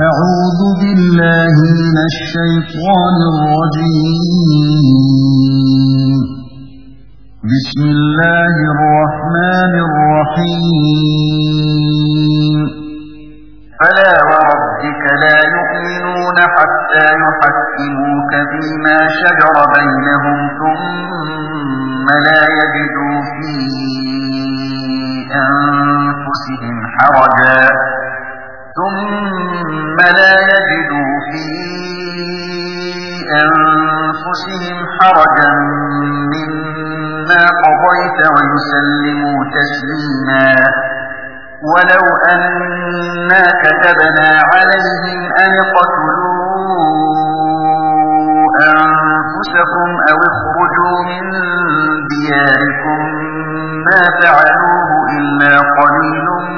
أعوذ بالله من الشيطان الرجيم. بسم الله الرحمن الرحيم. فلا وربك لا يؤمنون حتى يحكموك فيما شجر بينهم ثم لا يجدوا في أنفسهم حرجا. ثم لا يجدوا في أنفسهم حرجا مما قضيت ويسلموا تسليما. ولو أنا كتبنا عليهم أن قتلوا أنفسكم أو اخرجوا من دياركم ما فعلوه إلا قليل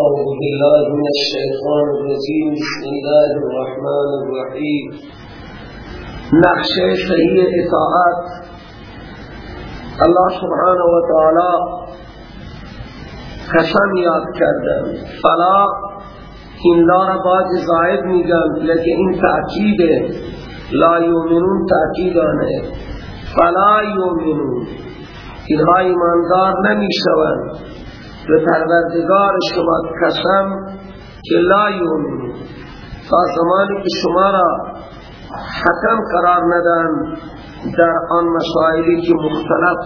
أعوذ بالله من الشيطان الرجيم. بسم الله الرحمن الرحيم. نقشه صحیح اطاعت. الله سبحانه و تعالی قسم یاد کردن فلا این لا را باید زائد میگن لیکن این تأکید لا یومنون تأکید آنه فلا یومنون اینها ایماندار نمی‌شوند. به پروردگار شما قسم که لا یومنون تا زمانی که شما را حکم قرار ندن در آن مسائلی که مختلف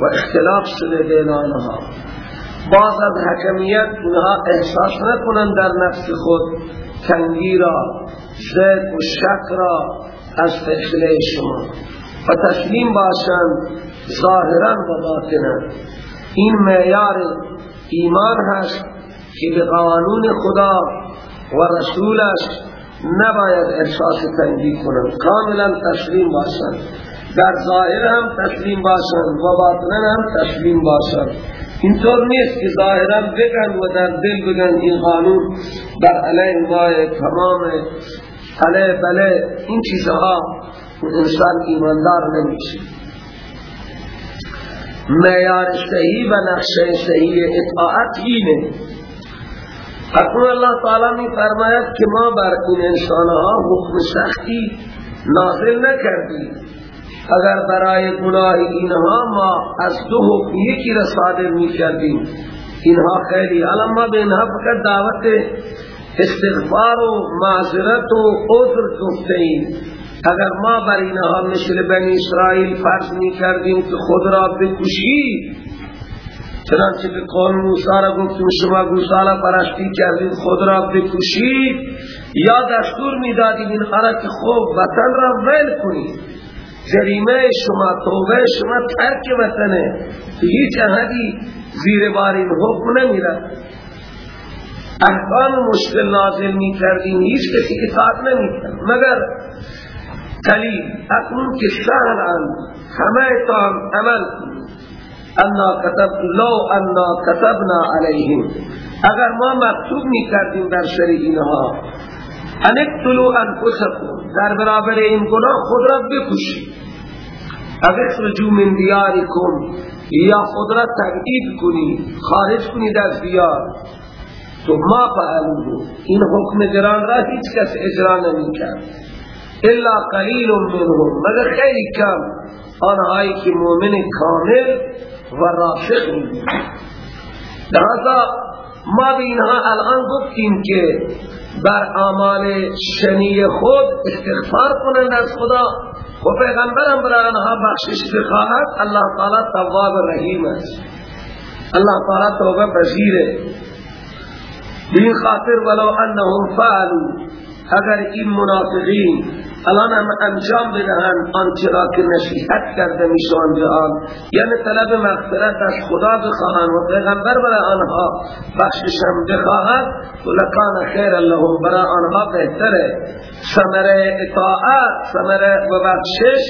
و اختلاف شده بین آنها. بعض از حکمیت اونها احساس نکنند در نفس خود تنگی را زد و شک را از فیصله شما. و تسلیم باشند ظاهرا و باطنا. این معیار ایمان هست که به قانون خدا و رسولش نباید احساس تنگی کنند کاملا تسلیم باشند در ظاهر هم تسلیم باشند و باطنا هم تسلیم باشند اینطور نیست که ظاهرا بگن و در دل بگن این قانون بر علیه ما تمام علیه بله این چیزها انسان ایماندار نمیشه. معیار صحیح و نقشه صحیح اطاعت اینه. اکنون اللہ تعالی می فرماید که ما بر این انسانها حکم سختی نازل نکردیم. اگر برای گناه اینها ما از دو حکم یکی را صادر می کردیم اینها خیلی الان ما به اینها فقط دعوت استغفار و معذرت و عذر گفته ایم اگر ما بر اینها مثل بنی اسرائیل فرض می کردیم که خود را بکشید چنانچه به قوم موسی را گفتیم شما گوسالا پرستی کردید خود را بکشید یا دستور می دادیم اینها را که خوب وطن را ول کنید. جریمه شما توبه شما ترک وطنه. هیچ احدی زیر بار این حکم نمیرد احکام مشکل نازل می کردیم هیچ کسی اطاعت نمی کرد مگر قلیل اکنون که سهل همه تام عمل انا کتب لو انا کتبنا علیهم. اگر ما مکتوب می کردیم در سر اینها انکتلو انفسکم. در برابر این گناه خود را بکشید. اگر اخرجو من دیارکم. یا خود را تبعید کنی خارج کنید از دیار. تو ما فعلو این حکم گران را هیچ کس اجرا نمی کرد إلا قلیل منهم. مگر خیلی کم. آنهایی که مومن کامل و راسخ لہذا ما به اینها الان گفتیم که بر اعمال شنی خود استغفار کنند از خدا. و پیغمبرم برای آنها بخشش بخواهد الله تعالی تواب رحیم است. الله تعالی توبه پذیره. بین خاطر ولو انهم فعلوا اگر این منافقین الان هم انجام بدهن آنچه را که نصیحت کرده میشان به آن. یعنی طلب مغفرت از خدا بخواهند و پیغمبر برای آنها بخششم بخواهد. لکان خیر لهم برای آنها بهتره. ثمره اطاعت ثمره و بخشش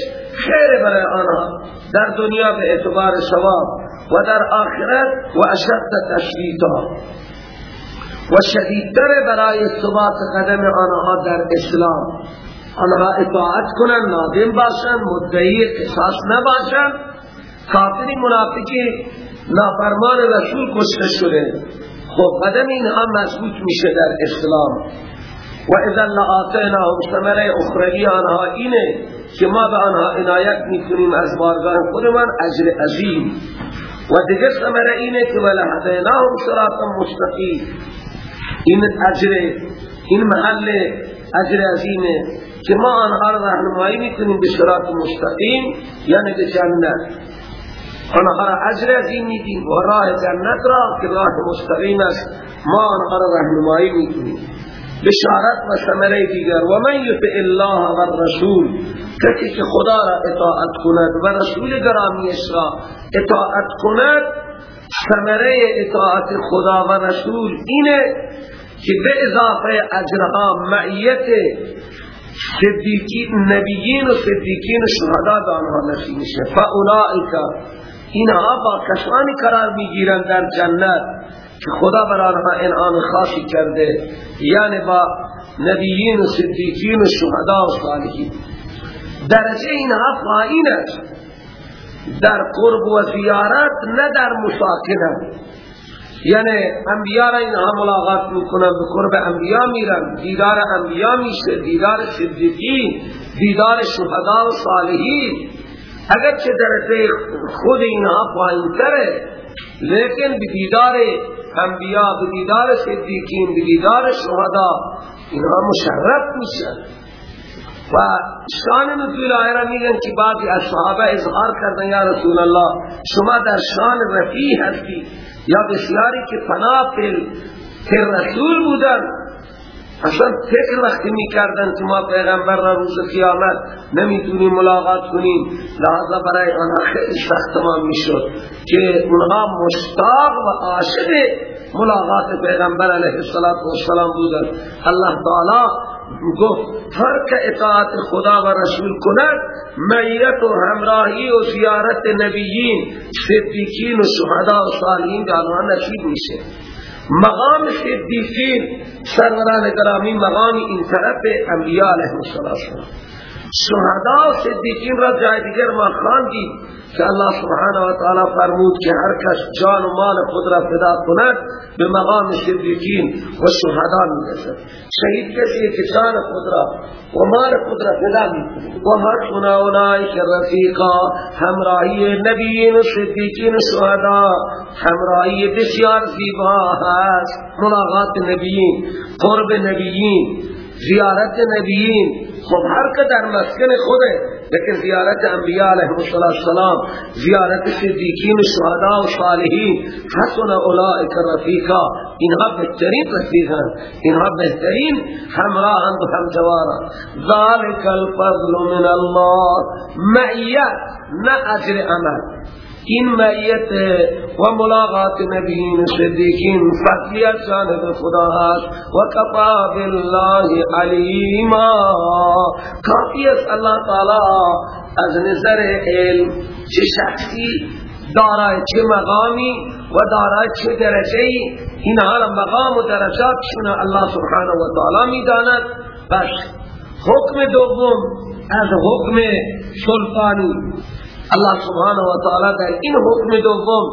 خیر برای آنها. در دنیا به اعتبار ثواب و در آخرت و اشد تشریطا و شدیدتر برای ثبات قدم آنها در اسلام. آنها اطاعت کنن نادم باشن مدعی قصاص نباشن. کافری منافقی نافرمان رسول کشته شده. خب قدم اینها مضبوط میشه در اسلام. و اذا لآتیناهم ثمره اخروی آنها اینه که ما به آنها عنایت می‌کنیم از بارگاه خودمان اجر عظیم. و دیگه ثمره اینه که ولهدیناهم صراطا مستقیم. این اجر این محل اجر عظیمه. که ما آنها را رهنمایی می‌کنیم به صراط مستقیم یعنی به جنت. آنها را اجر عظیم میدیم و راه جنت را که راه مستقیم است ما آنها را رهنمایی می‌کنیم. بشارت و ثمره دیگر و من یطع الله و الرسول کسی که خدا را اطاعت کند و رسول گرامیش را اطاعت کند ثمره اطاعت خدا و رسول اینه که به اضافه اجرها معیت صدیقین نبیین و صدیقین و شهدا دانها نصیب میشه. فاولائک. اینها با کسانی قرار می‌گیرند در جنت که خدا بر آنها انعام خاصی کرده یعنی با نبیین و صدیقین و شهدا و صالحین. درجه اینها پایین است. در قرب و زیارت نه در مساکنه. یعنی انبیاء را اینها ملاقات می‌کنن به قرب انبیاء میرن. دیدار انبیاء میشه دیدار صدیقین دیدار شهدا و صالحین. اگر چه درجه خود اینها پایین تره لیکن به دیدار انبیاء به دیدار صدیقین به دیدار شهدا اینها مشرف میشن و شان نزول آیه را میگن که بعضی از صحابه اظهار کردن یا رسول الله شما در شان رفیع هستی. یا بسیاری که پناه پر رسول بودن. اصلا فکر وقتی می‌کردن که ما پیغمبر را روز قیامت نمی‌تونیم ملاقات کنیم لحظه برای آنها خیلی سخت تمام می‌شد که اونها مشتاق و عاشق ملاقات پیغمبر علیه السلام بودن الله تعالی گفت هر که اطاعت خدا و رسول کند معیت و همراهی و زیارت نبیین صدیقین و شهدا و صالحین جانوان نصیب میشه. مقام صدیقین سروران گرامی مقام این طرف انبیاء علیه السلام. شهدا صدیقین را جای دیگر ما خواندیم که الله سبحانه و تعالی فرمود که هر کس جان و مال خود را فدا کند به مقام صدیقین و شهدا می‌رسد. شهید کسی که جان خود را و مال خود را فدا می‌کند. و حسن اولئک رفیقا همراهی نبیین صدیقین و شهدا همراهی بسیار زیبا هست. ملاقات نبیین قرب نبیین زیارت نبیین خب هر در مسکن خوده لیکن زیارت انبیاء علیہ السلام زیارت صدیقین شهدا و صالحین حسن اولئک رفیقا اینها بهترین رفیقان اینها بهترین همراهند و همجواران ذالک الفضل من الله معیت نه اجر عمل. این معیت و ملاقات نبیین صدیقین فضلیت جانب خدا هست و کفا بالله علیما. کافی است اللہ تعالی از نظر علم چه شخصی دارای چه مقامی و دارای چه درجه این حال مقام و درجات شنا الله سبحانه و تعالی می داند بس حکم دوم از حکم سلطانی. الله سبحانه و تعالی در این حکم دوم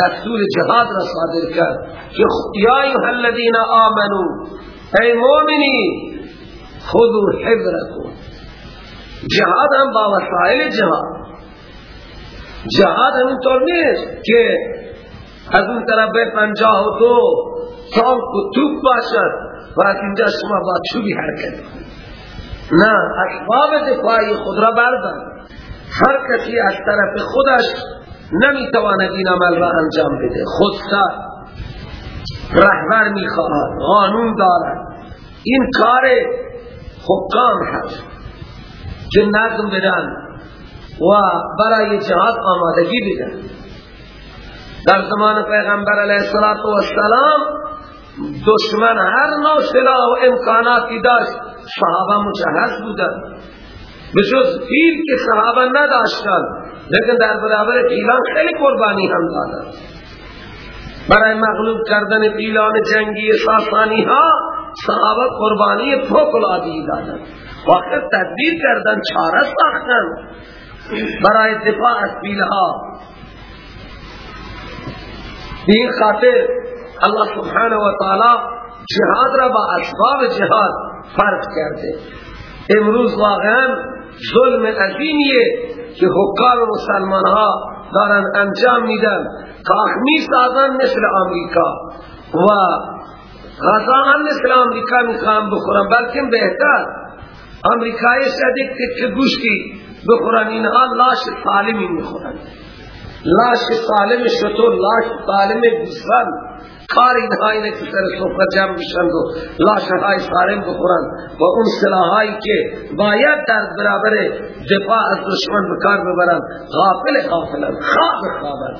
دستور جهاد را صادر کرد که یا ایها الذین آمنو ای مؤمنین خذوا حذرکم. جهاد هم با وسائل جهاد. جهاد همین طور نیست که از اون طرف به پنجاه و دو تانک و توپ باشد و از اینجا شما با چوبی حرکت نه اسباب دفاعی خود را بردن هر کسی از طرف خودش نمی‌تواند این عمل را انجام بده. خودسر رهبر می‌خواهد قانون دارد. این کار حکام هست که نظم بدن و برای جهاد آمادگی بدن در زمان پیغمبر علیه السلام دشمن هر نوع سلاح و امکاناتی داشت. صحابه مجهز بودن بجز فیل که صحابه نداشتن. لیکن در برابر فیلان خیلی قربانی هم دادن. برای مغلوب کردن فیلان جنگی ساسانی ها صحابه قربانی فوق العاده دادن. وقت تدبیر کردن چاره ساختن. برای دفاع از فیلها این خاطر الله سبحانه و تعالی جهاد را با اسباب جهاد فرض کرده. امروز واقعا ظلم عظیمیه که حکام مسلمان ها دارن انجام میدن. کاخمی سازن مثل امریکا و غذا مثل امریکا می‌خوام بخورن بلکه بهتر. امریکای شدید که گوشتی بخورن اینها لاش سالمی می‌خورن. لاش سالم شطور لاش سالم گوسفند. کار اینها اینه که سر صفحه جمع بشند و لاش های سالم بخورن. و اون سلاحایی که باید در برابر دفاع از دشمن بکار ببرن غافل غافلن خواب خوابن.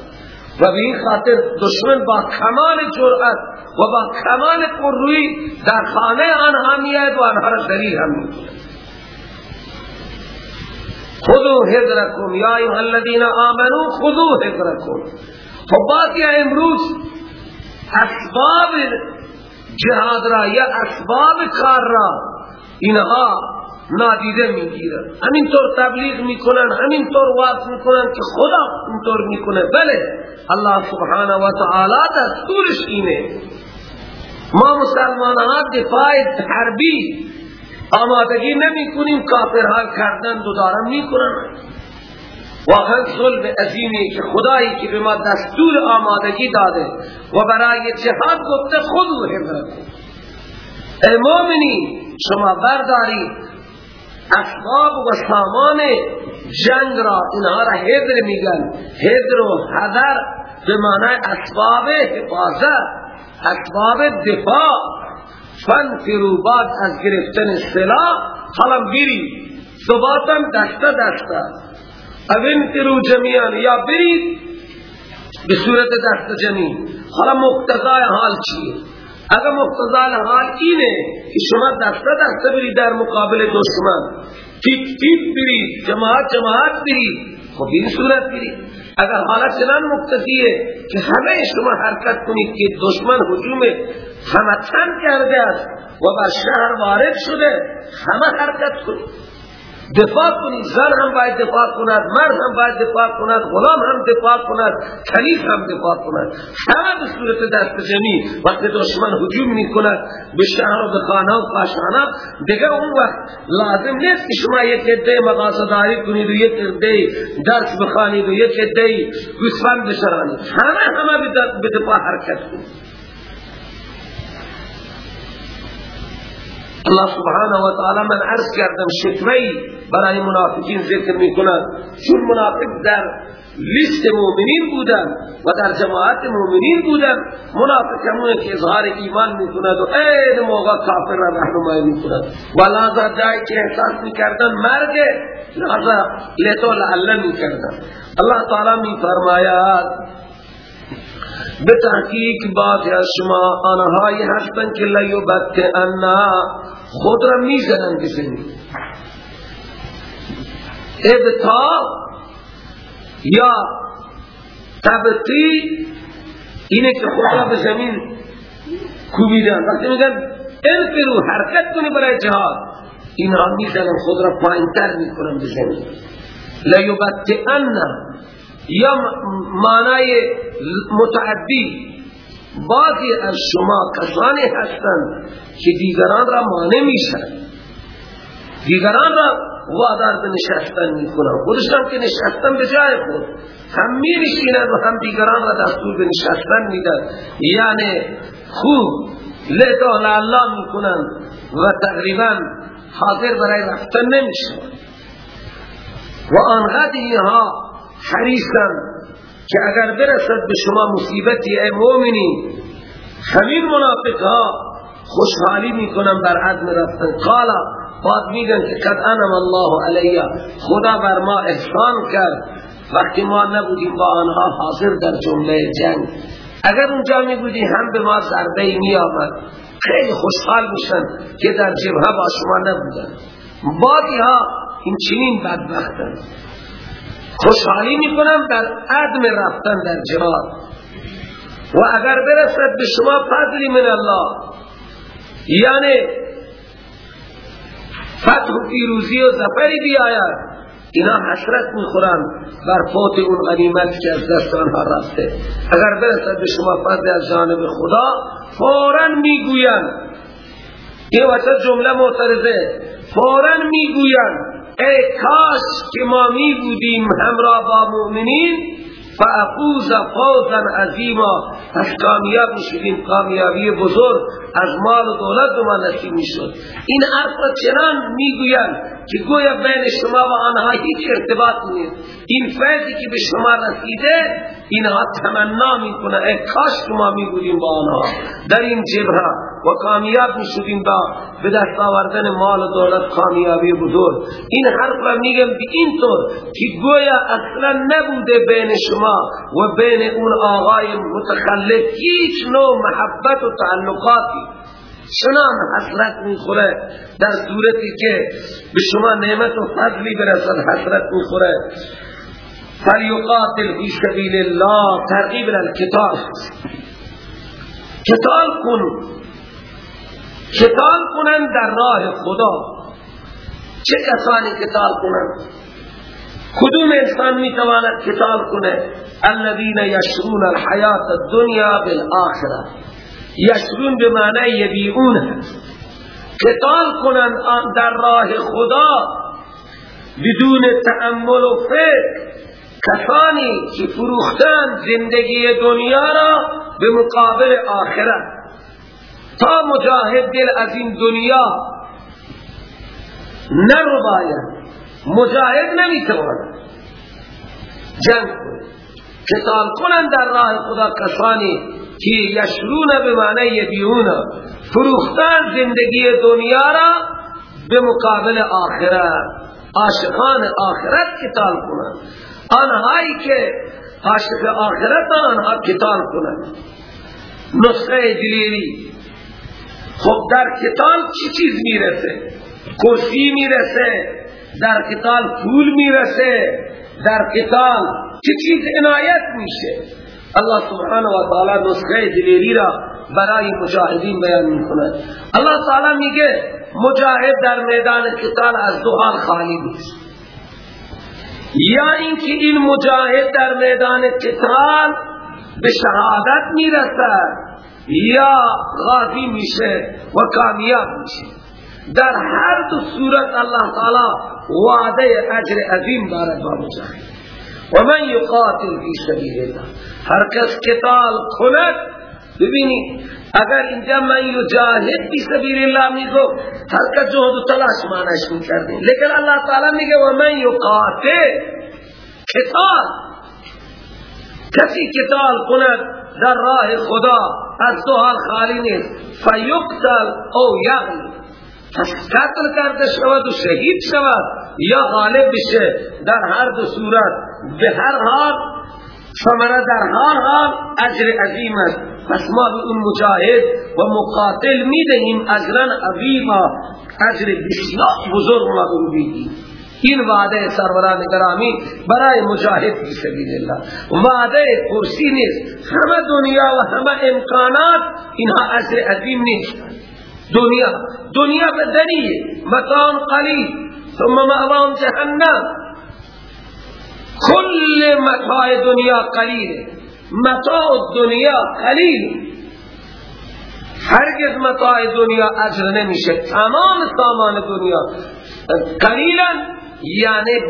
و به این خاطر دشمن با کمال جرأت و با کمال قروی در خانه آنها میاد و آنها را دلیل هم می‌کنه خذو حذرکم یا ایها الذین آمنو خذو حذرکم. خب باقی امروز اسباب جهاد را یا اسباب کار را اینها نادیده می‌گیرن. همینطور تبلیغ می‌کنن همینطور واضح می‌کنن که خدا اینطور می‌کنه. بله الله سبحانه و تعالی دستورش اینه. ما مسلمان ها دفاع حربی آمادگی نمی کنیم کافرها کردن دو دارم می واقعا ظلم عظیمی که خدایی که به ما دستور آمادگی داده و برای جهاد گفته خود حمرت ای مومنی شما بردارید اسباب و سامان جنگ را اینها را حضر میگن. حضر و حضر به معنی اسباب حفاظت اسباب دفاع. فنفرو بعد از گرفتن سلاح حالا بری ثباتم دسته دسته. اوینفرو جمیعا یا برید به صورت دست جمعی. حالا مقتضای حال چیه؟ اگر مقتضای حال اینه که شما دسته دسته برید در مقابل دشمن تیپ تیپ برید جماعت جماعت برید. خب این صورت برید اگر حالت چنان مقتضیه که همه شما حرکت کنید که دشمن حجوم همتن کرده است و بر شهر وارد شده همه حرکت کنید. دفاع کنید زن هم باید دفاع کند مرد هم باید دفاع کند غلام هم دفاع کند کنیز هم دفاع کند. همه به صورت دست جمعی وقتی دشمن هجوم می کند به شهر و به خانه و دیگه اون وقت لازم نیست که شما یک عده مغازداری کنید و یک عده درس بخانید و یک عده گوسفند بشرانید همه همه به دفاع حرکت کنید. الله سبحانه و تعالی من عرض کردم شکوهی برای منافقین ذکر می چون منافق در لیست مومنین بودن و در جماعت مومنین بودن منافق همونه که اظهار ایمان می کند و این موقع کافر را رهنمایی می و لازا جایی که احساس می کردن مرگ لازا لیتو لعلا می کردن الله تعالی می به تحقیق بعضی از شما آنهایی هستن که لیوبت انا خود را می‌زنن زمین ابتا یا تبتی اینه که خود را به زمین کوبیدن. وقتی میگن انفرو حرکت کنی برای جهاد. اینها می‌زنن خود را پایینتر می‌کنن به زمین. لیوبت انا یا معنای متعدی بعضی از شما کسانی هستند که دیگران را مانع میشن. دیگران را وادار به نشستن می‌کنن. خودشان که نشستن به جای خود. هم می نشینن و هم دیگران را دستور به نشستن میدن. یعنی خوب لتا لعلا می‌کنن و تقریبا حاضر برای رفتن نمیشه و آنقدر اینها حریصن که اگر برسد به شما مصیبتی ای مؤمنین همین منافق ها خوشحالی می‌کنن بر عدم رفتن. قالا بعد میگن که قد انم الله علیه. خدا بر ما احسان کرد. وقتی ما نبودیم با آنها حاضر در جمله جنگ. اگر اونجا می بودی هم به ما ضربه می آمد خیلی خوشحال میشن که در جبهه با شما نبودن. بعدی ها این چنین بدبختن. خوشحالی می‌کنم در عدم رفتن در جهاد. و اگر برسد به شما فضلی من الله یعنی فتح و پیروزی و زفری بیاید اینا حسرت می‌خورن بر فوت اون غنیمت که از دست آنها رفته. اگر برسد به شما فضل از جانب خدا فورا می‌گوین این وقت جمله معترضه. فورا می‌گوین ای کاش که ما می بودیم همراه با مؤمنین فافوز فوزا عظیما. پس کامیاب شدیم کامیابی بزرگ. از مال و دولت به ما نصیب می‌شد. این حرف چنان می‌گویند که گویا بین شما و آنها هیچ ارتباط نیست. این فیضی که به شما رسیده اینها تمنا می‌کنه ای کاش شما می‌گوییم با آنها. در این جبهه و کامیاب می‌شدیم با به دست آوردن مال و دولت کامیابی بزرگ. این حرف را میگم به این طور که گویا اصلا نبوده بین شما و بین اون آقای متخلف هیچ نوع محبت و تعلقاتی. چنان حسرت می‌خوره در صورتی که به شما نعمت و فضلی برسد حسرت می‌خوره. فلیقاتل فی سبیل الله ترغیب الکتاب کتاب کن. کتاب کنن در راه خدا. چه کسانی کتاب کنن؟ کدوم انسان می‌تواند کتاب کنه؟ الذين يشرون الحیات الدنیا بالآخره یشرون به معنی یبیعون کتاب کنن در راه خدا بدون تأمل و فکر. کسانی که فروختن زندگی دنیا را به مقابل آخرت. تا مجاهد دل از این دنیا نرو باید. مجاهد نمی‌تواند جنگ کنه. کتاب کنن در راه خدا کسانی که یشرون به معنی یبیون فروختن زندگی دنیا را به مقابل آخرت عاشقان آخرت کتاب کنن آنهایی که عاشق آخرت آنها کتاب کنن نسخه دلیری خب در کتاب چی چیز می‌رسه؟ کرسی می‌رسه در کتاب پول می‌رسه در کتاب چی چیز عنایت میشه؟ الله سبحانه و تعالی نسخه دلیری را برای مجاهدین بیان می‌کنه الله تعالی میگه مجاهد در میدان قتال از دو حال خالی نیست یا اینکه این مجاهد در میدان قتال به شهادت می‌رسد یا غازی میشه و کامیاب میشه. در هر دو صورت الله تعالی وعده اجر عظیم دارد با مجاهد. و من یقاتل فی سبیل الله. هر کس قتال کند ببینید اگر اینجا من یجاهد فی سبیل الله میگو هر کس جهد و تلاش معنیش میکردیم. لیکن الله تعالی میگه و من یقاتل قتال. کسی قتال کند در راه خدا از دو خالی نیست. فیقتل أو یغلی پس قتل کرده شود و شهید شود یا غالب بشه در هر دو صورت. به هر حال ثمره در هر حال اجر عظیم است. پس ما به اون مجاهد و مقاتل می‌دهیم. اجرا عظیما اجر بسیار بزرگ ما به این وعده سروران گرامی برای مجاهد فی سبیل الله. وعده کرسی نیست. همه دنیا و همه امکانات اینها اجر عظیم نیست. دنیا دنیا بدنیه. متان قلیل. ثم مأوام جهنم. کل متاع دنیا قلیل. متاع دنیا قلیل. هرگز متاع دنیا اجر نمیشه. تمام سامان دنیا قلیلا یعنی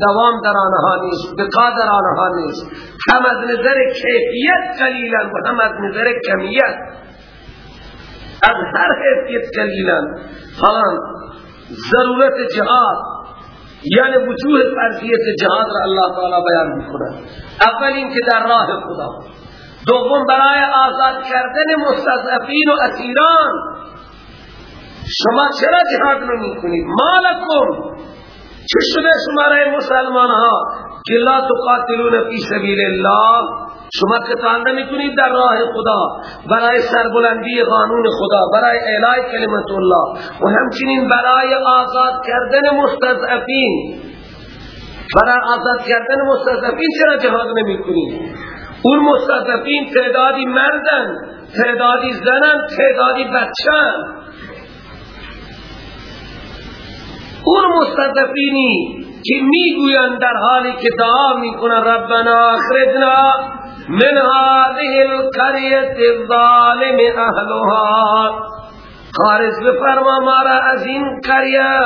دوام در آنها نیست بقا در آنها نیست. هم از نظر کیفیت قلیلا و هم از نظر کمیت. از هر حیثیت کلیلن حالا ضرورت جهاد یعنی وجوه فرضیت جهاد را اللہ تعالی بیان می‌کنه اول اینکه در راه خدا. دوم برای آزاد کردن مستضعفین و اسیران. شما چرا جهاد نمی کنید؟ مالکم. چه شده شما رای مسلمان ها که لا تقاتلون فی سبیل الله. شما قتال نمی کنید در راه خدا برای سربلندی قانون خدا برای اعلای کلمت الله و همچنین برای آزاد کردن مستضعفین. برای آزاد کردن مستضعفین چرا جهاد نمی کنید اون مستضعفین تعدادی مردن تعدادی زنن تعدادی بچن اون مستضعفینی که می‌گویند در حالی که دعا می‌کنن ربنا اخرجنا من هذه القرية الظالم اهلها خارج بفرما مارا از این قریه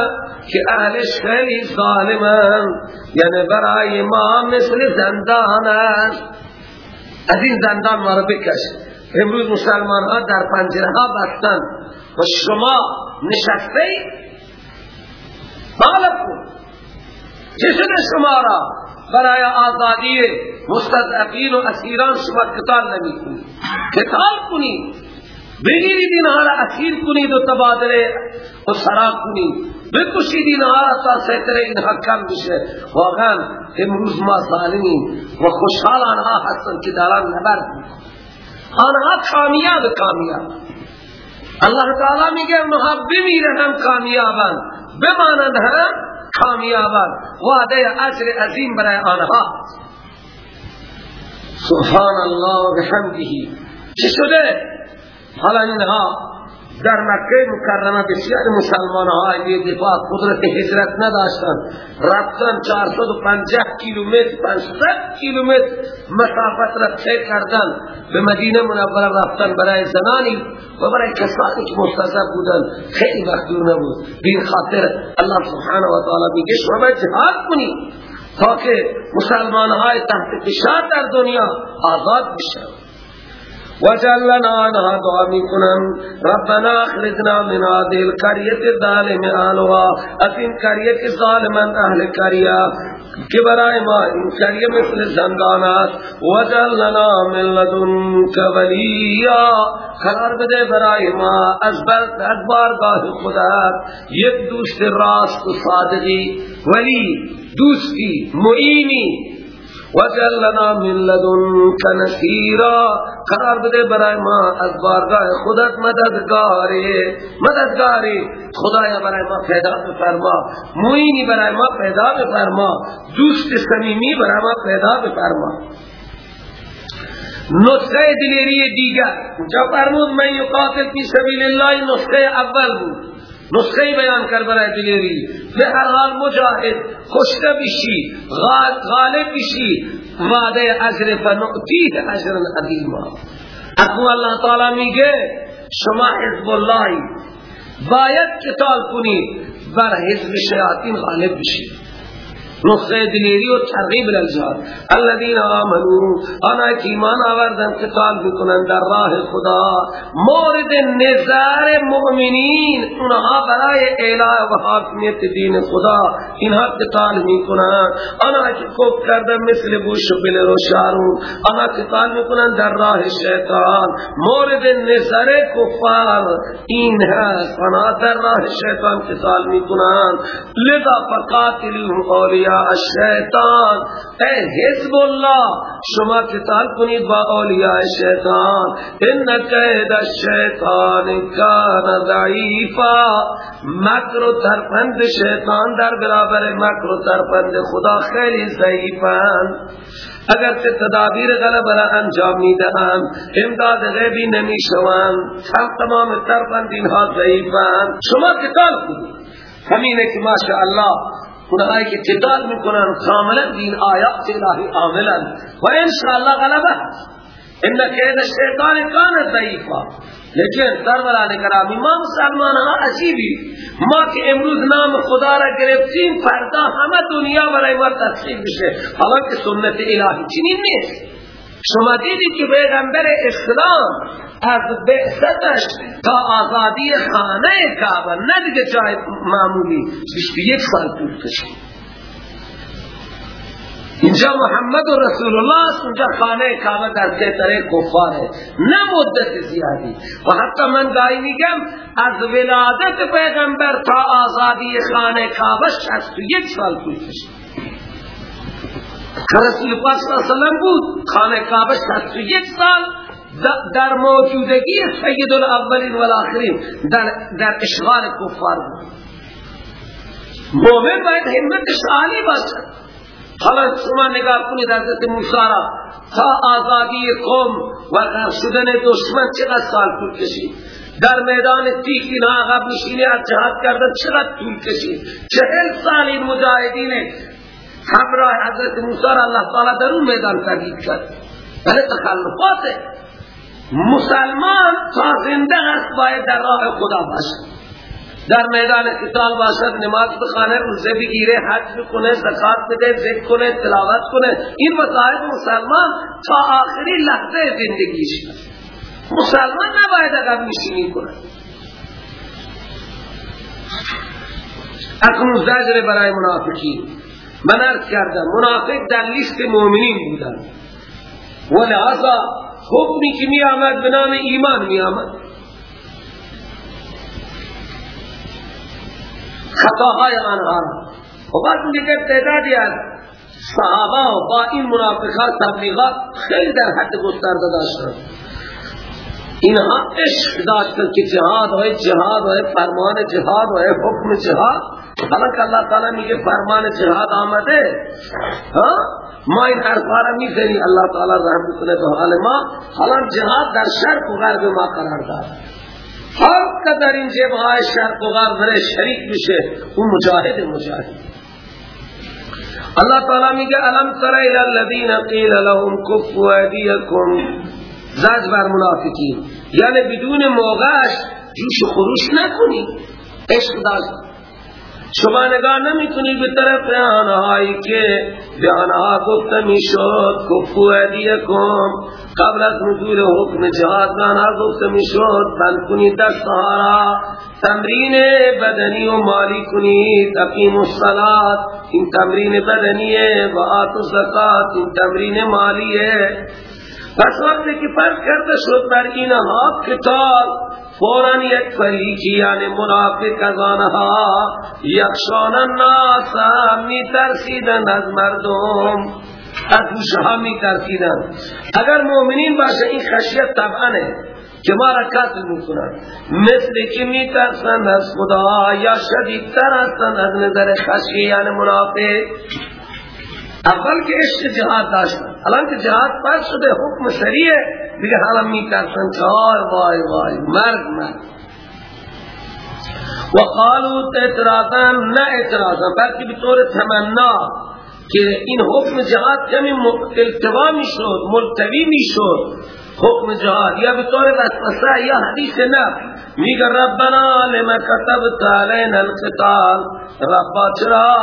که اهلش خیلی ظالمن. یعنی برای ما مثل زندان است. از این زندان مارا بکش. امروز مسلمان ها در پنجره ها بستن. و شما نشسته چه شده شما را برای آزادی مستضعفین و اسیران شما قتال نمی کنید قتال کنید. بگیرید اینها را اسیر کنید و تبادله و سراب کنید. بکشید اینها را تا سیطر اینها کم بشه. واقعا امروز ما ظالمین و خوشحال آنها هستن که دارن نبرد. آنها کامیاب کامیاب. اللہ تعالی میگه اونها بمیرن هم کامیابن بمانند هم کامیابن وعده اجر عظیم برای آنها. سبحان الله و بحمده. چی شده؟ حالا اینها در مکه مکرمه بسیار مسلمان های دفاع قدرت هجرت نداشتن رفتن 450 کیلومتر 500 کیلومتر مسافت را طی کردن به مدینه منوره رفتن برای زنانی و برای کسانی که مستضعف بودن خیلی وقت دور نبود. بین خاطر الله سبحانه و تعالی میگه شما جهاد کنید تا که مسلمان های تحت فشار در دنیا آزاد بشن. وجلنا عنها دعا می‌کنم ربنا اخرجنا من هذه القرية الظالم اهلها اتین قریه که اهل قریه که برای ما این قریه مثل زندان است وجلنا من لدنك ولیا قرار بده برای ما از از بارگاه خدا یک دوست راست و صادقی ولی دوستی معینی. وجل لنا من لدنك نصيرا. قرار بده برای ما از بارگاه خودت مددگاری. مددگاری. خدایا برای ما پیدا بفرما. معینی برای ما پیدا بفرما. دوست صمیمی برای ما پیدا بفرما. نسخه دلیری دیگر. جا فرمود من یقاتل فی سبیل الله. نسخه اول بود. نسخه بیان کر برای دلیری به هر حال مجاهد خشته بشی غالب بشی. وعده اجر فنؤتیه اجر عظیما اکو اللہ تعالی میگه شما حزب الله باید قتال کنید بر حزب شیاطین غالب بشید نقطه دلیری و ترغیب للجهاد الذين آمنوا آنا که ایمان آوردن قتال بکنن در راه خدا. مورد نظار مؤمنین اونها برای اعلاء و حاکمیت دین خدا اینها قتال می‌کنن آنا که کف کردن مثل بوش و بلر و شارون آنا قتال می‌کنن در راه شیطان. مورد نظر کفار این هست. آنا در راه شیطان قتال می‌کنن لذا فقاتل اولیاء اولیاء الشیطان اے حزب اللہ شما قتال کنید با اولیاء الشیطان ان قید الشیطان کان ضعیفا. مکر و ترپند شیطان در برابر مکر و ترپند خدا خیلی ضعیفان اگر تے تدابیر غلب را انجام می دهند امداد غیبی نمی هم تمام ترپند اینها ضعیفان شما قتال کنید. همینه که ماشاءالله اونهایی که قتال می‌کنن کاملا دین آیات الهی عاملا و انشاءالله غلبه ان کید الشیطان کان ضعیفا لیکن سروران کرامی ما مسلمان ها عجیبی ما که امروز نام خدا را گرفتیم فردا همه دنیا برای ما تسخیر بشه حالا که سنت الهی چنین نیست شما دیدی که پیغمبر اسلام از بعثتش تا آزادی خانه کعبه نه دیگه جای معمولی. یک سال طول کشید. اینجا محمد و رسول الله است اونجا خانه کعبه در سیطره کفار ہے نه مدت زیادی. و حتی من دایی میگم از ولادت پیغمبر تا آزادی خانه کعبه شست و یک سال طول کشید. رسول پاک صلی اللہ بود. خانه کعبه شست و یک سال در موجودگی سید الاولین والآخرین در, در اشغال کفار بود. مومن باید همتش عالی باشد. حالا شما نگاه کنید حضرت موسی را. تا آزادی قوم و غرق شدن دشمن چقدر سال طول کشید؟ در میدان تیک عقب نشینی از جهاد کردن چقدر طول کشید؟ چهل سال این مجاهدین همراه حضرت موسی را اللہ تعالی در اون میدان تردید کرد. بله تخلفات مسلمان تا زنده هست باید در راه خدا باشد در میدان قتال باشد نماز بخانه روزه بگیره حج بکنه زکات بده ذکر کنه تلاوت کنه. این وظایف مسلمان تا آخری لحظه زندگیش. مسلمان نباید اگر نشینی کنه اکنون زجر برای منافقین. من ارز کردم منافق در لیست مؤمنین بودن. ولعظا حکمی که می آمد به نام ایمان می آمد خطاهای آنها. و بعد دیگر تعدادی از صحابه و با این منافقات تبلیغات خیلی در حد گسترده داشتن اینها عشق داشتن که جهاد های جهاد های فرمان جهاد های حکم جهاد. حالا که اللہ تعالی میگه فرمان جهاد آمده ما این حرفا را می‌زنی اللہ تعالی رحم کنه به حال ما. حالا جهاد در شرق و غرب ما قرار داد. هر قدر این جبهای شرق و غرب شریک بشه اون مجاهد مجاهد. اللہ تعالی میگه الم تر الى الذين قيل لهم كفوا ايديكم زج بر منافقین یعنی بدون موقعش جوش خروش نکنی. عشق داشت شما نگاه نمی کنی به طرف آنهایی که به آنها گفت می شد کفو ادیکم قبل از نزول حکم جهاد به آنها گفت می شد بند کنید دستها را تمرین بدنی و مالی کنید اقیم الصلاة این تمرین بدنیه و آت زکات این تمرین مالیه پس وقتی که فرق کرده شد بر اینها کتاب فورا یک فریقی یعنی منافق از آنها یخشان الناس می ترسیدن از مردم. از گوشه می ترسیدن اگر مؤمنین باشه این خشیت طبعانه که ما را قتل می‌کنن مثل که می ترسند از خدا یا شدیدتر هستند از نظر خشی یعنی منافق. اول که عشق جهاد داشتن الان که جهاد پس شده حکم شریعه دیگه حالا میترسن. چار وای وای مرگ مرگ. و قالو اعتراضا نه اعتراضا بلکه بطور تمنا که این حکم جهاد کمی التوا می شد ملتوی می شد حکم جهاد یا بطور وسوسه یا حدیث نه میگه ربنا لما كتبت علينا القتال. ربا چرا؟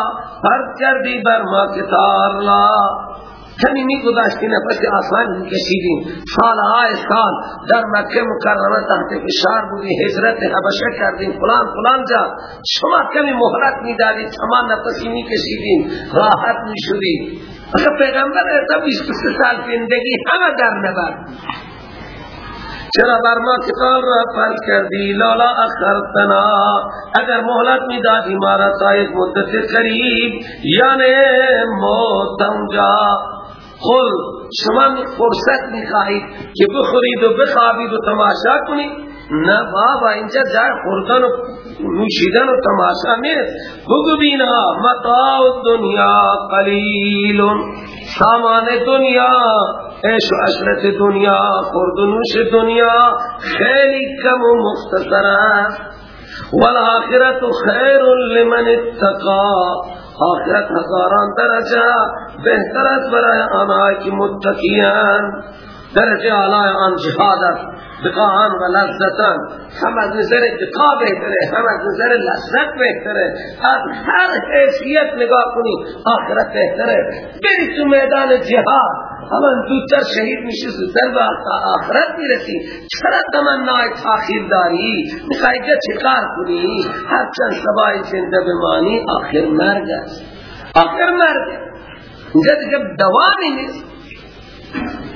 فرض کردی بر ما کتار لا کمی می گذاشتی نفس آسان می کشیدیم. سالهای سال در مکه مکرمه تحت فشار بودی حضرت حبشه کردیم. فلان فلان جا. شما کمی مهلت می دادی تمام نفسی می راحت می شدیم اگر پیغمبر ایسا 23 سال زندگی همه در نبر چرا بر ما کتاب را فرض کردی؟ لالا اخرتنا. اگر مهلت می دادی مارا تا ایک مدت قریب. یعنی موتم جا قل شما فرصت می‌خواهید که بخورید و بخوابید و تماشا کنید. نه بابا اینجا جای خوردن و نوشیدن و تماشا نیست. بگو بینا مطاع دنیا قلیل. سامان دنیا عیش و عشرت دنیا خورد و نوش دنیا خیلی کم و مختصر است. والآخرت خیر لمن اتقا. آخرت هزاران درجه بهتر است برای آنهایی که متقیان درجه آلای آن جهاد است. بقاهان و لذتان. هم از نظر بقا بهتره هم از نظر لذت بهتره. از هر حیثیت نگاه کنی آخرت بهتره. بری تو میدان جهاد. اما زودتر شهید میشه زودتر به آخرت می‌رسی. چرا تمنای تاخیر داری؟ می‌خوای که چکار کنی؟ هرچند سبای زنده بمانی آخر مرگ است. آخر مرگ. اینجا دیگه دوانی نیست.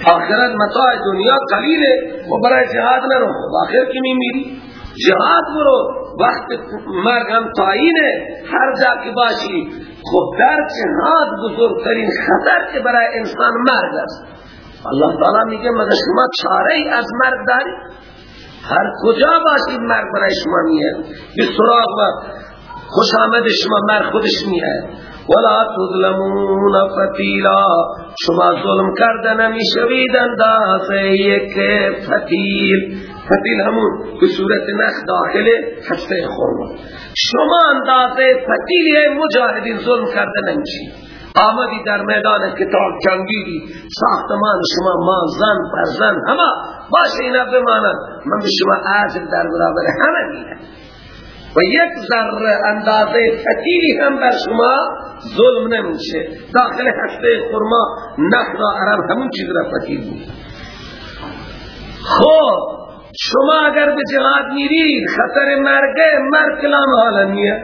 آخرت متاع دنیا قلیله. و برای جهاد نرو. آخر کی میمیری. جهاد برو. وقت مرگ هم تایینه هر جا که باشی خود در جهاد بزرگترین خطر که برای انسان مرگ است. الله تعالی میگه مگر شما چاره ای از مرگ داری؟ هر کجا باشید مرگ برای شما میاد به سراغ و خوش آمد شما مرگ خودش میاد ولا تظلمون فتیلا. شما ظلم کرده نمی‌شوید اندازه یک فتیل. فتیل همون به صورت نخ داخل هسته خورما شما اندازه فتیلی مجاهدین ظلم کرده نمیشید آمدی در میدان کتاب جنگیدی. ساختمان شما ما زن پرزن همه باشه اینا بمانند. من به شما در برابر همه میدم و یک ذره اندازه فتیلی هم بر شما ظلم نمیشه. داخل هسته خورما نخ را عرب همون چیز را فتیل بود خب شما اگر به جهاد میرید خطر مرگه مرگ کلام حالانیه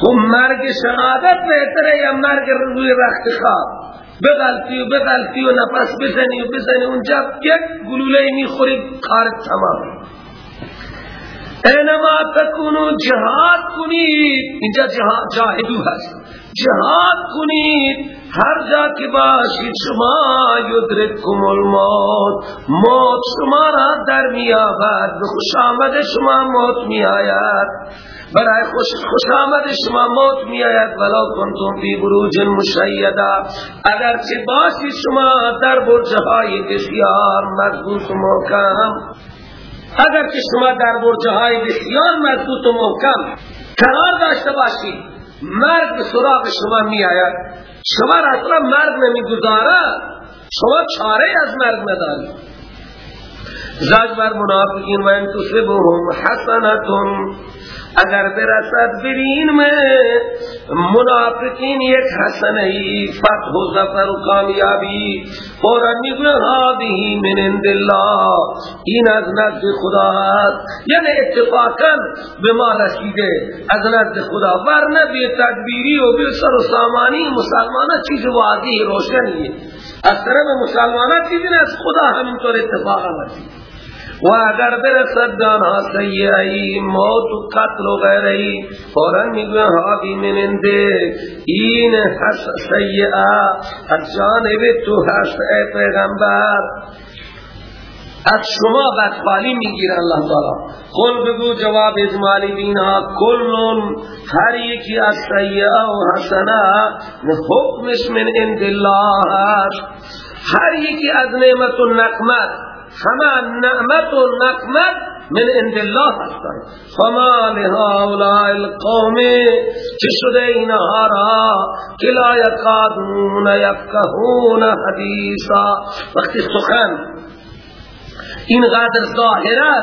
خب مرگ شهادت بهتره یا مرگ روی رخت خواب؟ بغلطی و بغلطی و نفس بزنی و بزنی اونجا یک گلوله می‌خوری کار تمام. اینما تکونو جهاد کنید. اینجا جهاد جاهدو هست. جهاد کنید. هر جا که باشید شما یدرککم الموت. موت شما را در میابد به خوش آمد شما موت میآید. برای خوش, خوش آمد شما موت میآید. ولو کنتم فی بروج مشیدا اگر چه باشید شما در برجهای بسیار مضبوط و محکم. اگر که شما در برجهای بسیار مضبوط و محکم قرار داشته باشید مرگ به سراغ شما می آید شما را اصلا مرگ نمی گذارد شما چاره از مرگ نداری زاج بر منافقین و انتصبهم حسنتون. اگر برسد برین میں منافقین یک حسنه فتح و ظفر و کامیابی. اور نگل هذه من عند الله. این از نزد خدا است. یعنی اتفاقا به ما رسیده. از نزد خدا. ورنه بی تدبیری و بی سر و سامانی مسلمان چیز واضح روشنیه. از طرف مسلمان چیزی از خدا همینطور اتفاقا رسید و اگر برسد دانها سیعی موت و قتل و غیرهی فورا می‌گوین ها بیمیننده این حس سیعه از جانب تو هست ای پیغمبر. از شما بدخوالی میگیر الله تعالی. قل بگو جواب ازمالی بینا. کلن هر یکی از سیعه و حسنه حکمش من اند الله هست هر یکی از نعمت و نقمت همه نعمت و نقمت من عند الله هستند فما لهؤلاء القوم چه شده اینها را که لا یفقهون حدیثا. وقتی سخن این قدر ظاهر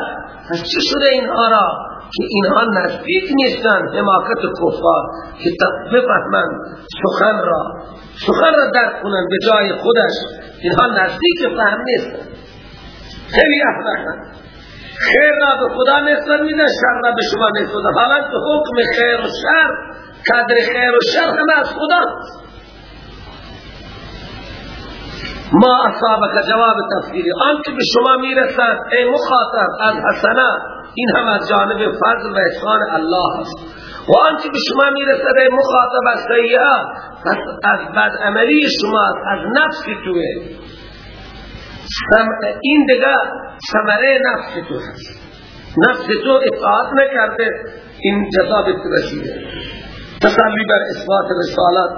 پس چه شده را که اینها نزدیک نیستند حماقت کفار که بفهمند سخن را. سخن را درک کنند به جای خودش. اینها نزدیک فهم نیستند خیلی احمقن خیر را به خدا نسبت میده شر را به شما نسبت حالا که حکم خیر و شر قدر خیر و شر همه از خدا ما اصابک جواب تفسیری آنکه به شما می‌رسد ای مخاطب از حسنه این هم از جانب فضل و احسان الله است. و آنچه به شما می‌رسد ای مخاطب از سیئه از بد عملی شما از نفس توه این دیگه ثمره نفس تو هست نفس تو اطاعت نکرده این تو رسیده. تسلی بر اثبات رسالت.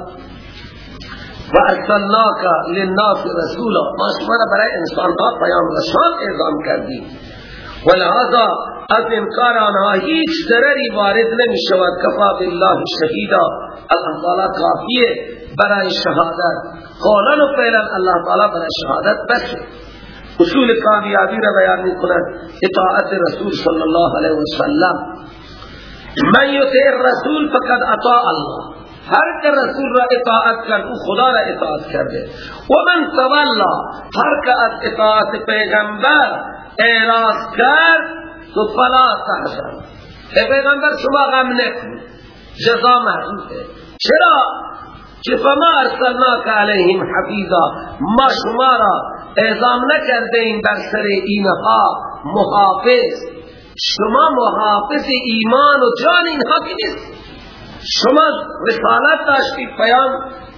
و ارسلناک للناس رسولا. ما شما برای انسان ها پیام رسال اعظام کردی و لہذا از انکار آنها هیچ ضرری وارد نمی شود کفا بالله شهیدا. اللہ تعالی کافیه. برای شهادت. قولا و فعلا اللہ تعالی برای شهادت بس اصول کامیابی را بیان می کند اطاعت رسول صلی اللہ علیہ وسلم. من یطع الرسول فقد اطاع الله. هر که رسول را اطاعت کرد أو خدا را اطاعت کرده. و من تولا هر که از اطاعت پیغمبر اعراض کرد تو فلا تحزن. پیغمبر شما غم نکن. جزا محضوطه چرا؟ که فما ارسلناک علیهم حفیظا؟ ما شما را اعظام نکرده این بر سر اینها محافظ. شما محافظ ایمان و جان اینها نیست. شما رسالت داشتید پیام.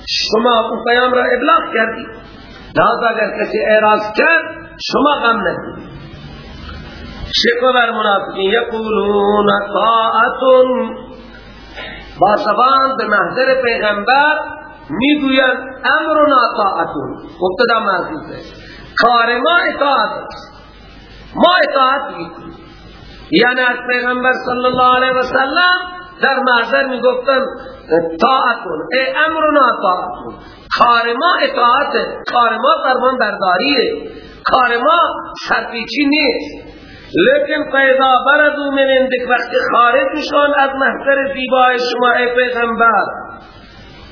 شما اون پیام را ابلاغ کردید. لذا اگر کسی اعراض کرد شما غم نکنید شکو بر منافقین؟ یقولون طاعتون. با زبان به محضر پیغمبر می‌گویند امرنا طاعتون. مبتدا محضوظه کار ما اطاعت ما اطاعت می‌کنیم. یعنی از پیغمبر صلی اللہ علیہ وسلم در محضر می‌گفتن طاعتون. ای امرنا طاعتون. کار ما اطاعت کار ما فرمان برداریه کار ما سرپیچی نیست. لیکن قیدا بردو من اندک وقت خارجشان از محضر زیبای شما ای پیغمبر.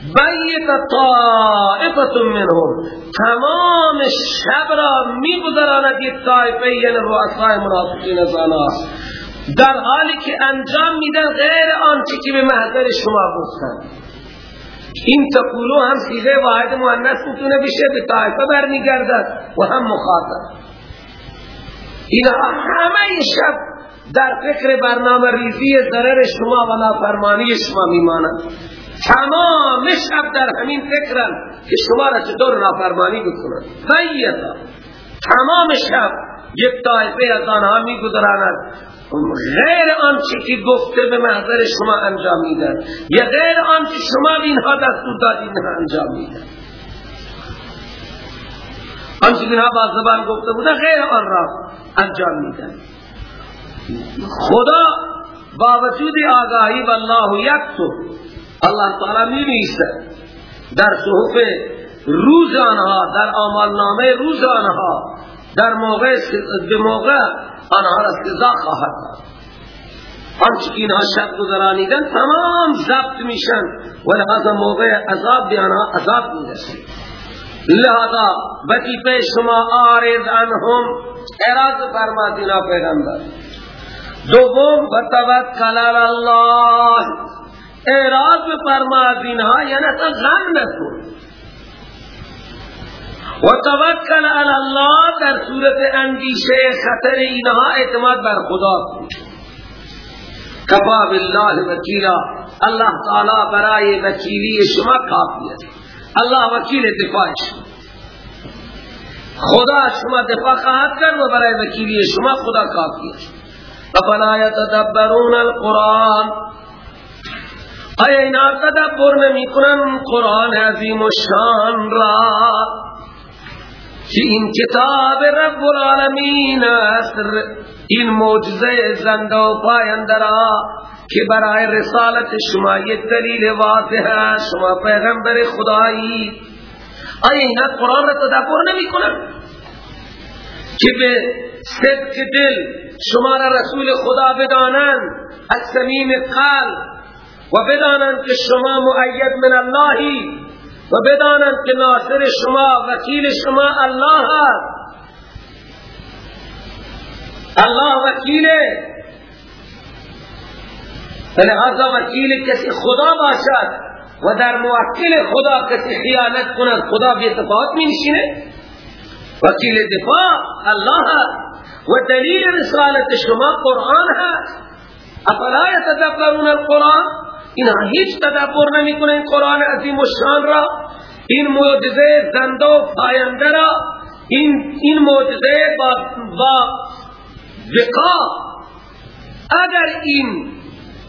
بیت طائفت منهم. تمام شب را می گذراند یک طائفه یعنی رؤسای منافقین زانا. در حالی که انجام میدن غیر آنچه که به محضر شما گفتن. این تقولو هم سیغه واحد مؤنث می‌تونه بشه به طائفه برمیگردد و هم مخاطب. این همه شب در فکر برنامه ریزی ضرر شما و نافرمانی شما میمانند. تمام شب در همین فکرن که شما را چطور نافرمانی بکنند. بیتا تمام شب یک طایفه از آنها میگذراند. غیر آنچه که گفته به محضر شما انجام میدن. یا غیر آنچه شما به اینها دستور دادید انجام میدن. آنچه که با زبان گفته بودن غیر آن را انجام میدن. خدا با وجود آگاهی والله یکتب الله تعالی نیست در صحف روز آنها در آمال نامه روز آنها در موقع به موقع آنها را سزا خواهد آنچه که اینها شب گذرانیدن تمام ضبط میشن. و لحظه موقع عذاب به آنها عذاب می‌رسید لہذا وظیفه شما آرز عنهم اراز فرما دینا پیغمبر۔ دوم و توکل الله اعراض فرما دینها یعنی تا غم نکن۔ و توکل علی الله در صورت اندیشه خطر اینها اعتماد بر خدا کن کفا بالله وکیلا الله تعالی برای وکیلی شما کافی است۔ الله وکیل دفاع شما خدا شما دفاع خواهد کرد و برای وکیلی شما خدا کافی است. افلا یتدبرون القرآن؟ آیا اینا تدبر نمی کنن قرآن عظیم و شان را. که این کتاب رب العالمین است؟ این معجزه زنده و پاینده را که برای رسالت شما یک دلیل واضح است. شما پیغمبر خدایی. آیا اینا قرآن را تدبر نمی کنن که به صدق دل شما را رسول خدا بدانند از سمیم قلب و بدانند که شما مؤید من اللهی و بدانند که ناصر شما وکیل شما الله است الله وکیله. فلهذا وکیل کسی خدا باشد و در موکل خدا کسی خیانت کند خدا بی اتفاق می نشینه وکیل دفاع الله است و دلیل رسالت شما قرآن هست. افلا یتدبرون القرآن؟ اینا هیچ تدبر نمی کنه قرآن عظیم و شان را. این معجزه زنده و پاینده را. این, این معجزه با, با وقا اگر این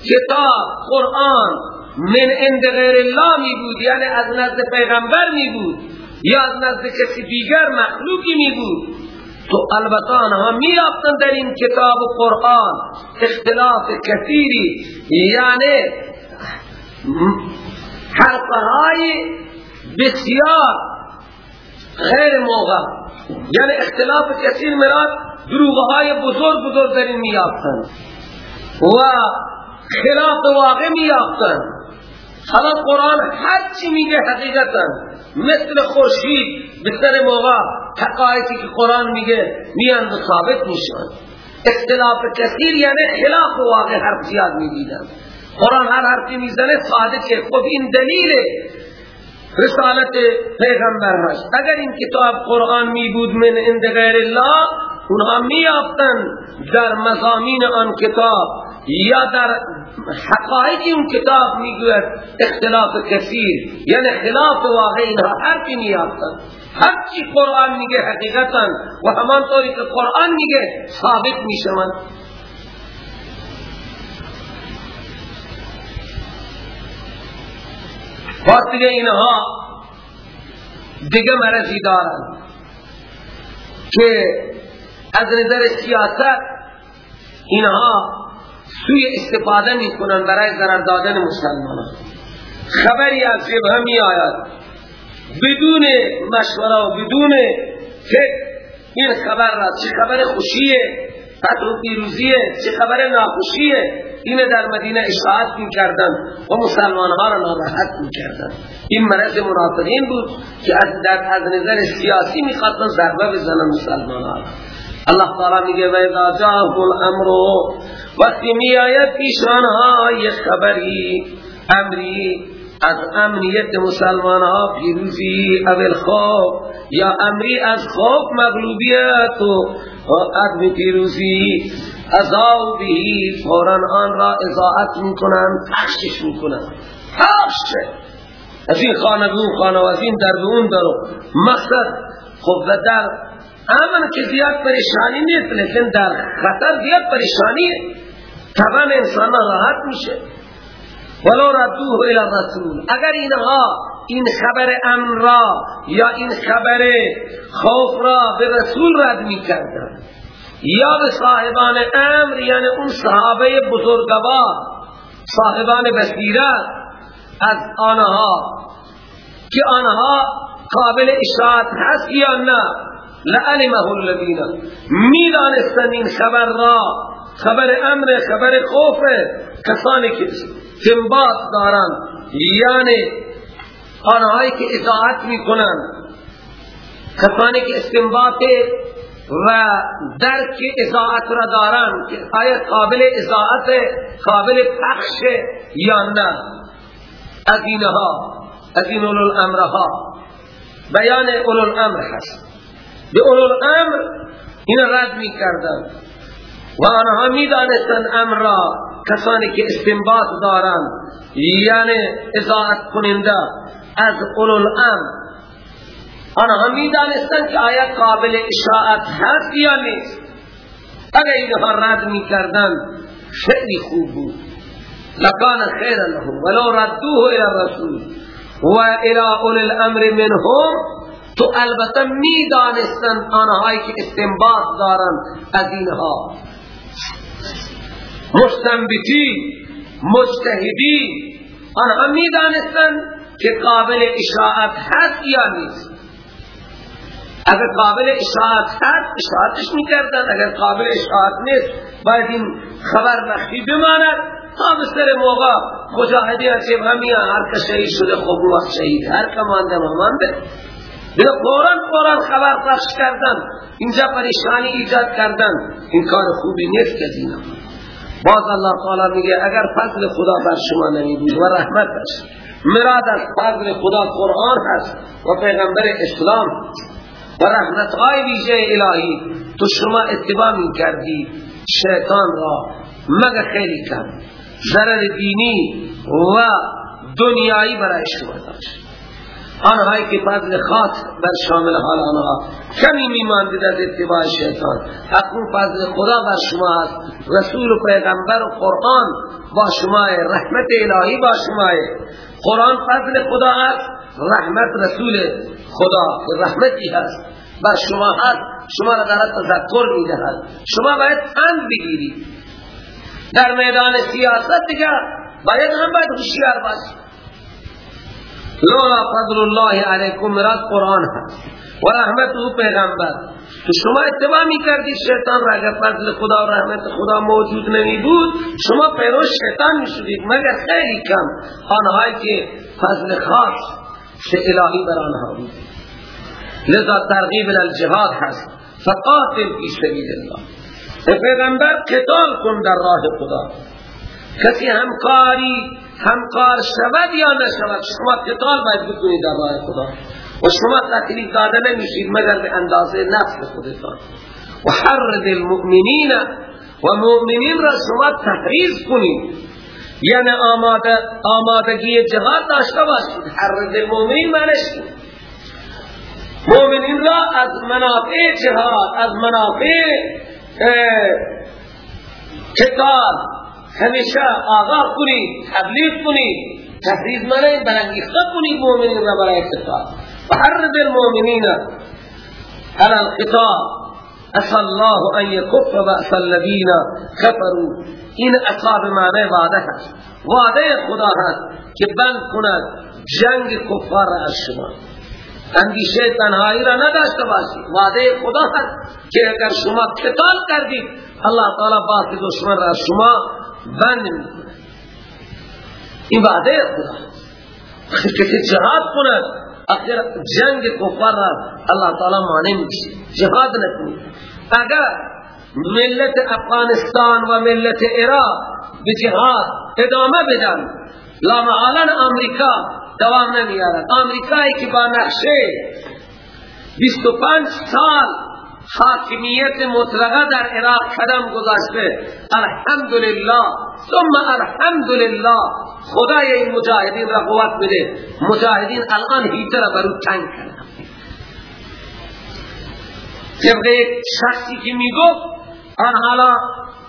کتاب قرآن من عند غیر الله می بود یعنی از نزد پیغمبر می بود یا از نزد کسی دیگر مخلوقی می بود تو البته آنها می در این کتاب قرآن اختلاف کثیری یعنی حلقه بسیار غیر موقع. یعنی اختلاف کثیر مراد دروغ های بزرگ بزرگ در این و خلاف واقع میافتن حالا قرآن هر چی میگه حقیقتا مثل خورشید به سر موقع حقایقی که قرآن میگه میاند ثابت میشن اختلاف کثیر یعنی خلاف واقع حرف زیاد می‌دیدن قرآن هر حرفی می‌زنه صادقه خب این دلیل رسالت پیغمبر هست. اگر این کتاب قرآن می بود من عند غیر الله اونها می در مضامین آن کتاب یا در حقایقی اون کتاب می‌گوید اختلاف کثیر یعنی خلاف واقع اینها حرفی هر چی قرآن میگه حقیقتا و همان طوری که قرآن میگه ثابت می‌شوند دیگه اینها دیگه مرضی دارن که از نظر سیاست اینها سوی استفاده می‌کنن برای ضرر دادن مسلمان خبری از جبه می آید بدون مشوره و بدون فکر این خبر را چه خبر خوشیه فتح و چه خبر ناخوشیه این در مدینه اشاعت می کردن و مسلمان ها را ناراحت می کردن این مرض منافقین بود که از, در از نظر سیاسی می خواستن ضربه بزنن مسلمان ها الله تعالی میگه و اذا جاءهم الامر وقتی می آید پیش خبری امری از امنیت مسلمان ها پیروزی اول خوف یا امری از خوف مغلوبیت و عدم پیروزی ازاو بهی فورا آن را ازاعت می‌کنن پخشش می‌کنن. پخش از این خانه به خانه و از این در درو مقصد خب در امن که زیاد پریشانی نیست لیکن در خطر زیاد پریشانی طبعا انسان راحت میشه. ولو ردوه الى رسول اگر اینها این خبر امن را یا این خبر خوف را به رسول رد می کردن یا به صاحبان امر یعنی اون صحابه بزرگوار صاحبان بسیرت از آنها که آنها قابل اشاعت هست یا نه. لعلمه الذین می‌دانستن این خبر را. خبر امر خبر خوف کسانی که استنباط دارن. یعنی آنهایی که اطاعت می‌کنن. کسانی که استنباط و درک اطاعت را دارن. که آیا قابل اطاعت قابل پخش یا نه. از اینها از این اولو الامرها بیان اولو الامر هست. به اولو الامر این رد می کردن و آنها می دانستن امر را کسانی که استنباط دارن یعنی اطاعت کننده از اولو الامر. آنها می دانستن که آیا قابل اشاعت هست یا نیست. اگر اینها رد می کردن خیلی خوب بود. لکان خیر لهم ولو ردوه الى الرسول و الى اول الامر منهم تو البته می دانستن آنهایی که استنباط دارن از اینها. مستنبتی مجتهدی آنها می دانستن که قابل اشاعت هست یا نیست. اگر قابل اشاعت هست اشاعتش می‌کردن. اگر قابل اشاعت نیست باید این خبر مخفی بماند تا به موقع مجاهدی هرچه همی هر که شهید شده خوب وقت شهید. هر که مانده مانده. دیگه قرآن قرآن خبر پخش کردن. اینجا پریشانی ایجاد کردن. این کار خوبی نیست که دینا باز الله تعالی میگه اگر فضل خدا بر شما نمی بود و رحمتش مراد از فضل خدا قرآن هست و پیغمبر اسلام. و رحمت های ویژه الهی. تو شما اتباع می کردی شیطان را مگه خیلی کم؟ ضرر دینی و دنیایی برای شما داشت. آنهایی که فضل خاص بر شامل حال آنها کمی میماندید از اتباع شیطان. اکنون فضل خدا بر شما هست رسول و پیغمبر و قرآن با شما رحمت الهی با شما قرآن فضل خدا هست رحمت رسول خدا رحمتی هست. بر شما هست. شما را در تذکر می‌دهد. شما باید پند بگیرید. در میدان سیاست دیگر باید هم باید هوشیار باشید. لولا فضل الله علیکم مراد قرآن هست. و رحمت او پیغمبر. تو شما اتباع می کردی شیطان را. اگر فضل خدا و رحمت خدا موجود نمی بود شما پیرو شیطان می شدید. مگر خیلی کم. آنهایی که فضل خاص سے الهی بر آنها بود. لذا ترغیب الجهاد هست. فقاتل فی سبیل الله. پیغمبر قتال کن در راه خدا. کسی همکاری همکار شود یا نشود شما قتال باید بکنید در راه خدا. و شما تکلیف داده نمیشید مگر به اندازه نفس خودتان. و حرد المؤمنین و مؤمنین را شما تحریز کنید. یعنی آماده آمادگی جهاد داشته باشید. حرد المؤمنین معنیش مؤمنین را از منافع جهاد از منافع قتال همیشه آغاز کنید تبلیغ کنید تحریز منه برانگیخته کنید مؤمنین را برای قتال وحرد المؤمنین على القتال اسال الله ان يكف بأس الذين كفروا این اصاب معنی وعده هست وعده خدا هست که بند کند جنگ کفار از شما. اندیشه تنهایی را نداشته باشید وعده خدا هست که اگر شما قتال کردید الله تعالی باقی دشمن را شما بند می‌کنه این وعده خدا کسی جهاد کند. اگر جنگ کفار را الله تعالی مانع میشه جهاد نکنید اگر ملت افغانستان و ملت عراق به جهاد ادامه بدن لا محالا امریکا دوام نمیارد آمریکایی که با نقشه 25 سال حاکمیت مطلقه در عراق قدم گذاشته الحمدلله ثم الحمدلله خدای این مجاهدین را قوت بده مجاهدین الان هیتر را برو تنگ کرد طبق یک شخصی که می‌گفت آن حالا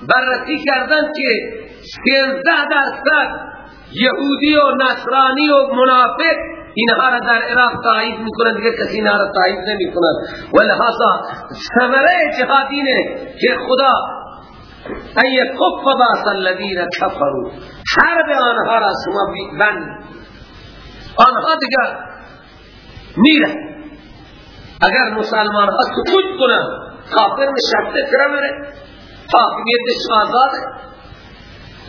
بررسی کردن که 13 درصد یهودی و نصرانی و منافق اینها را در عراق تایید می‌کنن دیگه کسی اینها را تایید نمی‌کنن و لحاظا ثمره جهادینه که خدا ان یکف باس الذین کفروا حرب آنها را شما بند. آنها دیگه میره. اگر مسلمان ها سکوت کنن کافر نشسته کرا مره حاکمیت آزاده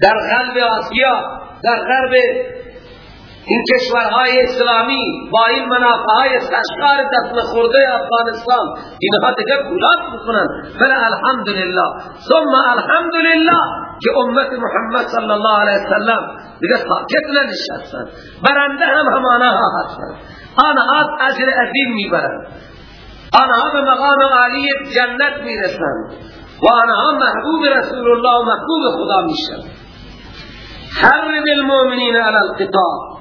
در غلب آسیا در غرب این کشورهای اسلامی با این منافعهای سشکار دست خورده افغانستان اینها دیگه گولاد بکنن بل الحمدلله. ثم الحمدلله که امت محمد صلی الله علیه وسلم دیگه ساکت ننشستن. برنده هم همانا ها هستن آنها اجر عظیم می‌برند. آنها به مقام عالی جنت می‌رسند. و آنها محبوب رسول الله و محبوب خدا میشن حرد المؤمنین على القتال.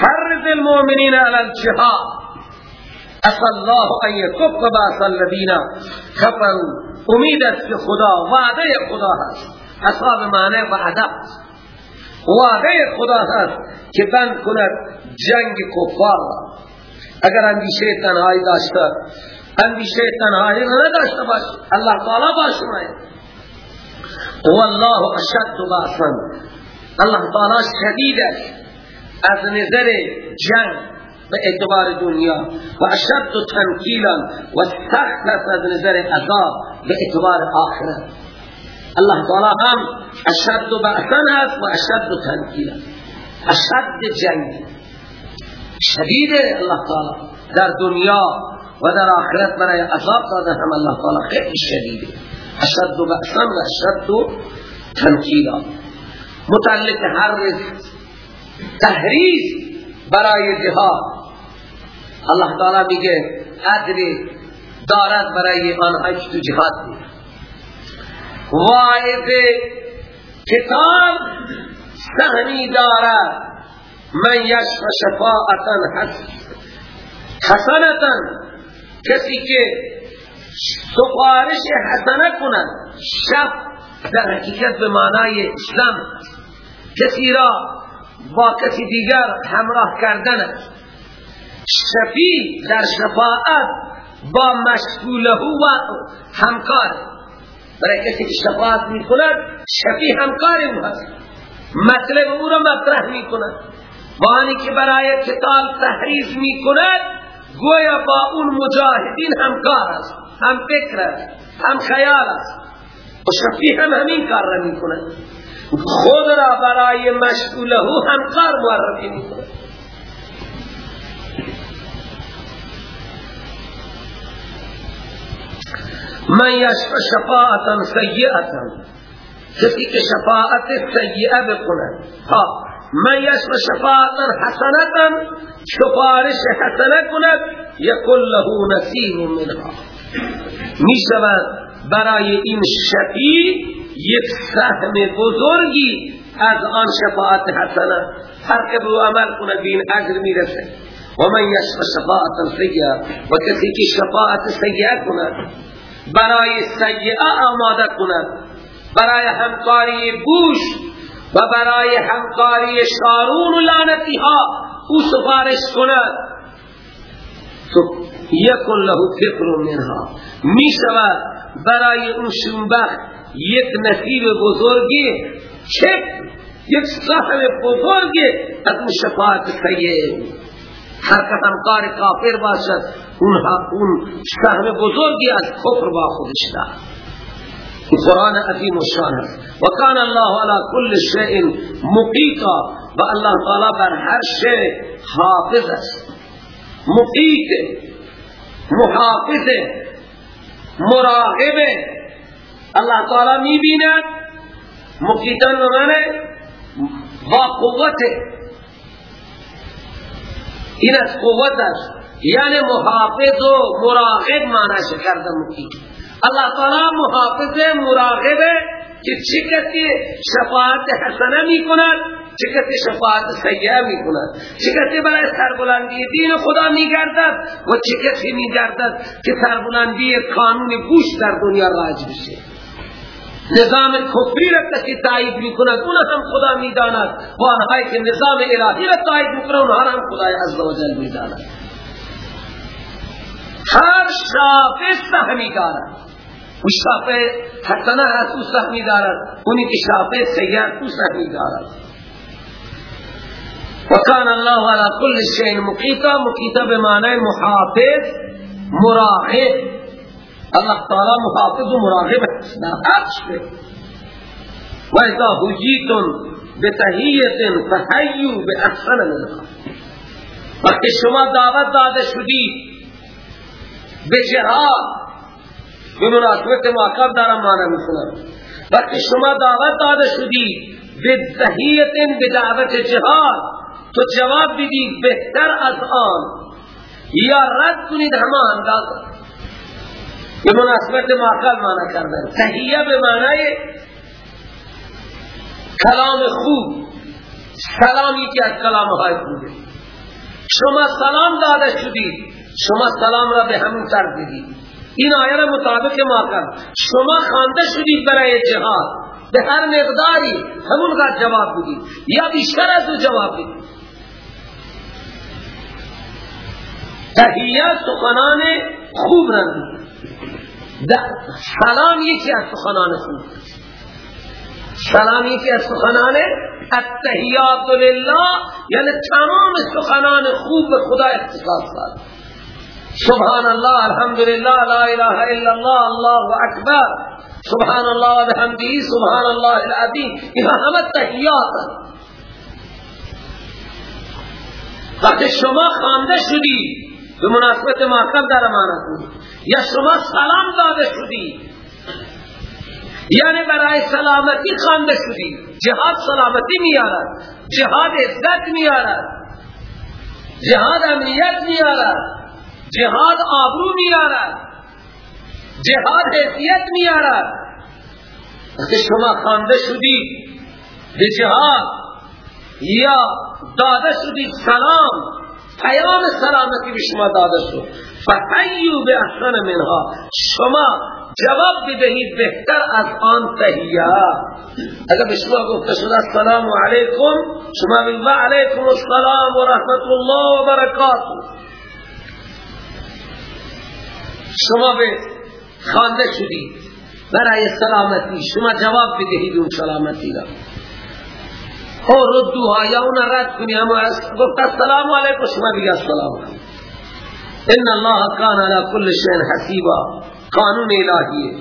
حرد المؤمنین على الجهاد. اصل الله أن يكف بأس الذين كفروا. امید است که خدا وعده خدا هست. أصحاب معنی وعده وعده خدا هست که بند کند جنگ کفار اگر اندیشه تنهایی داشته اندیشه تنهایی نداشته باش الله تعالی باش والله اشد باسا. الله تعالی شدید است. از نظر جنگ به اعتبار دنیا و اشد تنکیلا و سخت است از نظر عذاب به اعتبار آخرت. الله تعالی هم اشد بعثن است و اشد تنکیلا. اشد جنگ شدید الله تعالی در دنیا و در آخرت برای عذاب داده هم الله تعالی خیلی شدیده. اشد بعثن و اشد تنکیلا. متعلق هر تحریز برای جهاد. الله تعالی میگه اجر دارد برای آنها که تو جهاد دید واعظ کتاب سهمی دارد. من یشف شفاعتا حسنتا کسی که سفارش حسنه کند شف در حقیقت به معنای اسلام کسی را با کسی دیگر همراه کردن. شفی در شفاعت با مشغوله و همکار. برای کسی که شفاعت می کند شفی همکار او هست. مطلب او را مطرح می کند وانی که برای کتاب تحریف می کند گویا با اون مجاهدین همکار است. هم فکر است هم خیال است. و شفیع هم همین کار را می کند خود را برای مشغوله همکار معرفی می کند من یشف شفاعتا سیئتا. کسی که شفاعت سیئه بکند. ها من یشف شفاعتا حسنتا شفارش حسنه کند. یکن له نسیم منها. می شود برای این شفیع یک سهم بزرگی از آن شفاعت حسنه. هر که به عمل کند به این اجر می‌رسه. و من یشف شفاعتا سیئه و کسی که شفاعت سیئه کند برای سیعه آماده کند برای همکاری بوش و برای همکاری شارون و لعنتی ها او سفارش کند تو یکن له فکر منها. می شود برای اون شنبخت یک نصیب بزرگی چک یک صاحب بزرگی از اون شفاعت سیعه هر که همکار کافر باشد اون اون سهم بزرگی از کفر با خودش دارد. قرآن عظیم و شان و کان الله علی کل شیء مقیتا. و الله تعالی بر هر شیء حافظ است. مقیت محافظ مراقب. الله تعالی می بیند مقیتان و معنی با قوت. این از قوت است. یعنی محافظ و مراقب معنی کرده مقیم اللہ تعالی محافظ مراقب که چه کسی شفاعت حسنه می کند چه کسی شفاعت سیئه می کند چه کسی برای سربلندی دین خدا می گردد و چه کسی می گردد که سربلندی قانون گوش در دنیا راج بشه. نظام کفری را کسی تایید می کند اون هم خدا می داند و آنهایی که نظام الهی را تایید می کند اونها هم خدای عزوجل می داند هر شافه سهمی دارد او شافه حسنه هست او سهمی دارد اونی که شافه سیار او سهمی دارد وکان الله على كل شيء مقیتا مقیتا بمعنی محافظ مراقب. الله تعالی محافظ و مراقب در هر شيء و اذا حجیتم بتحییت فحیو بأحسن منها وقتی شما دعوت داده شدید به جهاد به مناسبت معقب دارم معنی میکنم وقتی شما دعوت داده شدی به تحییت به دعوت جهاد تو جواب بدید بهتر از آن. یا رد کنید همه انداز به مناسبت معقب معنی کردن. تحییه به معنی کلام خوب. سلام یکی از کلام های خوبه شما سلام داده شدید. شما سلام را به همون طرف بدید این آیه را مطابق کرد شما خوانده شدید برای جهاد. به هر مقداری همون را جواب بدید. یا بیشتر از او جواب بدید. تحییات سخنان خوب را سلام یکی از سخنان خوب. سلام یکی از سخنان التحیات لله یعنی تمام سخنان خوب به خدا اختصاص داد. سبحان الله الحمد لله لا اله الا الله الله اکبر. سبحان الله و بحمده سبحان الله العظیم. اینها همه تحیات. وقتی شما خانده شدی به مناسبت محکم در امانت یا شما سلام داده شدی. یعنی برای سلامتی خانده شدی. جهاد سلامتی میارد. جهاد عزت میارد. جهاد امنیت میارد. جهاد آبرو میارد. جهاد حیثیت میارد. وقتی شما خانده شدید به جهاد یا داده شدید سلام پیام سلامتی به شما داده شد. فتحیو به احسن منها. شما جواب بدهید بهتر از آن تحییه اگر به شما گفته شده السلام علیکم شما بگید و علیکم السلام و رحمت الله و برکاته. شما به خانده شدید. برای سلامتی شما جواب بدهید اون سلامتی را. او ردوها یا اون رد کنی اما گفت السلام علیکم شما بگید السلام ان الله کان علی کل شیء حسیبا قانون الهیه.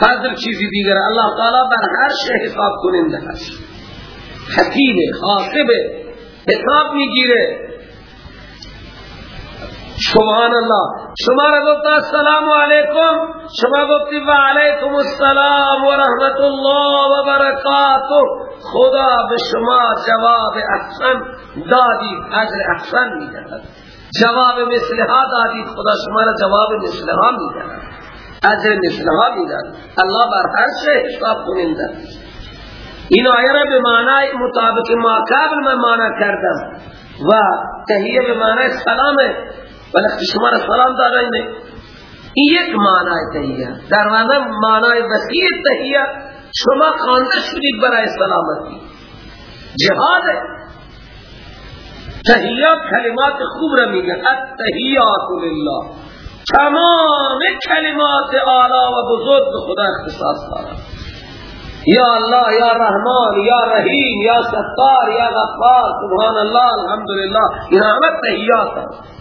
فضل چیزی دیگر الله تعالی بر هر شی حساب کننده است. حکیم حاسب حساب می‌گیره. سبحان الله شما گفتا السلام علیکم. شما گفتی و علیکم السلام و رحمت الله و برکاته. خدا به شما جواب احسن دادی اجر احسن می‌دهد. جواب مثلها دادی خدا شما را جواب مثلها می‌دهد. اجر مثلها می‌دهد. الله بر هر شی حساب کننده این آیه را به معنای مطابق ما قبل من معنی کردم و تهیه به معنای سلامه ولی شما را سلام دادن این یک معنی تهیه. در معنی معنی وسیع تهیه. شما خانده شدید برای سلامتی. جهاد. تهیه کلمات خوب را میگه. التهیات لله. تمام کلمات آلا و بزرگ خدا اختصاص دارد. یا الله یا رحمان یا رحیم یا ستار یا غفار سبحان الله الحمدلله. این همه تهیات هست.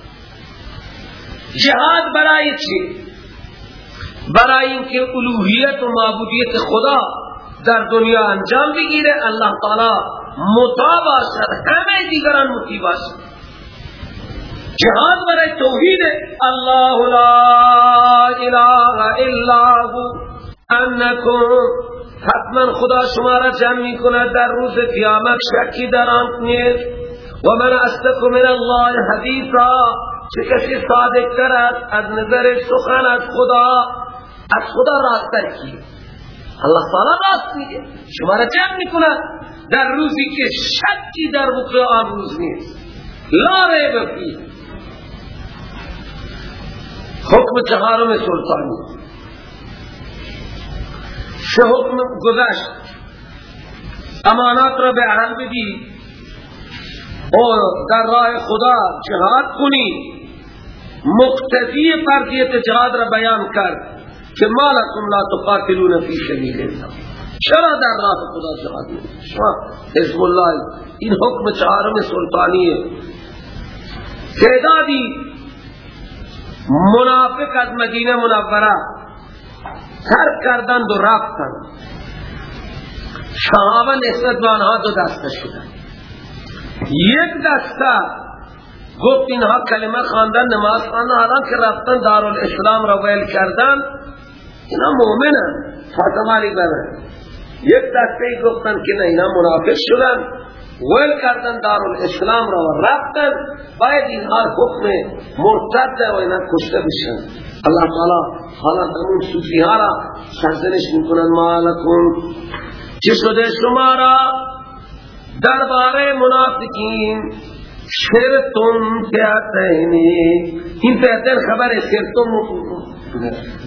جهاد برای چی؟ برای اینکه الوهیت و معبودیت خدا در دنیا انجام بگیره الله تعالی مطا باشد همه دیگران مطیع باشد. جهاد برای توحید الله لا اله الا هو. انکم حتما خدا شما را جمع می کند در روز قیامت شکی در آن نیست. و من استکم من الله حدیثا. چه کسی صادق تر است از نظر سخن از خدا؟ از خدا راستر کی الله تعالی راست میگه. شما را جمع می‌کنه. در روزی که شکی در وقوع آن روز نیست. لا ریب فی حکم چهارم سلطانی. سه حکم گذشت؟ امانات را به اهل بدی. اور در راه خدا جهاد کنی. مقتضی فرضیت جهاد را بیان کرد که مالکم لا تقاتلون فی سبیل الله. چرا در راه خدا جهاد کنی شما حزب الله این حکم چهارم سلطانیه. تعدادی منافق از مدینه منوره ترک کردند و رفتند. صحابه نسبت به دو دسته شدند. یک دسته گفت اینها کلمه خواندن نماز خواندن حالا که رفتن دارالاسلام را ویل کردن اینا مؤمنن فاطمه علی بنا یک دسته گفتن که نه اینا منافق شدن. ویل کردن دارالاسلام را و رفتن. باید اینها حکم مرتد و اینا کشته بشن. الله تعالی حالا تمون صوفی ها را سرزنش می‌کنن مالکون چه شده شما را؟ درباره منافقین. شرطون فیعتینی این فیعتین خبر شرطون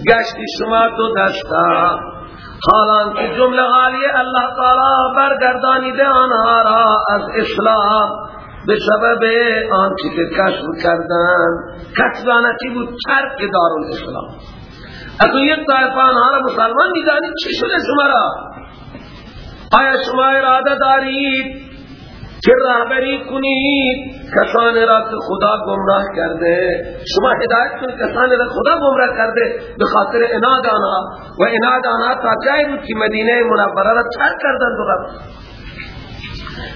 گشتی شما تو دستا. حالان که جمله حالی اللہ تعالی برگردانیده آنها را از اسلام. به سبب آنچه که کشف کردن کسبانه چی بود؟ ترک دارون اسلام اگر یک طایفه آنها را مسلمان می‌دانید چی شده شما را؟ آیا شما اراده دارید که رهبری کنید؟ کسان را که خدا گمراه کرده. شما هدایت کنید کسان را خدا گمراه کرده. به خاطر اناد آنها. و اناد آنها تا جایی بود که مدینه منوره را ترک کردند و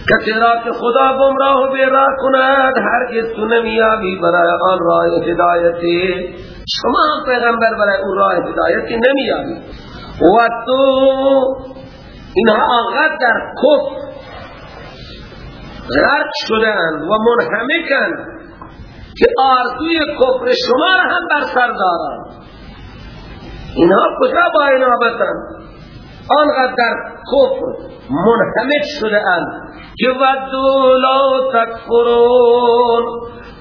کسی را که خدا گمراه و بیراه کند هرگز تو نمیابی برای آن راه هدایتی. شما هم پیغمبر برای اون راه هدایتی نمیابی و تو اینها آغاز در کفر غرق شدند و منحمکند که آرزوی کفر شما را هم بر سر دارند. اینها کجا با اینابتند آنقدر در کفر منحمک شده اند که ودو لو تکفرون.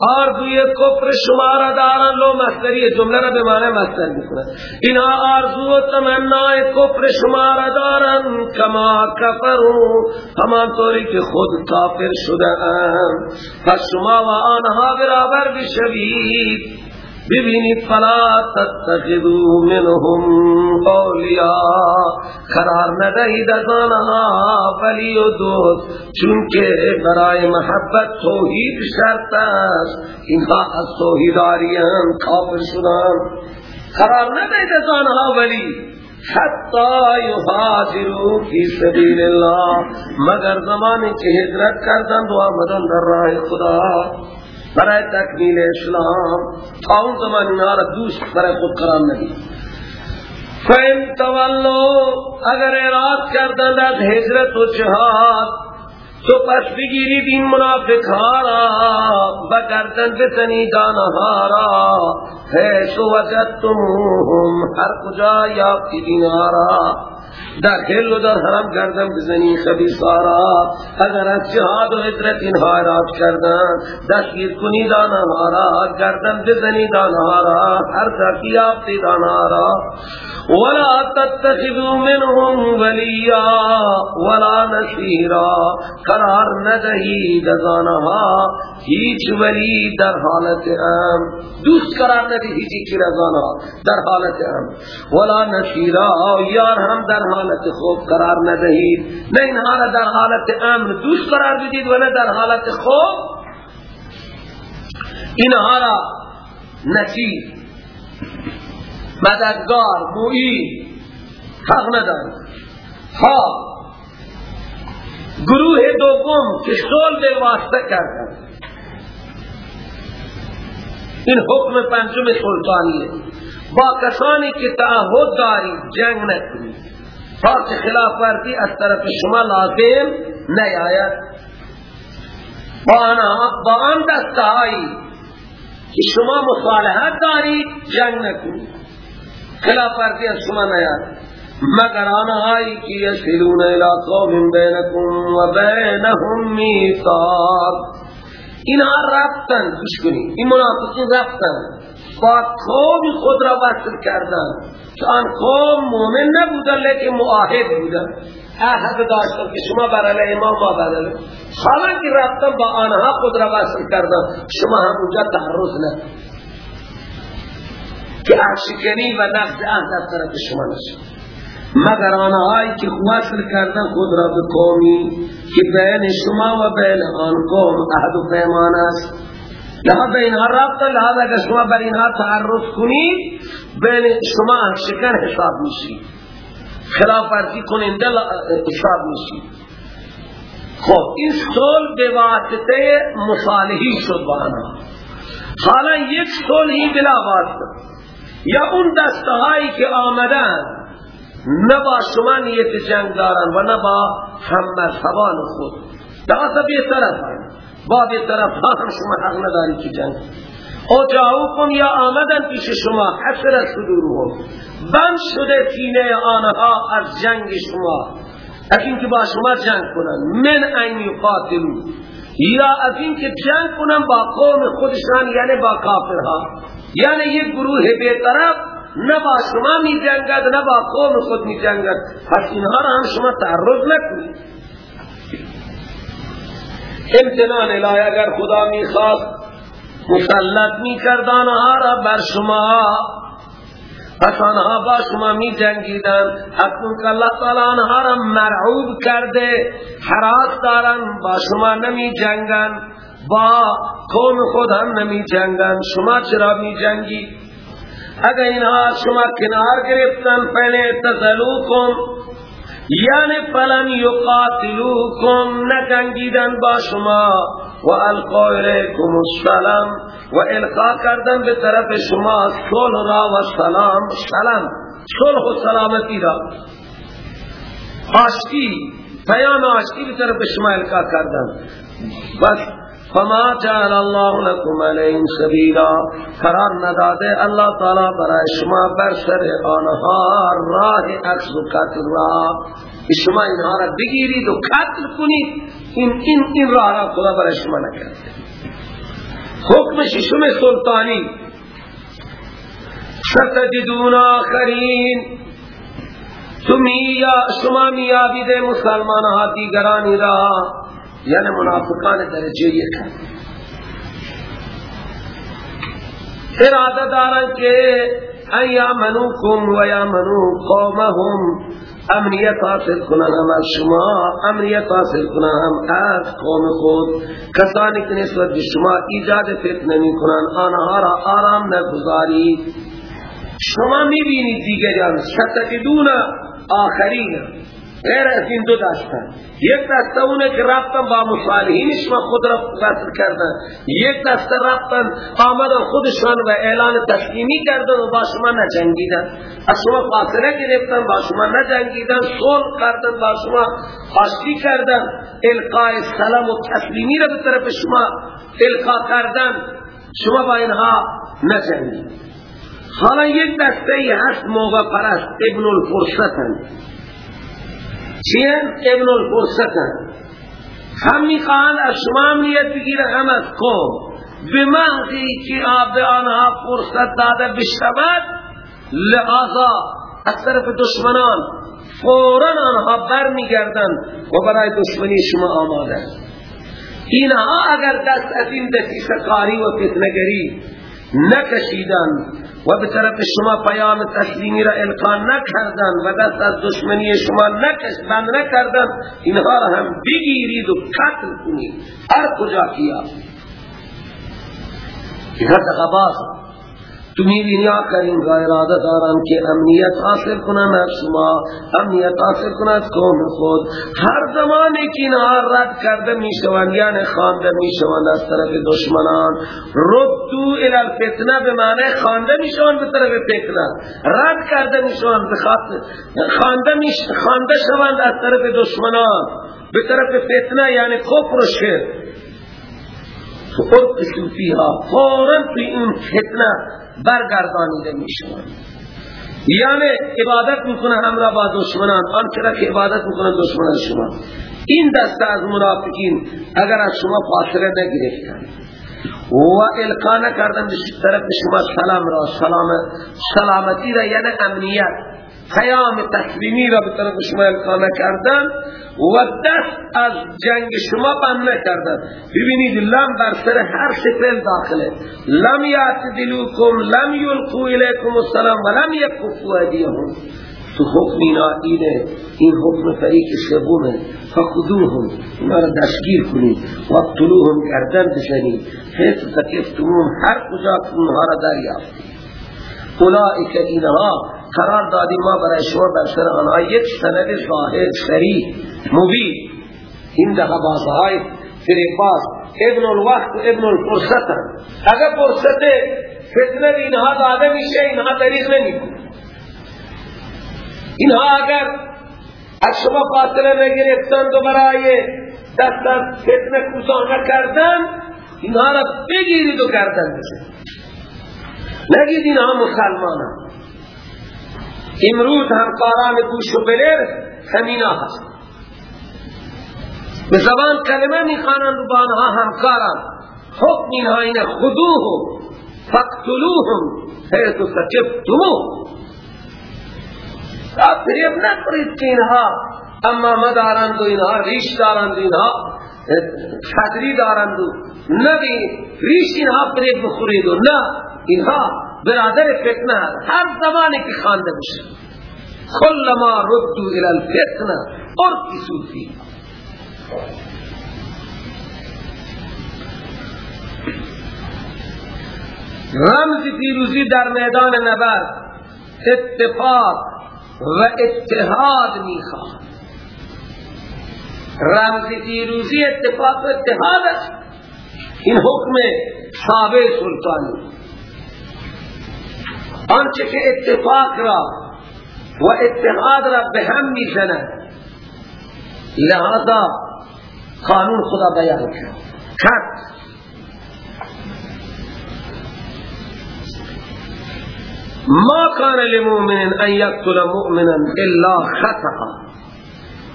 آرزوی کفر شما را دارن لو مستری جمله را به معنی مستر می‌کنن. اینها آرزو و تمنای کفر شما را دارن کما کفرو همان طوری که خود کافر شده پس شما و آنها برابر بشوید. ببینید فلا تتخذوا منهم اولیاء. قرار ندهید از آنها ولی و دوست چونکه برای محبت توحید شرط است. اینها از توحیداریان کافر شدن قرار ندهید از آنها ولی حتی یهاجروا فی سبیل الله. مگر زمانی که هجرت کردند و آمدن در راه خدا. برای تکمیل اسلام تا اون زمان اینا را دوست برای خود قرار ندید. فین تولو اگر اراد کردند از هجرت و جهاد تو پس بگیرید این منافق را بگردن بزنید آنها را. حیث وجدتموهم هر کجا یافتید اینها در حل و در حرم گردن بزنی خبیصارا اگر از جهاد و حضرت اینها اراد کردن دستگیر کنید آنها را گردن بزنید آنها را هر جا یافتید آنها را. ولا تتخذوا منهم وليا ولا نصيرا قرار ندهید از هیچ ولی در حالت ام. دوست قرار ندهید هیچی که از در حالت ام. ولا نصيرا یار هم در حالت خوب قرار ندهید. نه اینها در حالت امن دوست قرار بدید و نه در حالت خوب. اینها را نصیر مددگار موئی حق ندارد ها گروه دوم که صلح به واسطه کردن. این حکم پنجم سلطانیه. با کسانی که تعهد داری جنگ نکنی که خلاف ورزی از طرف شما لازم نیاید. با آن دستهایی که شما مصالحت دارید جنگ نکنید. خلاف ورزی از شما نیاد مگر آنهایی که یسلون الى قوم بینکم و بینهم میثاق. اینها رفتن گوش کنید. این منافقین رفتن. با خود را وصل کردن که آن قوم مؤمن نبودن لیکن معاهد بودن عهد داشتن که شما بر علیه ما ما حالا که رفتن با آنها خود را وصل کردن شما هم اونجا تعرض نکنید که افشکنی و نقض عهد از طرف شما نشه. مگر آنهایی که وصل کردن خود را به قومی که بین شما و بین آن قوم عهد و پیمان است؟ لحظه اینها رفتن لحظه اگر شما بر اینها تعرض کنید بین شما افشکن حساب میشید. خلاف ورزی کننده حساب میشید. خب این صلح به واسطه مصالحی شد با آنها. حالا یک صلحی بلا واسطه یا اون دستهایی که آمدن نه با شما نیت جنگ دارن و نه با هم مذهبان خود. لحظه بی طرف با بی طرف هم شما حق نداری که جنگ. او یا آمدن پیش شما حسر صدورهم. بند شده سینه آنها از جنگ شما. از اینکه با شما جنگ کنن. من این یقاتلو یا از اینکه جنگ کنن با قوم خودشان یعنی با کافرها. یعنی یک گروه بیطرف نه با شما می جنگد نه با قوم خود می جنگد پس اینها را هم شما تعرض نکنید. امتنان الهی اگر خدا می خواست مسلط می کردن را بر شما پس آنها با شما می جنگیدن اکنون که اللہ تعالی آنها را مرعوب کرده حراس دارن با شما نمی جنگن با قوم خود هم نمی جنگن شما چرا می جنگی اگر اینها شما کنار گرفتن پہلے تزلوکم یعنی فلن یقاتلوکم نجنگیدن با شما. و القا السلام. و القا کردن به طرف شما صلح را و سلام. سلام. صلح و سلامتی را. آشتی پیام آشتی به طرف شما القا کردن. بس. فما جعل الله لكم عليهم سبيلا قرار نداده الله تعالی برای شما بر سر آنها راه اخذ و قتل را. شما اینها را بگیرید و قتل کنید. این این این راه را خدا برای شما نکرده حکم ششم سلطانی. ستجدون آخرین. شما میابید مسلمان ها دیگرانی را. یعنی منافقان درجه یک اراده دارن که ایامنوکم و یامنو قومهم. امنیت حاصل کنن هم از شما امنیت حاصل کنن هم از قوم خود. کسانی که نسبت به شما ایجاد فتنه می کنن آنها را آرام نگذارید. شما می بینید دیگران ستجدون آخرین. غیر از این دو دستن یک دسته اونه که رفتن با مصالحین شما خود را قتل کردن. یک دسته رفتن آمدن خودشان و اعلان تسلیمی کردن و با شما نجنگیدن. از شما فاصله گرفتن با شما نجنگیدن. صلح کردن با شما خاصی کردن. القای سلام و تسلیمی را به طرف شما القا کردن. شما با اینها نجنگید. حالا یک دسته ای هست موقع پرست ابن الفرصتن چیه؟ ابن الفرصتن هم می‌خواهند از شما امنیت بگیره هم از قوم به محضی که آب آنها فرصت داده بشود لحاظا از طرف دشمنان فورا آنها بر میگردن و برای دشمنی شما آماده اینها اگر دست از این دسیسه کاری و فتنگری نکشیدن و به طرف شما پیام تسلیمی را القا نکردن و دست از دشمنی شما نکش بند نکردن اینها را هم بگیرید و قتل کنید. هر کجا کیا این غباز تو می‌بینی آخرین را اراده دارن که امنیت حاصل کنن از شما. امنیت حاصل کنن از قوم خود. هر زمانی که اینها رد کرده می‌شوند یعنی خانده می‌شوند از طرف دشمنان. ردو الى الفتنه به معنی خانده می‌شوند به طرف فتنه. رد کرده می‌شوند به خانده میش خانده شوند از طرف دشمنان. به طرف فتنه یعنی کفر و شرک. فورا فی این فتنه برگردانیده می‌شوند یعنی عبادت می‌کنه همراه با دشمنان آنچه که عبادت می‌کنه دشمنان شما. این دسته از منافقین اگر از شما فاصله نگرفتن. و القا نکردن به طرف شما سلام را سلام سلامتی را یعنی امنیت. قیام تسلیمی را به طرف شما القا نکردن و دست از جنگ شما بند نکردن. ببینید لم بر سر هر شکل داخله. لم یعتدلوکم لم یلقو الیکم السلام و لم یکفو ادیهم تو حکم اینا اینه. این حکم فریق سومه. فخذوهم. اینا را دستگیر کنید. و اقتلوهم گردن بزنید. حیث تکفتمون هر کجا که اونها را دریافتید. اولئک اینها قرار دادیم ما برای شما بر سر آنها یک سند ظاهر سریع مبین. این ده بازهای فریقاس ابن الوقت و ابن الفرصت اگر فرصت فتنه به اینها داده میشه اینها طریق نمی اینها اگر از شما فاصله نگرفتند و برای دست از فتنه کوتاه نکردن اینها را بگیرید و کردن بشه نگید اینها مسلمانان امروز همکاران گوش و بلر همینا هست. به زبان کلمه می‌خوانند و بانها همکاران. حکم اینها این خدوهم فقتلوهم حیث سکفتموه فریب نکنید که اینها. اما مدارند و اینها ریش دارند اینها. صدری دارند و نبی ریش اینها فریب بخورید و نه اینها برادر فتنه هر زمانی که خانده بشه. کل ما ردو الى الفتنه ارکسو فی رمز پیروزی در میدان نبرد. اتفاق و اتحاد می‌خواد رمز پیروزی اتفاق و اتحاد است. این حکم صحابه سلطانی. آنچه که اتفاق را و اتحاد را به هم میزند لہذا قانون خدا بیان کرد. کرد. ما کان لمؤمن ان یقتل مؤمنا الا خطأ.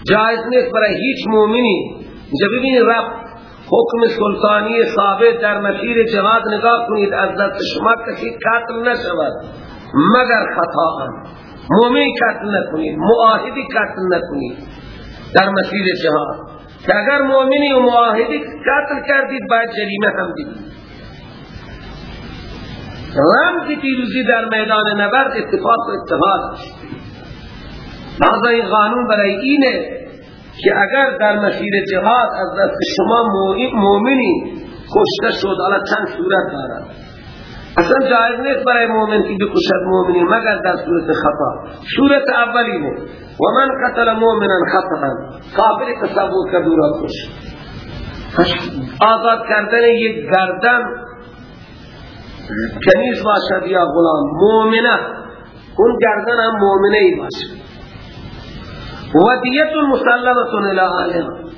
جائز نیست برای هیچ مؤمنی جب ببینید رب حکم سلطانی ثابت در مسیر جهاد نگاه کنید از دست شما کسی قتل نشود. مگر خطا مومن قتل نکنید معاهدی قتل نکنید در مسیر جهاد. که اگر مومنی و معاهدی قتل کردید باید جریمه هم دید. رمز پیروزی در میدان نبرد اتفاق و اتحاد است لحظه این قانون برای اینه که اگر در مسیر جهاد از دست شما مؤمنی کشته شد حالا چند صورت دارد اصلا جایز نیست برای مؤمن که بکشد مؤمنی مگر در صورت خطا. صورت اولی بود و من قتل مؤمنا خطا کافر تصور کرد را کش آزاد کردن یک گردن کنیز باشد یا غلام. مؤمنه. اون گردن هم مؤمنه ای باشد. و دیت مسلمت الى آلها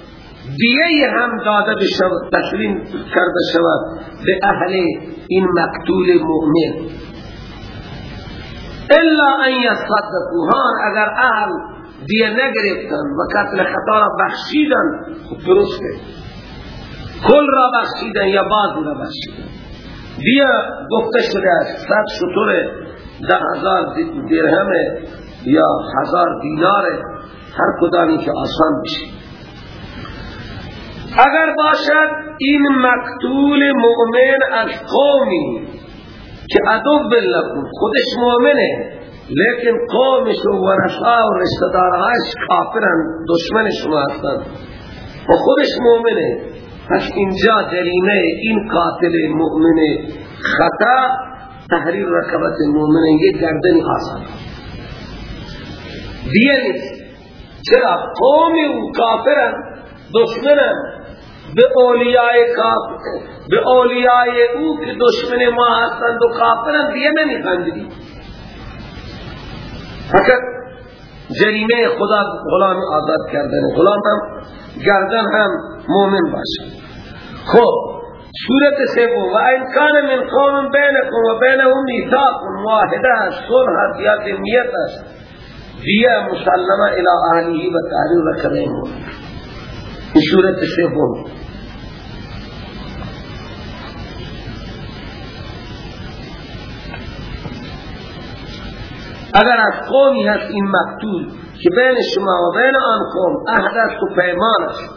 دیه هم داده بشود تسلیم کرده شود به اهل این مقتول مؤمن. الا ان یصدقوها اگر اهل دیه نگرفتن و قتل خطا را بخشیدن خب درسته کل را بخشیدن یا بعضی را بخشیدن. دیه گفته شده است صد شطور ده هزار درهم یا هزار دینار هر کدامی که آسان بشه اگر باشد این مقتول مؤمن از قومی که ادو لکن خودش مؤمنه لیکن قومش و ورثا و رشتدارهاش کافرن دشمن شما هستن. و خودش مؤمنه. پس اینجا جریمه این قاتل مؤمن خطا تحریر رکبت مؤمنه یه گردن آسان. دیگه نیست چرا قومی و کافرن دشمنن؟ به اولیاء کافر به اولیاء او که دشمن ما هستند و کافرند دیگه نمیخندی. فقط جریمه خدا غلام آزاد کردن. غلام هم گردن هم مومن باشه. خب صورت سوم. و این کان من قوم بینکم و بینهم میثاق واحده صلح یا ذمیت است. دیه مسلمة إلى اهلیه و تحریر رکنه این صورت سوم اگر از قومی هست این مقتول. که بین شما و بین آن قوم عهد است و پیمان است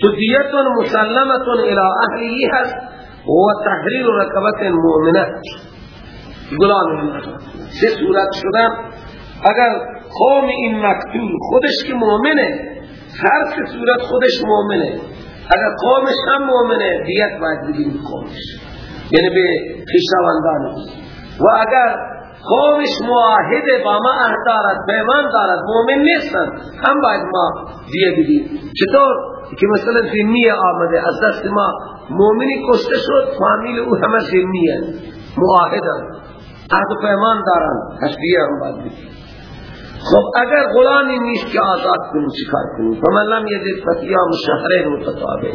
تو دیتون مسلمتون إلى اهلی هست و تحریر رکبت مؤمنه. غلام سه صورت شدن اگر قوم این مقتول خودش که مؤمنه. هر سه صورت خودش مؤمنه. اگر قومش هم مؤمنه دیت باید بگیم قومش یعنی به خیشتواندان و اگر قومش معاهده با ما عهد دارد پیمان دارد مومن نیستن هم باید ما دیه بدیم. چطور؟ که مثلا زمیه آمده از دست ما مومنی کشته شد فامیل او همه زمیه معاهدن. عهد پیمان دارن. دیه هم باید بدیم خب اگر غلامی نیست که آزاد کنیم چیکار کنیم فمن لم یجد فتیام شهرین متطابق.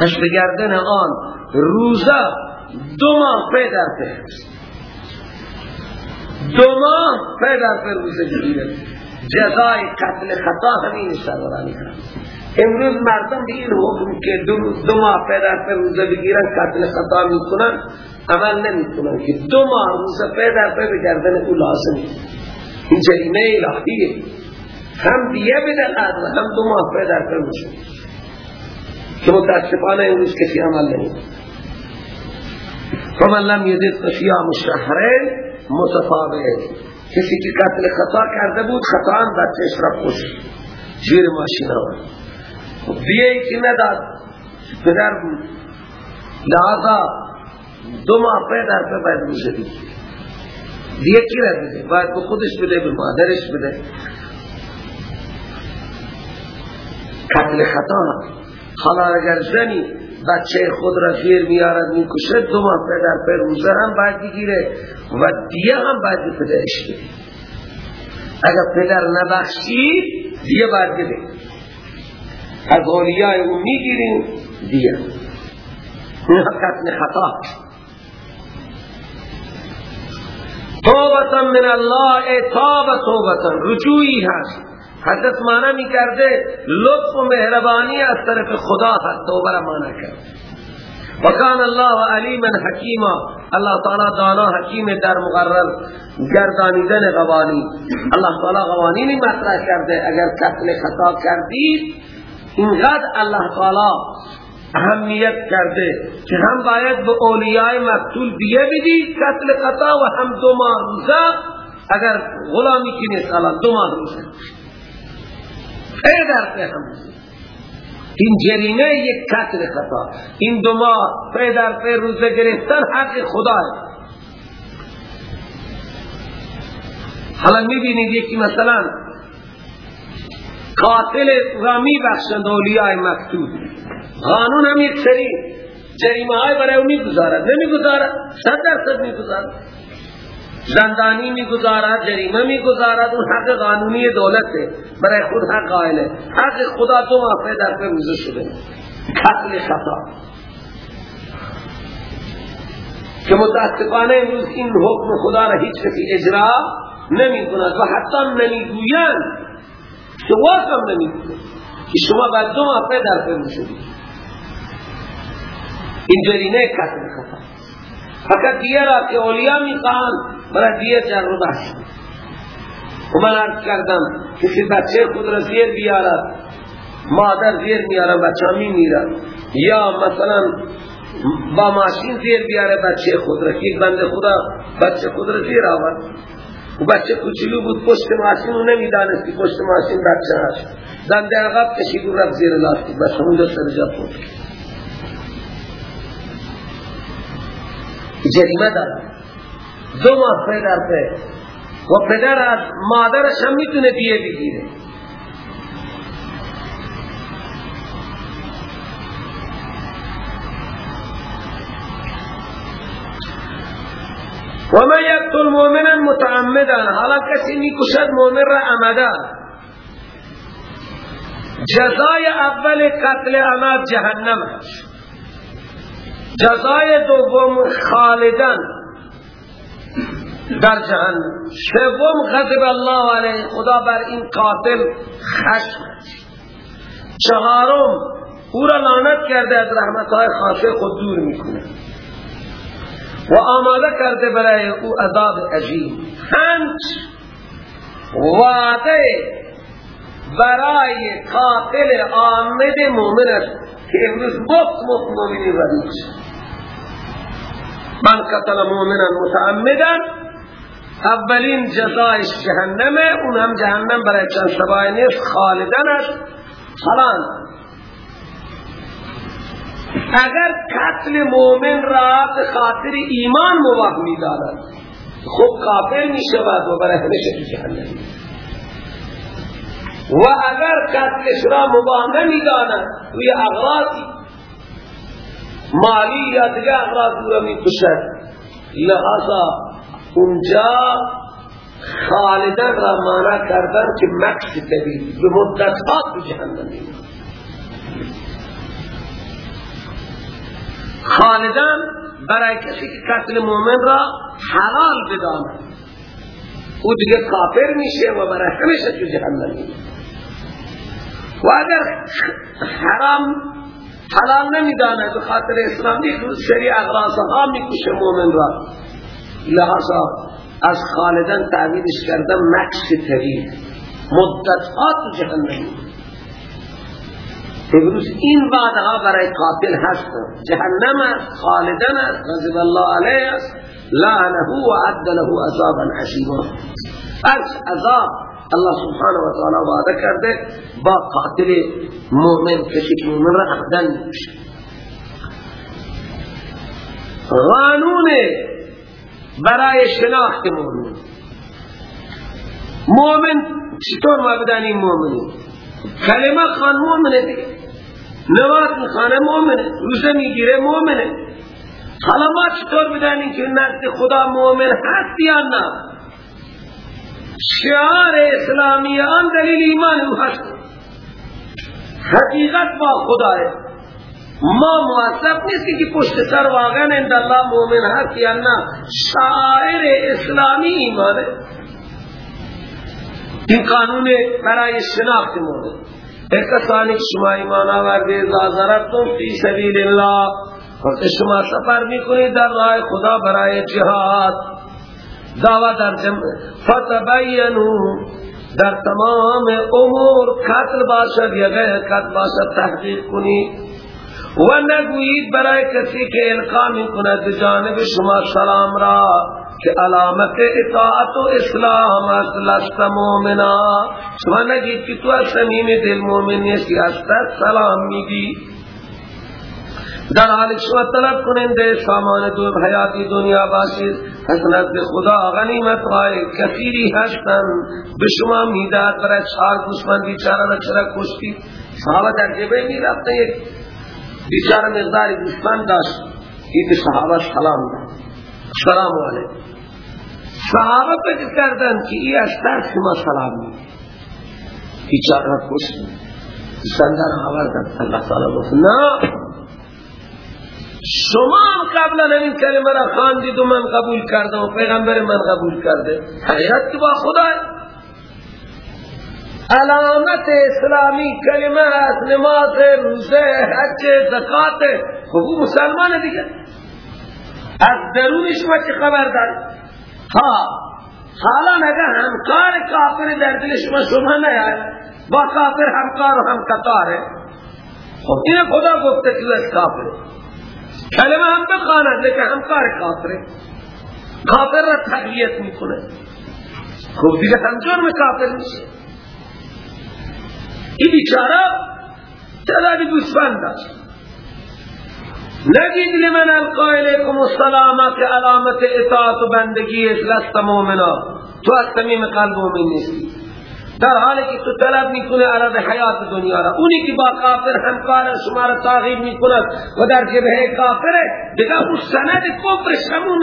پس بگردن آن روزه دو ماه پی در دو ماه پیدا پر روزه بگیرد جزای قتل خطا همین سرورانی کرد امروز مردم به این حکم که دو, دو ماه پیدا پر روزه بگیرن قتل خطا می‌کنن عمل نمی‌کنن که دو ماه روزه پیدا پر بگردن او لازم این جریمه الهیه هم دیه بده و هم دو ماه پیدا پر روزه که متاسفانه امروز کسی عمل نمی‌کنه. فمن لم یدد فصیام الشهرین متفاوت. کسی که قتل خطا کرده بود خطا هم بچهش را خوش. زیر ماشین آورد. دیگه که نداد پدر لحظا دو ماه باید روزه بگیر دیگه کی را بده باید به خودش بده به مادرش بده. قتل خطا حالا اگر زنی بچه خود را زیر میارد می‌کشه دو ماه پدر پر روزه هم باید بگیره و دیه هم باید پدرش بده. اگر پدر نبخشی دیه باید بده. از اولیاء او می‌گیریم دیه این قتل خطا. توبتا من الله توبه توبتا. رجوعی هست. حضرت مانا می کرده لطف و مهربانی از طرف خدا هست. دوباره مانا کرد. وکان الله علیما حکیما. الله تعالی دانا حکیم در مقرر. گردانیدن قوانی الله تعالی قوانینی مطرح کرده. اگر قتل خطا کردید اینقدر الله تعالی اهمیت کرده که هم باید به اولیاء مقتول دیه بدی قتل قطع و هم دو ماه روزه. اگر غلامی نیست الان دو ماه روزه. در هم این جریمه یک قتل خطا این دو ماه پی در پی روزه گرفتن حق خدا حالا می‌بینید یکی مثلا قاتل را میبخشند اولیاء مکتوب قانون هم یک سری جریمه های برای اون می‌گذارد. نمی‌گذارد. صد درصد می‌گذارد. زندانی می‌گذارد جریمه می‌گذارد. اون حق قانونی دولته برای خود حق قائله حق خدا دو ماه در پر روزه شده. قتل خطا. که متاسفانه امروز این حکم خدا را هیچ کسی اجرا نمی کند و حتی نمی گویند که واقعا نمی که شما بعد دو ماه در پر شدید. این جریمه قتل خطا فقط دیه را که اولیاء می برای دیه جر رو بحث و من عرض کردم کسی بچه خود را زیر بیارد مادر زیر میاره بچه می میرد. یا مثلا با ماشین زیر بیاره بچه خود را که بند خدا بچه خود را زیر آورد. و بچه کچلو بود پشت ماشین رو نمی‌دانست پشت ماشین بچه هست. دنده عقب کشید و رفت زیر لاستیک بس همونجا سر جا پوت جریمه دارد دو ماه پدر و پدر از مادرش هم می‌تونه دیه بگیره. و من یقتل مؤمنا متعمدا. حالا کسی می‌کشد مؤمن را عمدا جزای اول قتل عمد جهنم است. جزای دوم خالدن. در جهنم سوم غضب الله علیه. خدا بر این قاتل خشم. چهارم او را لعنت کرده از رحمت های خاصه خود دور می‌کنه و آماده کرده برای او عذاب عظیم. پنج وعده برای قاتل آمد مومن است که امروز مفت مفت مومنی ردیق من قتل مومنا متعمدا اولین جزایش جهنمه اون هم جهنم برای چند سبای نیست خالدن است. حالا اگر قتل مومن را به خاطر ایمان مباح می دارد خب کافر می شود و برای همیشه جهنم و اگر قتلش را مباح نمی دارد توی اغراضی مالی یا دیگه اغراض را می کشد لحظا اونجا خالدن را مانا کردن که مکس طبیعی به مدت ها تو خالدن برای کسی که قتل مومن را حلال بداند او دیگه کافر میشه و برای همیشه تو جهنم و اگر حرام حلال نمی‌داند به خاطر اسلامی سری اغراض ها می‌کشه مومن را. لحظا از خالدن تعبیرش کردن مکس طویل مدت ها تو جهنم. این وعده برای قاتل هست. جهنم است خالدن است غضب الله علیه است. لعنه و عد له عذابا عظیما. از عذاب الله سبحانه و تعالی وعده کرده با قاتل مؤمن کسی که مؤمن را عبدن قانون برای شناخت مؤمن. مؤمن چطور ما بدانیم مؤمنی کلمه خان مؤمنه دیگه نماز میخانه مؤمنه روزه می‌گیره مؤمنه. حالا ما چطور بدانیم که نزد خدا مؤمن هست یا نه؟ شعار اسلامی آن دلیل ایمان او هست. حقیقت با خدا ما موثق نیست که پشت سر واقعا اند الله مومن هست یا نه. شاعر اسلامی ایمانه. این قانون برای شناخت مومن. اکسانی که شما ایمان آورده زازرتون فی سبیل الله. وقت شما سفر می‌کنید در راه خدا برای جهاد دعوت در جمع. فتبینو در تمام امور قتل باشد یا غیر قتل باشد تحقیق کنید و نگویید برای کسی که القا می کند جانب شما سلام را که علامت اطاعت و اسلام است لست مومنا. شما نگید که تو از سمیم دل مومن سلام میگی. در حال شما طلب کننده سامان دو حیاتی دنیا باشید پس نزد خدا غنیمت های کثیری هستن به شما می‌داد برای چهار دشمن بیچاره را چرا کشتی؟ صحابه در جبه می رفته یک بیچاره مقداری دشمن داشت. این صحابه سلام داد. سلام علیکم. صحابه فکر کردن که این از ترس ما سلام می بیچاره را کشتی. سندر آوردن. اللہ تعالی گفت نه. شما هم قبلا این کلمه را خواندید و من قبول کردم و پیغمبر من قبول کرده. حقیقت که با خدا علامت اسلامی کلمه از نماز روزه حج زکات. خب مسلمان دیگه. از درون شما چه خبر داری ها حالا اگر همکار کافر در دل شما شما نیاید با کافر همکار و همکتاره. خب این خدا گفته که کافر کلمه هم بخواند لیکن همکار کافره. کافر را تقویت می‌کنه خب دیگه هم جرم کافر میشه. این بیچاره تعداد دشمن داشت نگید لمن القائلیکم السلام که علامت اطاعت و بندگی لست مومنا تو از تمیم قلب مومن نیستی. در حالی که تو طلب می‌کنه عرض حیات دنیا را. اونی که با کافر همکار شما را تاغیب می‌کند و در جبه کافره دیگه اون سند کفر شمون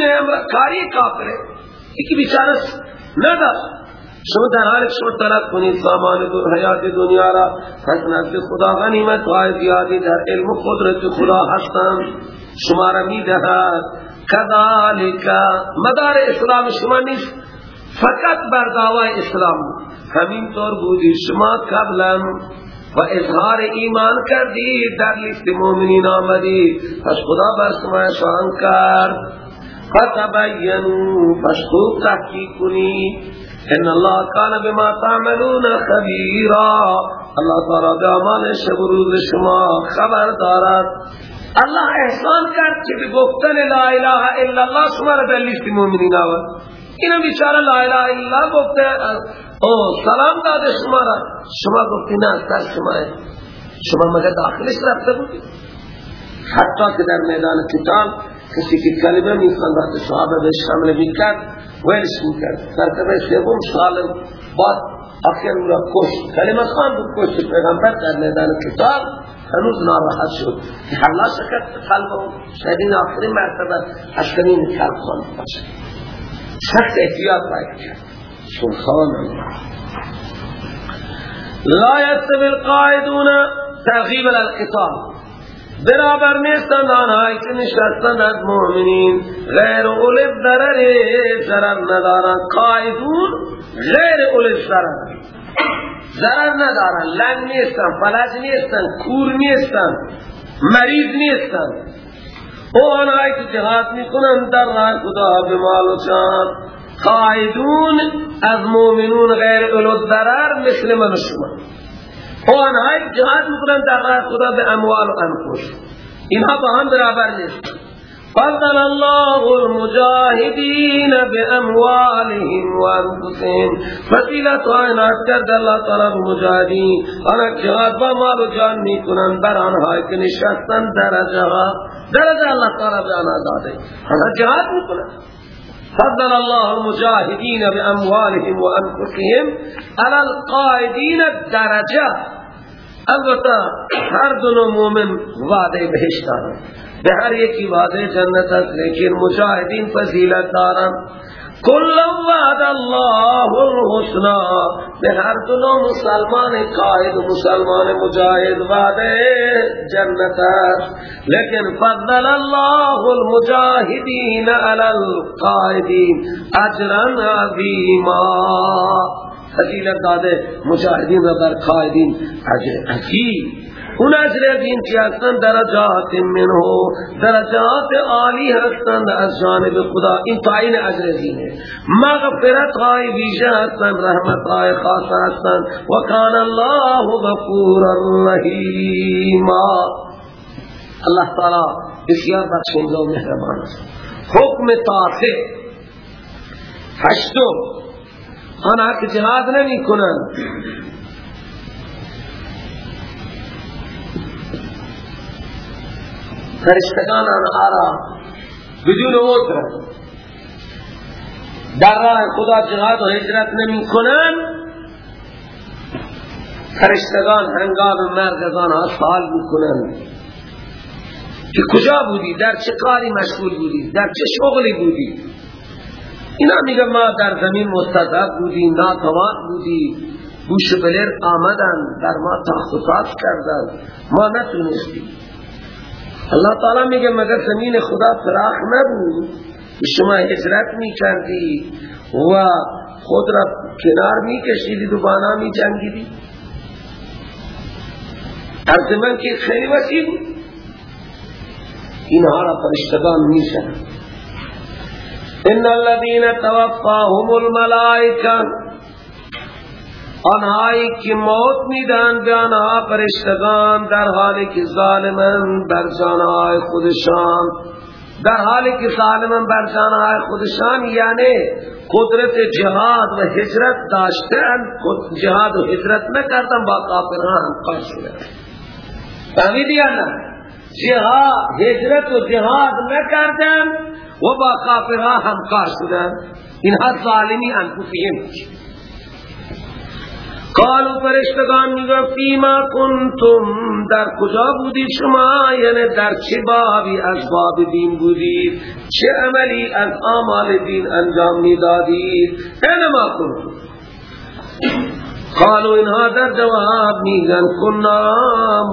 کاری کافره. یکی بیچاره نداشت. شما در حال شما طلب کنید سامان حیات دنیا را پس نزد خدا غنیمت و زیادی در علم و قدرت خدا هستند شما را می‌دهد. کذالک. مدار اسلام شما نیست. فقط بر دعوی اسلام. همین طور بودی. شما قبلا و اظهار ایمان کردی در لیست مومنین آمدی. پس خدا بر شما احسان کرد. فتبینو پس خوب تحقیق کنی. ان الله کان بما تعملون خبیرا. اللہ تعالی به اعمال شب روز شما خبر دارد. الله احسان کرد که به گفتن لا اله الا الله شما را در لیست مومنین آورد. اینا بیچاره لا اله الا الله گفته او سلام داده شما را. شما گفتی نه سر شما. شما مگر داخلش رفته بودی؟ حتی که در میدان کتاب کسی که کلمه می‌خوند وقت صحابه بهش حمله می‌کرد ویلش می‌کرد. مرتبه سوم سال بعد آخر او را کش کلمه خان بود کش پیغمبر در میدان کتاب. هنوز ناراحت شد. که حلا شکرد قلب شاید این آخرین مرتبه از کنین خواند باشد سخت احتیاط باید کرد. سبحان لا يستوي القاعدون ترغیب القتال. برابر نیستند آنهایی که نشستند از مؤمنین. غیر اول ضرر ضرر ندارن قاعدون غیر اول ضرر. ضرر ندارن لن نیستن فلج نیستن کور نیستن مریض نیستن او آنهایی که جهاد می‌کنن در راه خدا به مال و جان قائدون از مؤمنون غیر اولو ضرر مثل من و شما. آنهایی که جهاد می‌کنن در راه خدا به اموال و انفس. اینها با هم برابر نیست فضل الله المجاهدين بأموالهم وأنفسهم فضیلت آینات کرد اللہ تعالی المجاهدین آنها جهاد با مال و جان می‌کنن بر آنهایی که نشستن درجه درجه اللہ تعالی به آنها داده آنها جهاد می‌کنن. فضل الله المجاهدين بأموالهم وأنفسهم على القائدين درجه البته هر دو مومن وعده بهشت به هر یکی وعده جنت است لیکن مجاهدین فضیلت دارن. کل وعد الله الحسنا به هر دو مسلمان قائد مسلمان مجاهد وعده جنت است لیکن فضل الله المجاهدین علی القائدین اجرا عظیما فضیلت داده مجاهدین و بر قائدین اجر عظیم اون اجر دین که هستند درجات منه درجات عالی هستند از جانب خدا. این تعین اجر دینه مغفرت های ویژه هستند رحمت های خاص هستند و کان الله غفور الرحیم الله تعالی بسیار بخشنده و مهربان است. حکم تاسع هشتم. آنها که جهاد نمی کنند فرشتگان آنها را بدون عذر در راه خدا جهاد و هجرت نمی کنند. فرشتگان هنگام مرگ از آنها سوال می‌کنند که کجا بودی؟ در چه کاری مشغول بودی؟ در چه شغلی بودی؟ اینا میگه ما در زمین مستضعف بودیم ناتوان بودیم. بوش بلر آمدن در ما تخصصات کردن ما نتونستیم. الله تعالی میگه مگر زمین خدا فراخ نبود. شما هجرت می کردی و خود را کنار می کشیدی و بانا می جنگیدی عرض من که خیلی وسیع بود. اینها را فرشتگان می شد ان الذين توفاهم الملائکه آنهایی که موت میدن به آنها فرشتگان در حالی که ظالمن بر جانهای خودشان در حالی که ظالمن بر جانهای خودشان یعنی قدرت جهاد و هجرت داشتن جهاد و هجرت نکردن با کافران کار شده. فهمیدی یا جهاد هجرت و جهاد نکردن و با کافرها همکار شدن. اینها ظالمی انفسهم. قالو فرشتگان میگن فیما کنتم در کجا بودی شما؟ یعنی در چه بابی؟ از باب دین بودید؟ چه عملی از آمال دین انجام می‌دادید؟ اینما کنتم. قالوا اینها در جواب میگن کنا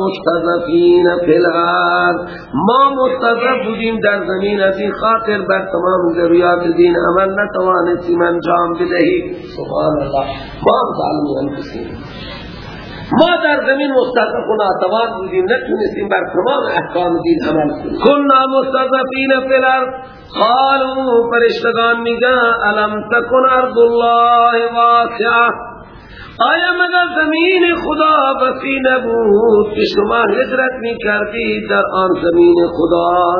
مستضعفین فی الارض. ما مستضعف بودیم در زمین از این خاطر بر تمام ضروریات دین عمل نتوانستیم انجام بدهیم. سبحان الله ما ظالمین انفسیم. ما در زمین مستضعف و ناتوان بودیم نتونستیم بر تمام احکام دین عمل کنیم. کنا مستضعفین فی الارض. قالوا فرشتگان میگن الم تکن ارض الله واسعه؟ آیا مگر زمین خدا بسی نبود که شما هجرت می کردی در آن زمین خدا؟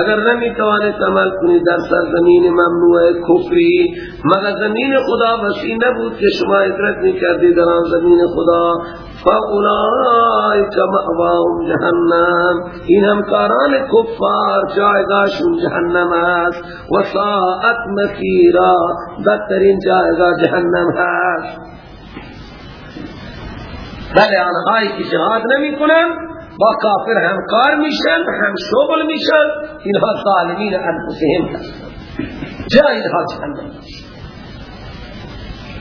اگر نمی توانید عمل کنید در سرزمین ممنوع کفری مگر زمین خدا بسی نبود که شما هجرت می کردی در آن زمین خدا؟ فاولائک مأواهم جهنم. این همکاران کفار جایگاهشون جهنم است و ساعت مسیرا بدترین جایگاه جهنم هست. بله آنهایی که جهاد نمی کنن با کافر همکار میشن هم شغل میشن اینها ظالمین انفسهم هستن. جا اینها جهنم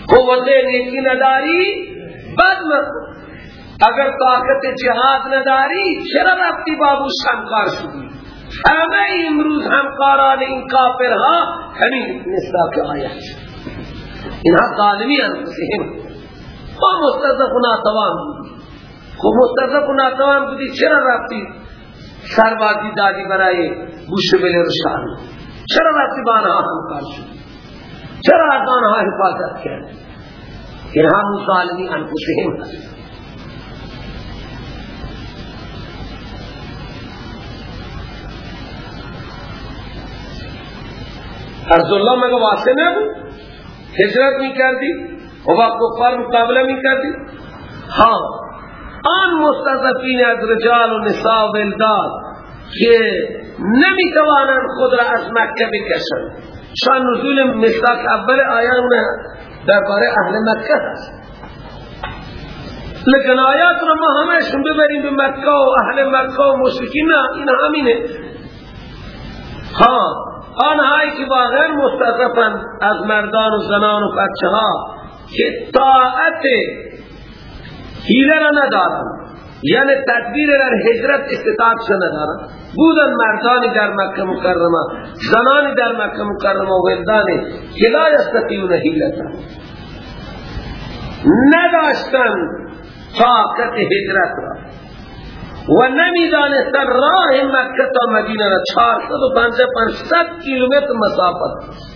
قوت نیکی نداری بد مکن. اگر طاقت جهاد نداری چرا رفتی بابوش همکار شدی؟ همه امروز همکاران این کافرها همین نسبت آیت. اینها ظالمی انفسهم ما مستضعف و ناتوان. بودی خب مستضعف و ناتوان بودی چرا رفتی سربازی دادی برای گوش بله رشان چرا رفتی با آنها همکار شدی؟ چرا از آنها حفاظت کرد اینها مظالمی انفسهم هست ارز الله مگه واسه نبود؟ هجرت می کردی و با کفار مقابله می کردی ها. آن مستضعفین از رجال و نساء و ولدان که نمی توانند خود را از مکه بکشند. شان نزول مصداق اول آیان درباره اهل مکه هست. لیکن آیات را ما همشون ببریم به مکه و اهل مکه و مشرکین نه این همینه. ها. آنهایی که واقعا مستضعفند از مردان و زنان و بچه ها که طاعت حیله را ندارن یعنی تدبیر در هجرت استطاعت شا ندارن بودن مردانی در مکه مکرمه زنانی در مکه مکرمه و ولدانی که لا یستطیعون حیلتا نداشتن طاقت هجرت را. و نمی‌دانستن راه مکه تا مدینه را. 450 کیلومتر مسافت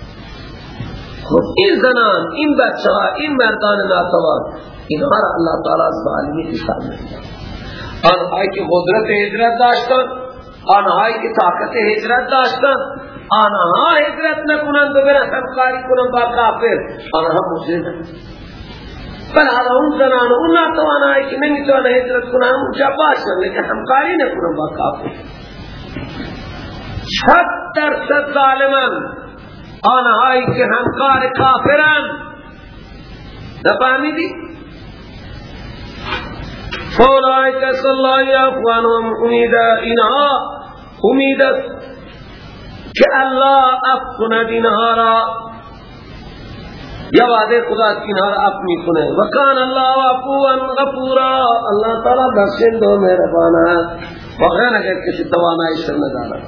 خب این زنان این بچه ها این مردان ناتوان اینها را اللہ تعالی ظالمی حساب نمیده آنهایی که قدرت هجرت داشتن آنهایی که طاقت هجرت داشتن آنها هجرت نکنند و همکاری کنند با کافر. آنها مجرم بل حالا اون زنان اون ناتوانایی که نمی‌توانه هجرت کنند اونجا باشن لیکن همکاری نکنند با کافر. صد درصد ظالمان. آنهایی که همکار کافرن نفهمیدی؟ فولائک صلی اللہ یعفوانهم امید اینها امید که الله اف کند اینها را. یا وعده خدا اینها را اف می کنه و کان الله عفوا غفورا. اللہ تعالی بخشند و مهربان است. واقعا اگر کسی توانایی سر ندارد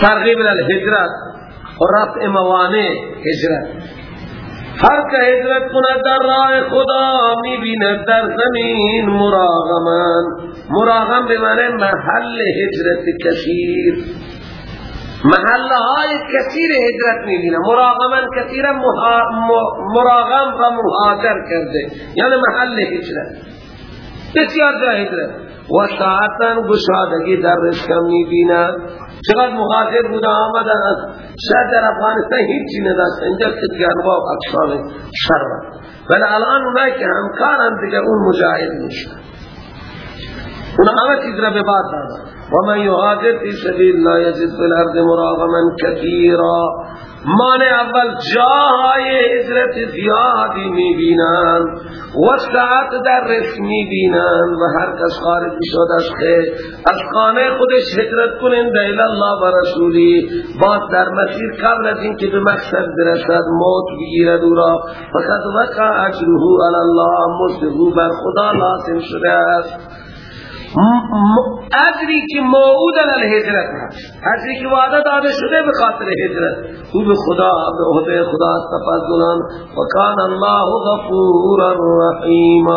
ترغیب الهجرت و رفع موانع هجرت. هر که هجرت کند در راه خدا می بیند در زمین مراغمان. مراغم به معنی محل هجرت کثیر. محل های کثیر هجرت می بیند مراغمان کثیر مراغم و مهاجر کرده. یعنی محل هجرت. بسیار جا هجرت. و ساعتن گشادگی در رزقم می بیند چقدر مهاجر بوده آمدن از شاید در افغانستان هیچی نداشت. اینجا که انواع اقسام شر ولی الان اونایی که همکارن دیگه اون مجاهد میشن اون همه چیز را به دادن. و من یهاجر فی سبیل لا یجد فی الارض مراغما کثیرا. معنی اول جاهای هجرت زیادی می بینن و ساعت در رسم می بینن و هر کس خارج شد از خیر. از خانه خودش هجرت کنن دیل الله و رسولی. باز در مسیر قبل از اینکه به مقصد برسد موت بگیرد او را. فقط وقع اجره علی الله مصدقو بر خدا لازم شده است. اجری که موعود الهجرت هست. اجری که وعده داده شده به خاطر هجرت. او به خدا به عهده خدا تفضلن و کان الله غفور الرحیم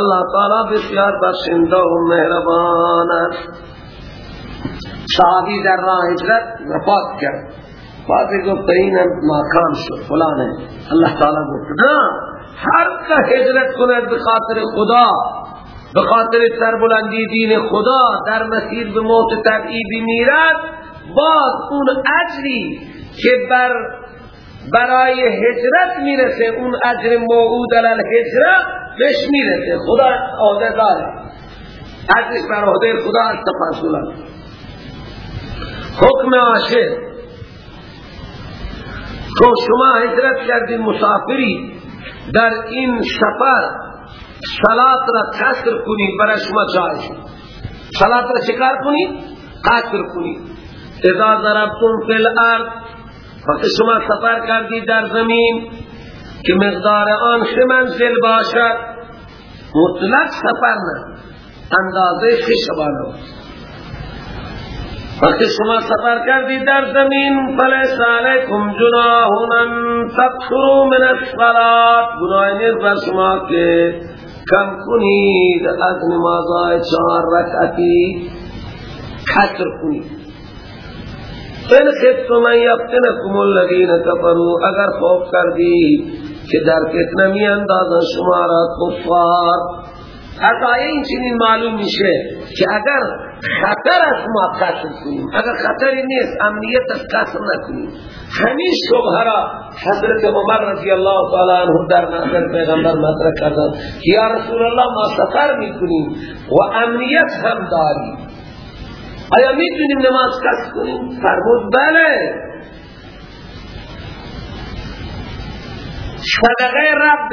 الله تعالی بسیار بخشنده و مهربان است. صحابی در راه هجرت وفات کرد. بعضی گفت این ماکان شد فلانه. الله تعالی گفت نه هر که هجرت کند به خاطر خدا. به خاطر سربلندی دین خدا در مسیر به موت تبعیدی میرد باز اون اجری که بر برای هجرت می‌رسه اون اجر موعود علی هجرت بهش می‌رسه. خدا عهده داره. اجرش بر عهده خدا از تفاصلا حکم عاشق. تو شما هجرت کردین مسافری در این سفر صلات را کسر کنید برای شما جایز. صلات را شکار کنید کسر کنید اذا ضربتم فی الارض وقت شما سفر کردید در زمین که مقدار آن سه منزل باشد مطلق سفر نه اندازه سه شبانه وقت شما سفر کردید در زمین فلیس علیکم جناح ان من الصلاه گناه نیست بر شما که کم کنید از نمازهای چهار رکعتی کسر کنید این خفتم من یفتنکم الذین کفروا اگر خوف کردی که در فتنه می اندازن شما را کفار. از آیه این چنین معلوم میشه که اگر خطر از ما قتل کنیم اگر خطری نیست امنیت از قتل نکنیم. همین شبه را حضرت عمر رضی اللہ تعالی عنہ در نظر پیغمبر مطرح کردن که یا رسول الله ما سفر می‌کنیم و امنیت هم داریم. آیا می‌تونیم نماز قصد کنیم؟ فرمود بله. صدقه رب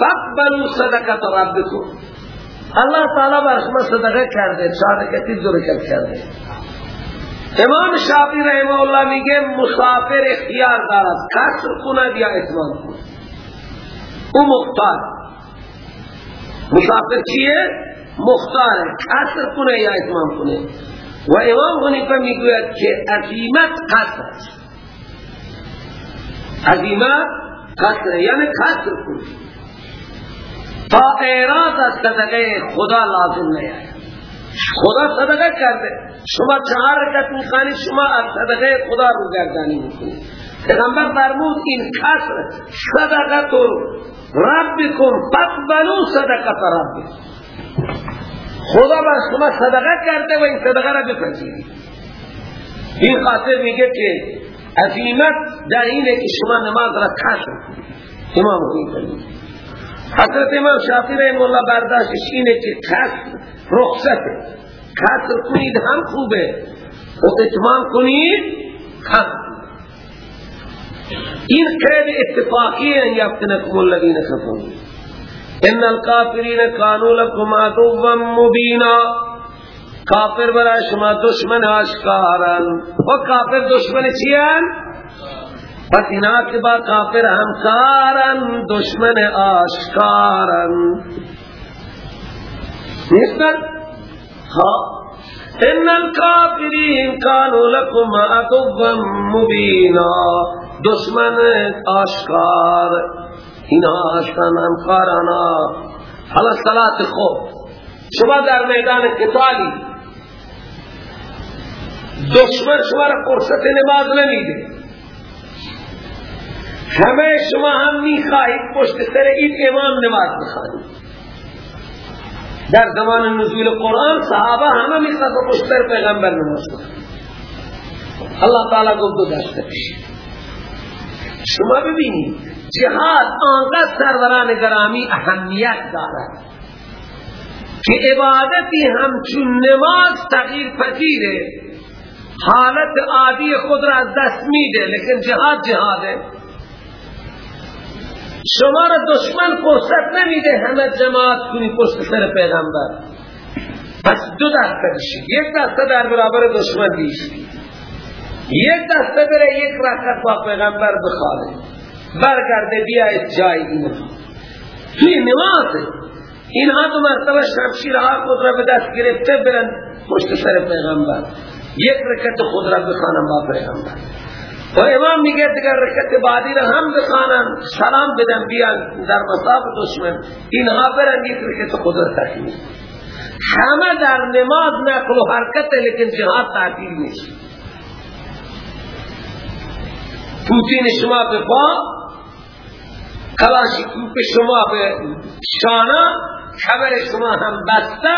فقبلوا صدقه ربکم الله تعالی بر شما صدقه کرده صادقتی درکت کرده. امام شافعی رحمه الله میگه مسافر اختیار دارد کسر کند یا اتمام کند او مختار. مسافر چیه؟ مختار. کسر کنه یا اتمام کنه و امام حنیفه می‌گوید که عظیمت است. عظیمت کسر یعنی کسر کنه تا اعراض از صدقه خدا لازم نیاید خدا صدقه کرده. شما چهار رکت می‌خوانید شما از صدقه خدا رو گردانی می‌کنید پیغمبر فرمود این کسر صدقه ربکم فقبلو صدقه ربکم خدا بر شما صدقه کرده و این صدقه را بپذیرید. این خاطر میگه که عظیمت در اینه که شما نماز را کشف امام حنیفه حضرت امام شافعی رحم الله برداشتش اینه که کسر رخصته کسر کنید هم خوبه. و اتمام کنید هم این قید اتفاقی ہے یفتنکم الذین کفروا. ان الکافرین کانوا لکم عدوا مبینا. کافر برای شما دشمن آشکارن. و کافر دشمن چیان؟ پس اینا کے بعد کافر همکارن دشمن آشکارن. نیستن؟ ها. ان الكافرین كانوا لكم عدوا مبینا. دشمن آشکار. اینا هستن همکارانا حالا صلات خوب. شما در میدان قتالی. دشمن شما را فرصت نماز نمیده. همه شما هم می‌خواهید پشت سر این امام نماز بخوانید. در زمان نزول قرآن صحابه همه می‌خواست پشت سر پیغمبر نماز بخوانید الله تعالی گفت دو دسته شما ببینید جهاد آنقدر سروران گرامی اهمیت دارد که عبادتی همچون نماز تغییر پذیره. حالت عادی خود را از دست میده لیکن جهاد جهاده. شما را دشمن فرصت نمیده همه جماعت کنی پشت سر پیغمبر. پس دو دسته بشید یک دسته در برابر دشمن بیشتی یک دسته بره یک رکعت با پیغمبر بخواله برگرده بیاید جای اینها توی نمازه اینها دو مرتبه شمشیرها خود را به دست گرفته برن پشت سر پیغمبر. یک رکعت خود را بخوانم با پیغمبر. و امام میگه دیگر رکعت بعدی را هم بخوانم سلام بدن بیان در مصاب دشمن. اینها برن یک رکعت خود را تکمیل همه در نماز نقل و حرکت لیکن جهاد تعطیل نیست. پوتین شما به پا کلاشی کوپ شما به شانا خبر شما هم بسته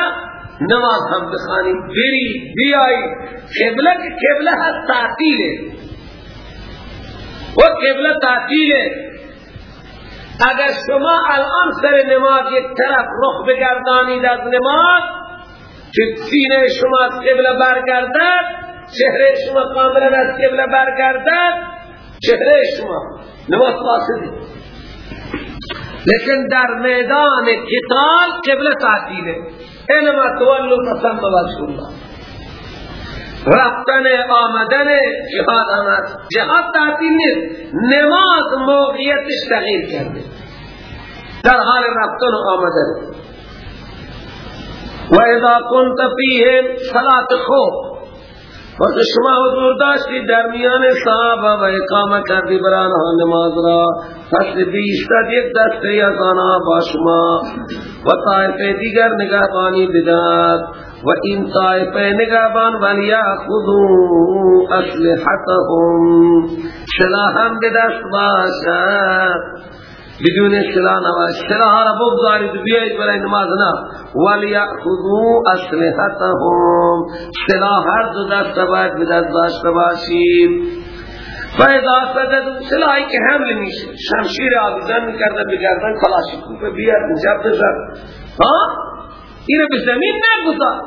نماز هم بخانی بری بیایی قبله که قبله هست تعطیله. و قبله تعطیله. اگر شما الان سر نماز یک طرف رخ بگردانید از نماز که سینه شما از قبله برگردد چهره شما کاملا از قبله برگردد چهره شما نماز فاسده. لیکن در میدان قتال قبله تعطیله. اینما تولو قسم وجه الله. رفتن آمدن جهاد آمد جهاد تعطیل نیست. نماز موقعیتش تغییر کرده. در حال رفتن و آمدن. و اذا كنت فیهم صلاة خوب وقت شما حضور داشتی در میان صحابه و اقامه کردی برانها نماز را. پس بیشتر یک دسته از با شما و طایفه دیگر نگهبانی بداد و این طایفه نگهبان ولیا خودو اسلحتهم سلاحم بدست باشد. بدون سلاح نواز سلاح را بگذارید بیایید برای نماز نه ولیأخذو اسلحتهم سلاح هر دو دست باید بدست داشته باشید فیضا سجد سلاحی که حمل میشه. شمشیر آبیزن می‌کردن بگردن کلاشی کوپه بیاد نجب بزن ها؟ اینه به زمین نگذار.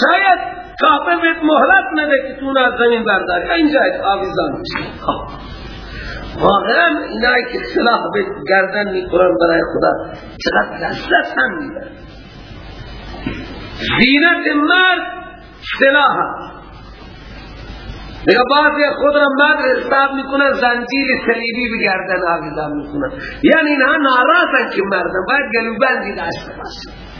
شاید کافر بیت محلت نده که تو از زمین برداری. اینجا آویزان میشه. واقعا اینایی که سلاح به گردن می‌کنن برای خدا چقدر لذت هم میدن زینت مرد سلاح دیگه بعضی خود را مرد حساب می‌کنن زنجیر سلیبی به گردن آویزان می‌کنن. یعنی اینها ناراضن که مردن باید گلوبندی داشته باشه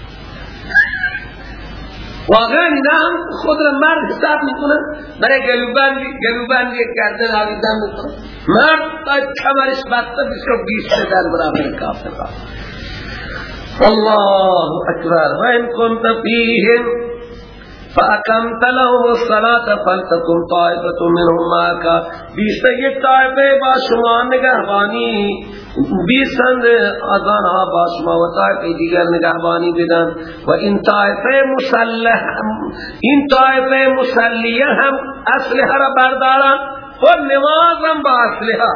واقعا اینا هم خود را مرد حساب می‌کنن برای گلوبندی گلوبندی گردن آویزان می‌کنن مرد باید کمرش بسته بشه بیسته در برابر کافر الله اکبر. و این کنت فیهم فاقمت لهم الصلاة فلتكن طائفة منهم معك. بیست یک طائفه با شما نگهبانی بیستند از آنها با شما و طائفه دیگر نگهبانی بدن. و این طائفه مسلح این طائفه مسلیه هم اسلحه را بردارن و نماز هم با اسلحه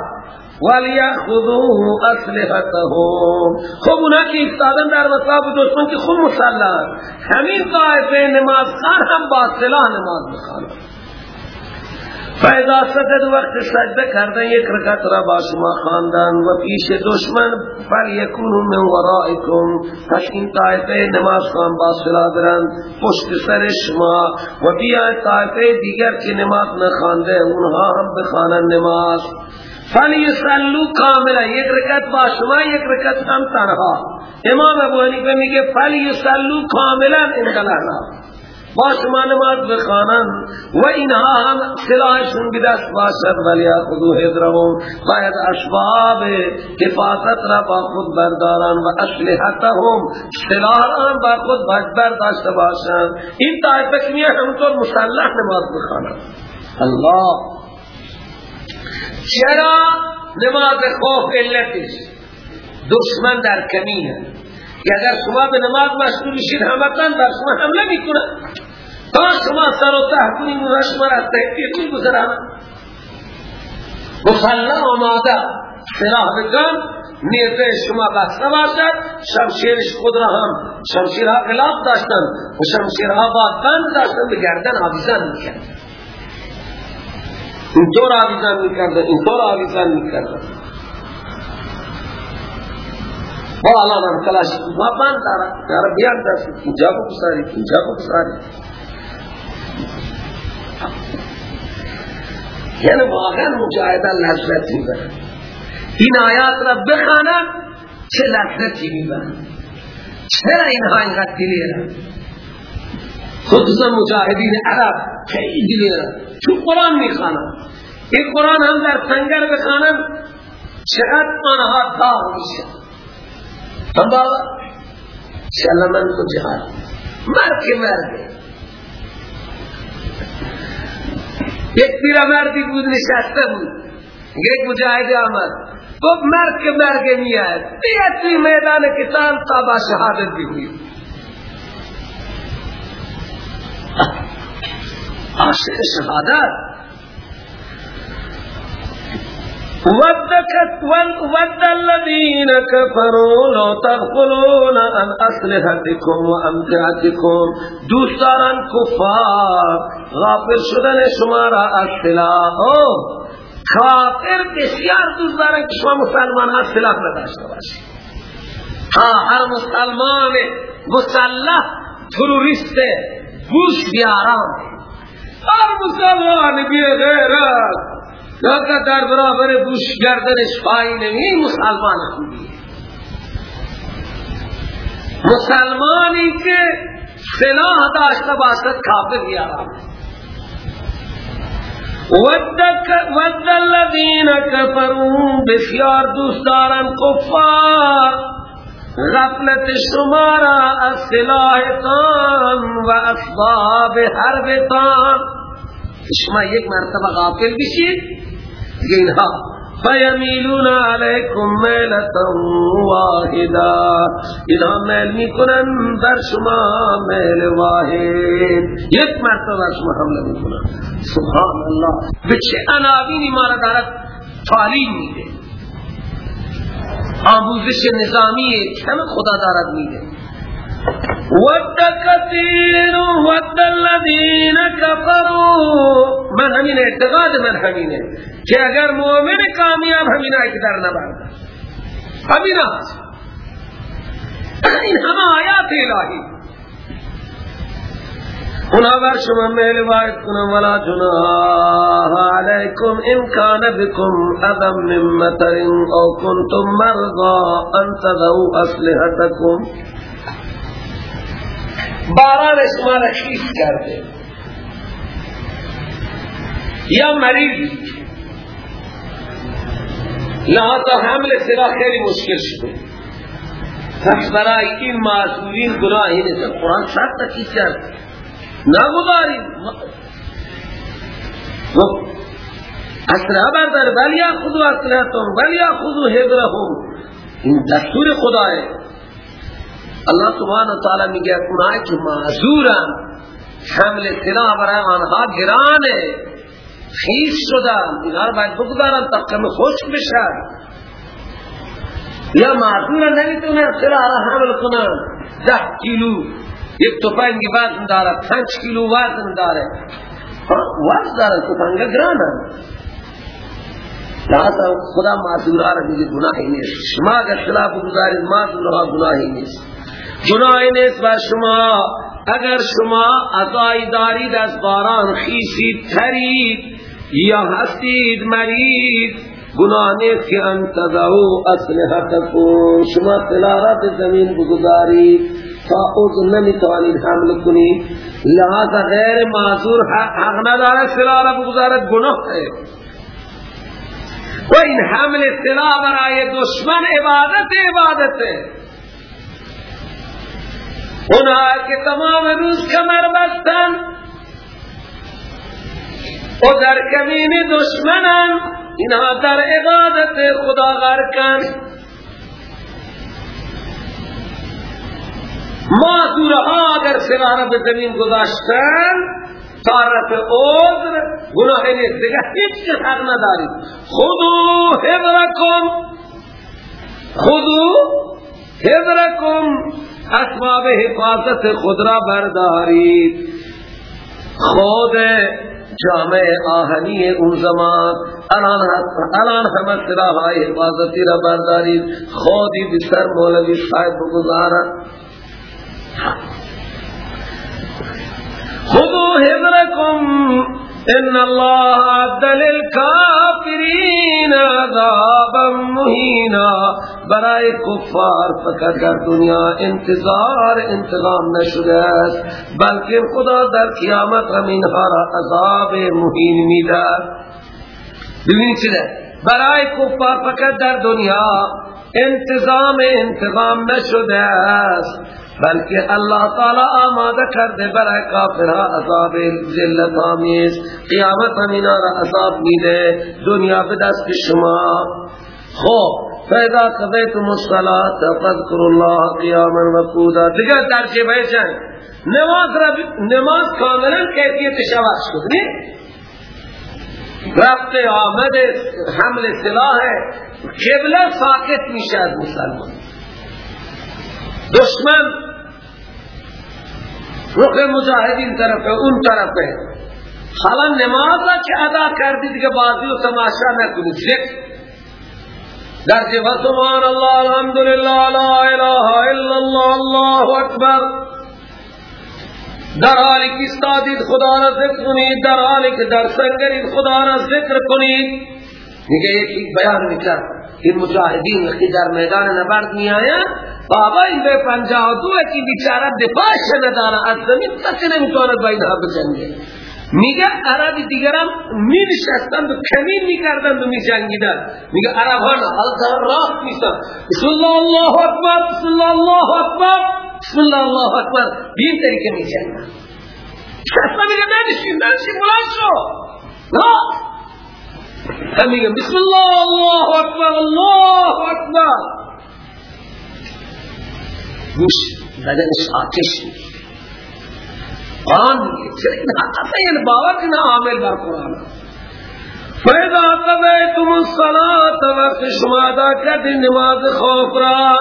وَلْيَأْخُذُوا أَسْلِحَتَهُمْ خب اونا که ایستادن در مصاف دشمن که خود مسلح همین طائفه نماز خان هم با سلاح نماز بخوانند فیضا سجد وقت سجده کردن یک رکعت را با شما خواندن و پیش دشمن فل یکونو من ورائکم پس این طائفه نماز خان با درن پشت سر شما. و بیا طائفه دیگر که نماز نخوانده اونها هم بخوانن نماز. فلیسلو کاملا یک رکعت با شما یک رکعت هم تنها. امام ابو حنیفه میگه فلیسلو کاملا انقلال با شما نماز بخوانن و اینها هم سلاحشون بدست باشد. ولی خودو حضرهم باید اسباب حفاظت را با خود بردارن و اسلحتهم سلاح را با خود برداشته باشن. این طایفه که میه همونطور مسلح نماز بخوانن الله چرا؟ نماز خوف علتش. دشمن در کمینه. اگر شما به نماز مشغول شید همتن بر شما حمله می‌کنه تا شما سر و ته کنیم و شما را تحقیق گذرانه مسلح آماده. سلاح بگان نیزه شما بسته باشد. شمشیرش خود را هم شمشیرها خلاف داشتن. و شمشیرها با بند داشتن به گردن آویزان می‌کرد اینطور آویزان می‌کردن اینطور آویزان می‌کردن با الله نام کلاش ما بند دارا بیان دست اینجا کو بساری اینجا کو بساری یعنی واقعا مجاهده لذت می‌برن. این آیات را بخانن چه لذتی می‌برن؟ چرا اینها اینقدر دلیرن؟ خصوصا مجاهدین عرب خیلی دلیرن. چون قرآن می‌خوانن این قرآن هم در سنگر بخوانن چقدر آنها داغ میشه. هم بابا انشاءالله من تو جهاد مرد که یک پیرا مردی بود نشسته بود. یک مجاهد آمد. گفت مرد که میاد. بیاد توی میدان کتاب تا با شهادت بگوید عاشق شهادت. ودكت ود الذين كفروا لو تغفلون عن أسلحتكم وأمتعتكم. دوستاران کفار غافل شدن شما را از سلاح کافر بسیار دوست دارن که شما مسلمان ها سلاح نداشته باشید. ها هر مسلمان مسلح تروریست بوش بیارام هر مسلمان بی غیرت لکه در برابر بوش گردنش پایی نمی مسلمان خوبی مسلمانی که سلاح داشته باشد کافر بیارم ود الذین کفرون بسیار دوستارن کفار. غفلت شما را از سلاحتان و اسباب حربتان. شما یک مرتبه غافل بشید. اینها. فیمیلون علیکم میلتا واحدا. اینها میل می‌کنن بر شما میل واحد. یک مرتبه بر شما حمله می‌کنن. سبحان الله. به چه عناوینی ما را دارد تعلیم میده؟ آموزش نظامی کم خدا دارد میده ود کثیر ود الذین کفروا من همین اعتقاد من همینه که اگر مومن کامیاب همین آیت در نبرد. همین این همه آیات الهی. اونا بر شما میل وارد کنم ولا جناح علیکم ان کان بكم ادم من مطر او کنتم مرضا ان تدعوا اسلحتكم باران شما را خیز کرده یا مریض لحاظا حمل سرا خیلی مشکل شده پس برای این معصولین گناهی نیست قرآن سخت تکی کرد نگذارید اسلحه بردار ولی خودو اسلحتون ولی خودو حضرهم این دستور خدای الله سبحانه و تعالی میگه اونایی که معذورن حمل سلاح برای آنها گرانه. خیش شدن. اینا رو باید بگذارن تا کم خشک بشن. یا معذورن نمی‌تونن سلاح را حمل کنن. ده کیلو یک توپنگ وزن داره پنج کیلو وزن داره. وزن داره توپنگ گرانه لہذا خدا معذورا را میگه گناهی نیست. شما اگر خلاف گزارید معذورها گناهی نیست. گناهی نیست و شما. اگر شما عطای دارید از باران خیسید ترید یا هستید مرید گناه نیست که انتظرو اصلحتکم شما سلارات زمین بگذارید. تا اوز نمی‌توانید حمل کنید لہذا غیر معذور حق نداره سلارا بگذارد گناه ہے و این حمل سلاح برای دشمن عبادت عبادت. ہے اونا که تمام روز کمر بستن و در کمین دشمنن اینها در عبادت خدا غرکن ما دورها اگر سلاح به زمین گذاشتن طارت عذر گناه نیست دیگه هیچ که حق ندارید. خودو حضرکم خودو حضرکم اسباب حفاظت خود را بردارید. خود جامع آهنی اون زمان الان همه سلاح حفاظتی را بردارید. خودی بسر مولوی صاحب بگذارد خذوا حذركم ان الله عد للكافرين عذابا مهینا برای کفار فقط در دنیا انتظار انتظام نشده است. بلکه خدا در قیامت همینها را عذاب مهین می‌دهد ببینید چه برای کفار فقط در دنیا انتظام انتظام نشده است. بلکه الله تعالی آماده کرده برای کافرها عذاب ذلت آمیز قیامت همینا را عذاب میده. دنیا به دست شما. خب فیدا قضیتم الصلاة فذکر الله قیاما و قودا دیگر درجه بیشن نماز را نماز کاملا کیفیت شواش شد رفت آمد حمل سلاح قبله ساکت میشه از مسلمان. دشمن رخ مجاهدین طرفه اون طرفه. حالا نماز که ادا کردی دیگه بازی و تماشا نکنی. ذکر در جبه سبحان الله الحمدلله لا اله الا الله الله اکبر. در حالی که استادید خدا را ذکر کنید در حالی که در سنگرید خدا را ذکر کنید میگه یک بیان می‌کرد. این مجاهدین وقتی در میدان نبرد می بابا این به پنجاه دو که بیچاره دفاعش نداره از زمین کسی نمی‌تواند با اینها بجنگه. میگه عربی دیگرم می نشستند و کمین می‌کردند و می جنگیدن میگه عربان حال راست میستن بسم الله الله اکبر بسم الله الله اکبر بسم الله الله اکبر. بین طریقه می جنگن کسا میگه ننشین ننشین بلند شو. هم میگه بسم الله الله اکبر الله اکبر. گوش بدنش آتش آن چرا این اصلا این باور کنه عامل بر قرآن. فیضا قضیتم الصلاة وقت شما ادا کردی نماز خوف را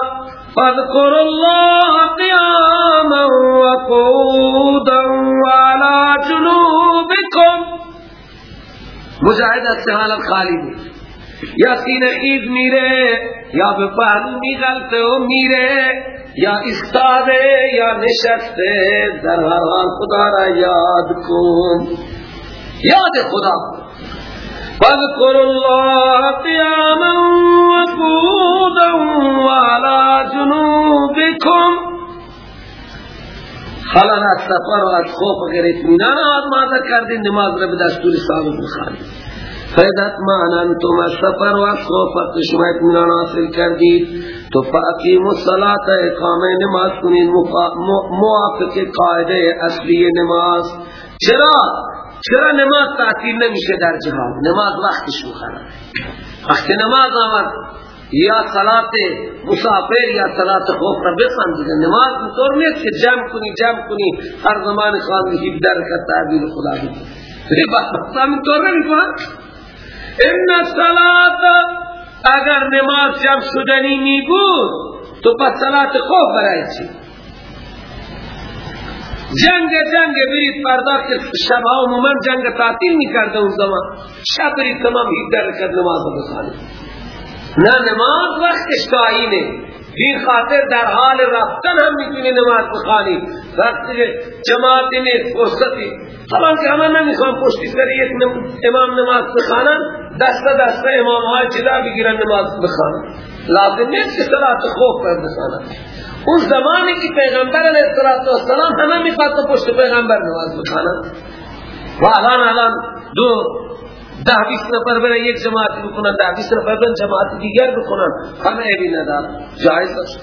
فاذکر الله قیاما وقودا وعلى جنوبكم. مجاہد از حالت خالی یا سینه خیز میره یا به پهلو میغلطه و میره یا استاده یا نشسته در حال خدا را یاد کن. یاد خدا. فذكر الله قياما وقودا وعلى جنوبكم حالا از سفر و از خوف اگر اطمینان آدمازه کردین نماز را به دستور ثابت بخارید فیدت معننتم السفر و خوفت شما اطمینان حاصل کردید تو فاقیم الصلاة اقامه نماز کنید موافق قاعده اصلی نماز. چرا؟ چرا نماز تعطیل نمیشه در جهاد نماز وقتش مخرم وقت نماز آمد یا صلات مسافر یا صلات خوف را بخند نماز طور نیست که جمع کنی جمع کنی. هر زمان خواندی در کا تعبیر خدا یہ بات ہم طور نہیں ان الصلاه اگر نماز جمع شدنی می بود تو پس صلات خوف برای چی؟ جنگ جنگ. برید فردا که و مومن جنگ تعطیل می کرده اون زمان. شب برید تمام هیچ در نماز بخانید نه نماز وقتش تعیینه این خاطر در حال رفتن هم می‌تونی نماز بخانی وقت جماعت نیست فرصتی. حالا که همه نمی‌خوان پشتی سر یک امام نماز بخانن دست دست امام های جدا بگیرن نماز بخانن لازم نیست که صلات خوف پر بخانن اون زمانی که پیغمبر علیه السلام همه می‌خواد پشت پیغمبر نماز بخانن و الان الان دو ده بیس نفر برای یک جماعت بکنن ده بیس نفر برای جماعت دیگر بکنن. همه ایبی ندار جایز است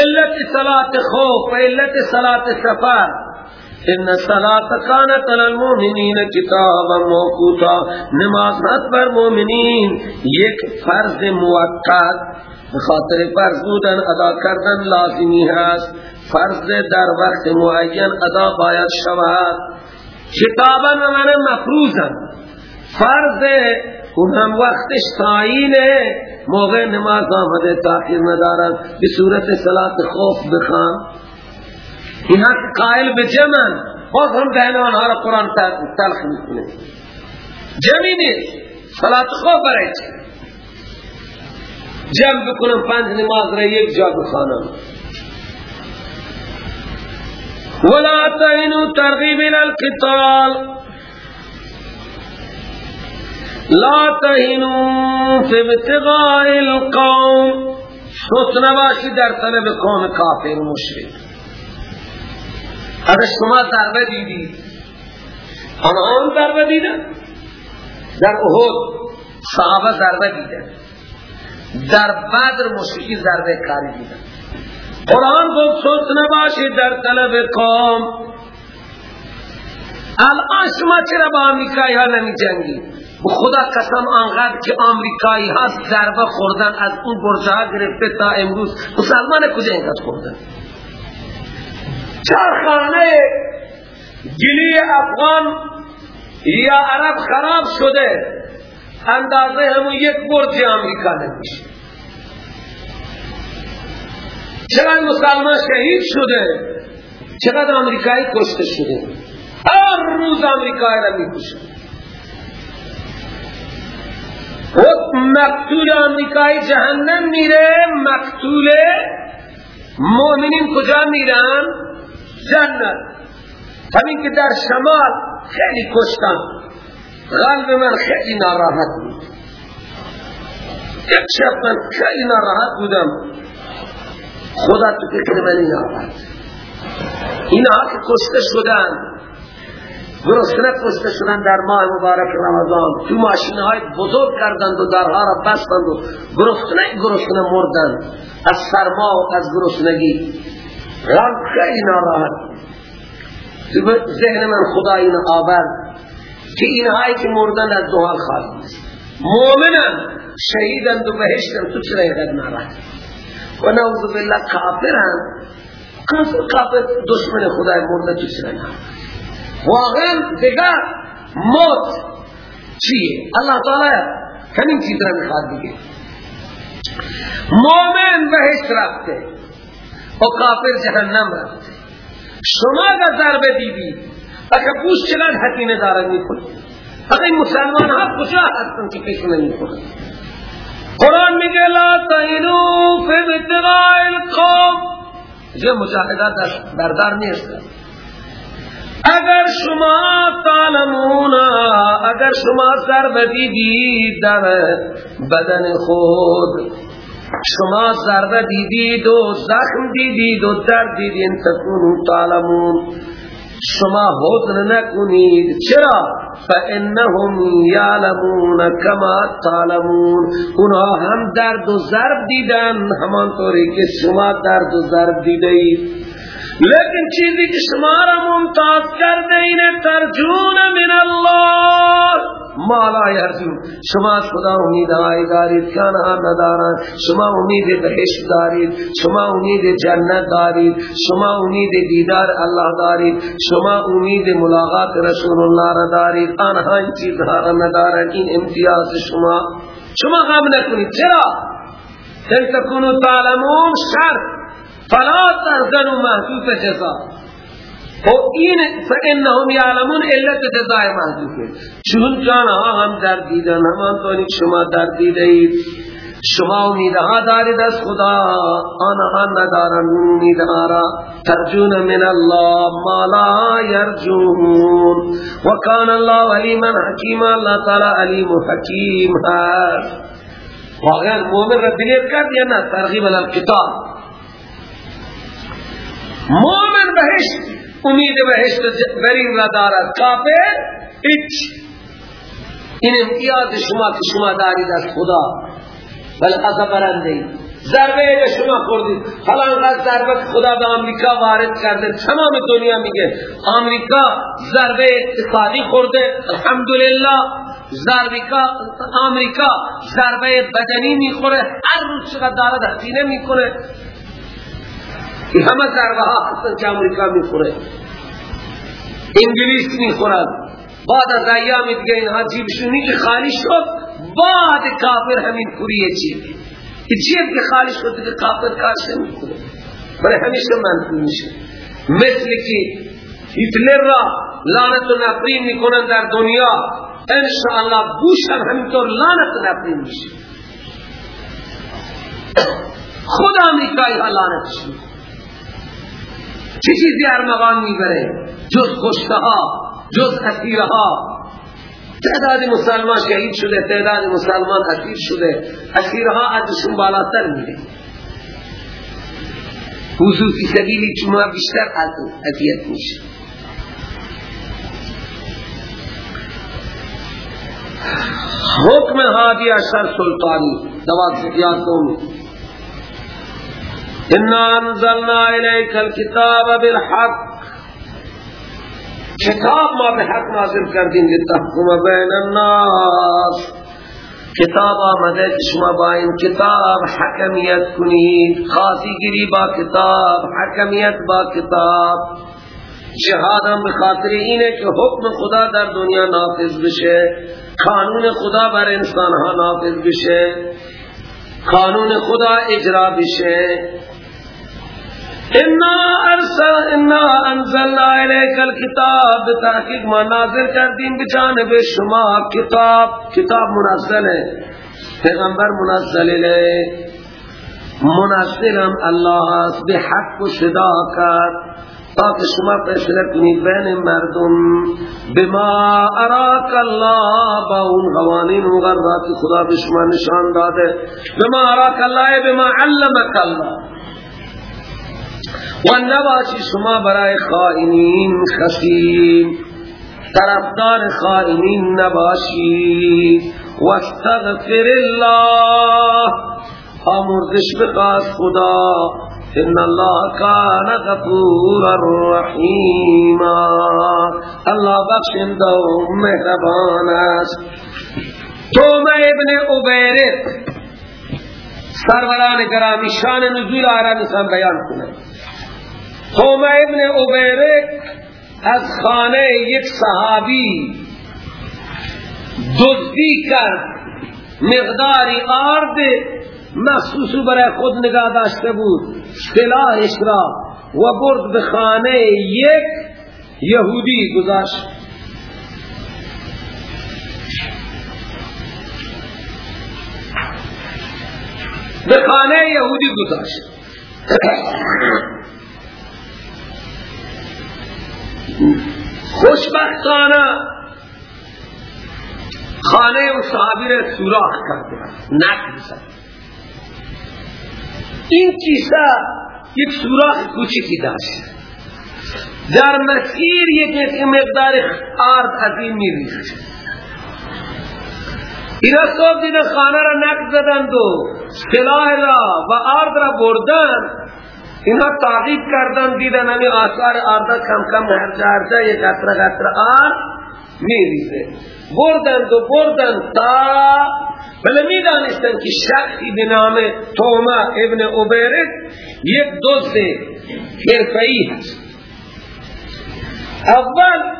علت صلاة خوف علت صلاة سفر. ان صلاة كانت على کتابا موقوتا. نماز حد بر مؤمنین. یک فرض موقت. بخاطر فرض بودن ادا کردن لازمی هست. فرض در وقت معین ادا باید شود. کتابا من مفروضا. فرض اونم وقتش تعیینه. موقع نماز آمده تاخیر ندارد به صورت صلاة خوف بخوان. اینا قائل به جمن. باز هم بین آنها را قرآن تلخ می‌کنه. جمعی نیست. صلاة خوف برای جمع بکنم پنج نماز را یک جا بخوانم. ولا تهنوا ترغیب الى القتال. لا تهنوا في ابتغاء القوم. سوچ نباشی در طلب قوم کافر مشرک. اگر شما ضربه دیدی؟ آنها هم ضربه دیدن. در احد صحابه ضربه دیدن. در بدر مشرکی ضربه کاری دیدن. قرآن گفت سوچ نباشید در طلب قوم. الان شما چرا با آمریکایی ها نمی جنگی؟ خدا قسم آنقدر که آمریکایی ها ضربه خوردن از اون برجه گرفته تا امروز. مسلمان کجا اینقدر خوردن؟ چارخانه گلی افغان یا عرب خراب شده. اندازه همون یک برج آمریکا نمیشه. چقدر مسلمان شهید شده چقدر آمریکایی کشته شده. هر روز آمریکایی را می‌کشه. و مقتول آمریکایی جهنم میره مقتول مؤمنین کجا میرن؟ جنت. همین که در شمال خیلی کشتن. قلب من خیلی ناراحت بود. یک شب من خیلی ناراحت بودم. خدا تو فکر من این آورد اینها که کشته شدن. گرسنه کشته شدن در ماه مبارک رمضان. تو ماشین های بزرگ کردند و درها را بستند و گرسنه گرسنه مردن از سرما و از گرسنگی. غم خیلی ناراحت. تو ذهن من خدا این آورد که اینهایی که مردن از دو حال خواهی مؤمنن شهیدند و بهشتن. تو چرا اینقدر و نعوذ بالله کافرن. کافر کافر دشمن خدای مرده تو سرن واقعا دیگه موت چیه؟ اللہ تعالی همین چیز را می‌خواد بگه. مومن بهش رفته و کافر جهنم رفته. شما اگر ضربه دیدی اگر پوش چقدر حکینه دارن می‌کنی اگر مسلمان ها کجا هستن که کشو نمی‌کنن قرآن میگه لا تهینو فی ابتغاء القوم. یہ مجاہدہ بردار نیست. اگر شما تعلمون اگر شما ضرب دیدید در بدن خود شما ضرب دیدید و زخم دیدید و درد دیدید تکونو تعلمون. شما حضن نکنید. چرا؟ فانهم یعلمون کما تعلمون. اونها هم درد و ضرب دیدن همانطوری که شما درد و ضرب دیدید لیکن چیزی که شما را ممتاز کرده اینه ترجون من الله. ما لا یرجون شما خدا امید دارید که آنها ندارن شما امید بهشت دارید شما امید جنت دارید شما امید دیدار الله دارید شما امید ملاقات رسول الله را دارید آنها این چیزها را ندارن این امتیاز شما. شما غم نکنید. چرا؟ ان تکونو تعلمون شرط فلا تحزنوا محذوف جزا و این فانهم یعلمون علت جزای محذوفه چون جان ها هم در دیدن همان طوری شما در دیدید شما امیدها دارید از خدا آنها ندارن امیدها را ترجون من الله ما لا یرجون. و کان الله علیما حکیما اللہ تعالی علیم و حکیم ہے واقعا مومن را دلیل کرد یا نا ترغیب الالکتاب مومن بهشت امید بهشت برین را دارد. کافر؟ ایچ این امتیاز شما که شما دارید از خدا. بل از برنده ضربه به شما خوردید حالا انقدر ضربه خدا به آمریکا وارد کرده. تمام دنیا میگه. آمریکا ضربه اقتصادی خورده. الحمدلله. ضربه آمریکا ضربه بدنی می‌خوره. هر روز چقدر دارد هزینه می‌کنه. این همه ضربه ها هستن که امریکا می‌خوره. انگلیس می‌خورد. بعد از ایام دیگه اینها جیبشونی که خالی شد بعد کافر همین پوریه چیه این جیب که خالی شد که کافر کارش نمی‌کنه. برای همیشه منفی میشه. مثل که هیتلر را لعنت و نفرین می‌کنن در دنیا انشاءالله بوش هم همینطور لعنت و نفرین میشه. خود امریکایی ها لعنتش می‌کنه چه چیزی ارمغان می‌بره؟ جز کشته ها جز اسیره ها تعداد مسلمان شهید شده تعداد مسلمان اسیر شده. اسیره ها ازشون بالاتر میره. حضور فی سبیلی شما بیشتر اذیت میشه. حکم هادی اشتر سلطانی. دوات یاد دومی انا انزلنا الیک الكتاب بالحق. کتاب ما بحق نازل کردیم لتحکم بین الناس. کتاب آمده که شما با این کتاب حکمیت کنید. خاصی گیری با کتاب حکمیت با کتاب. جهاد هم بخاطر اینه که حکم خدا در دنیا نافذ بشه. قانون خدا بر انسان ها نافذ بشه. قانون خدا اجرا بشه. انا ارسل انا انزلنا الیک الكتاب تحقیق ما نازل کردیم بجانب شما کتاب کتاب منزل ہے۔ پیغمبر منزل ہے۔ منزل ہم اللہ بحق و صداقت تاکہ شما فیصلہ کنید بین مردم بما اراک اللہ با ان قوانین مغرات خدا بشما نشان داده۔ بما اراک اللہ بما علمک اللہ و نباشی شما برای خائنین خسیم طرفدار خائنین نباشی و استغفر الله. آمرزش بخواست خدا. ان الله کان غفور الرحیم الله بخشنده و مهربان است. تومه ابن عبیرت. سروران گرامی شان نزول آرام انسان بیان کنه تومه ابن عبیرک از خانه یک صحابی دزدی کرد. مقداری آرد. مخصوص برای خود نگاه داشته بود. سلاحش را و برد به خانه یک یهودی گذاشت. به خانه یهودی گذاشت. خوشبختانه خانه اون صحابی را سوراخ کرده. نکیسه این کیسه یک سوراخ کوچکی داشت. در مسیر یک مقدار آرد عظیم میریخت. اینا صبح خانه را نک زدند و سلاح را و آرد را بردن اینا تعقیب کردن دیدن همی آثار آرد کم کم هر جا یک قطره قطره آرد میریزه. بردند و بردند تا بله می دانستن که شخصی به نام توما ابن عبیرک یک دوست حرفه‌ای هست. اول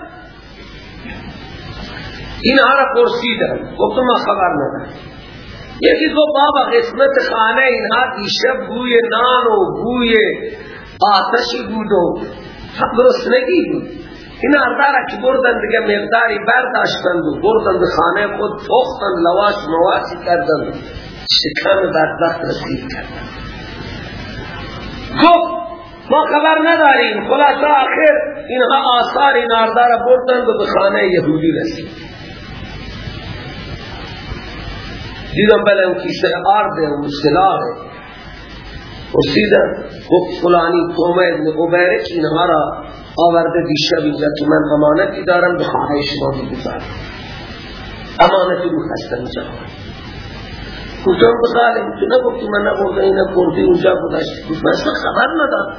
این را پرسیدن گفتم ما خبر ندارم یکی دو بابا قسمت خانه اینها دیشب بوی نان و بوی آتشی بود و گرسنگی بود. این اردارا که بردن دیگه مقداری برداشتند و بردن به خانه خود پختن لواش مواسی کردن شکم بدبخت رسید کردن گفت ما خبر نداریم. خلاصا آخر اینها آثار این اردارا بردن و خانه یهودی رسید. دیدم بله اون کیسه آرده اون سلاحه. رسیدن گفت فلانی تومه ابن عبیرک اینها را آورده دیشب اینجا که من امانتی دارم به خانه شما بگذارم امانتی رو هستم اینجا. کجا بخالم تو نگفتی من نبرده این کردی اونجا بودشت گفت من خبر ندارم.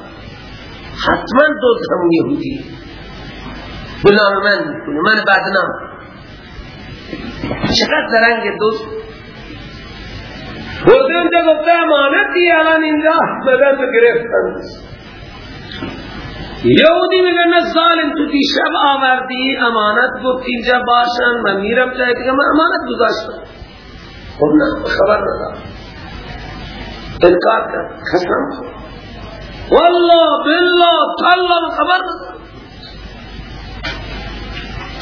حتما دوست همون یهودی. بنام من می‌کنه من بدنام چقدر درنگ دوست؟ برده اونجا گفته امانتی الان اینجا بدن تو گرفتن. یهودی میگه نه ظالم تو دیشب آوردی امانت گفت اینجا باشن من میرم جایی که من امانت گذاشتم. خب نه خبر ندارم. انکار کرد قسم والله بالله تالله خبر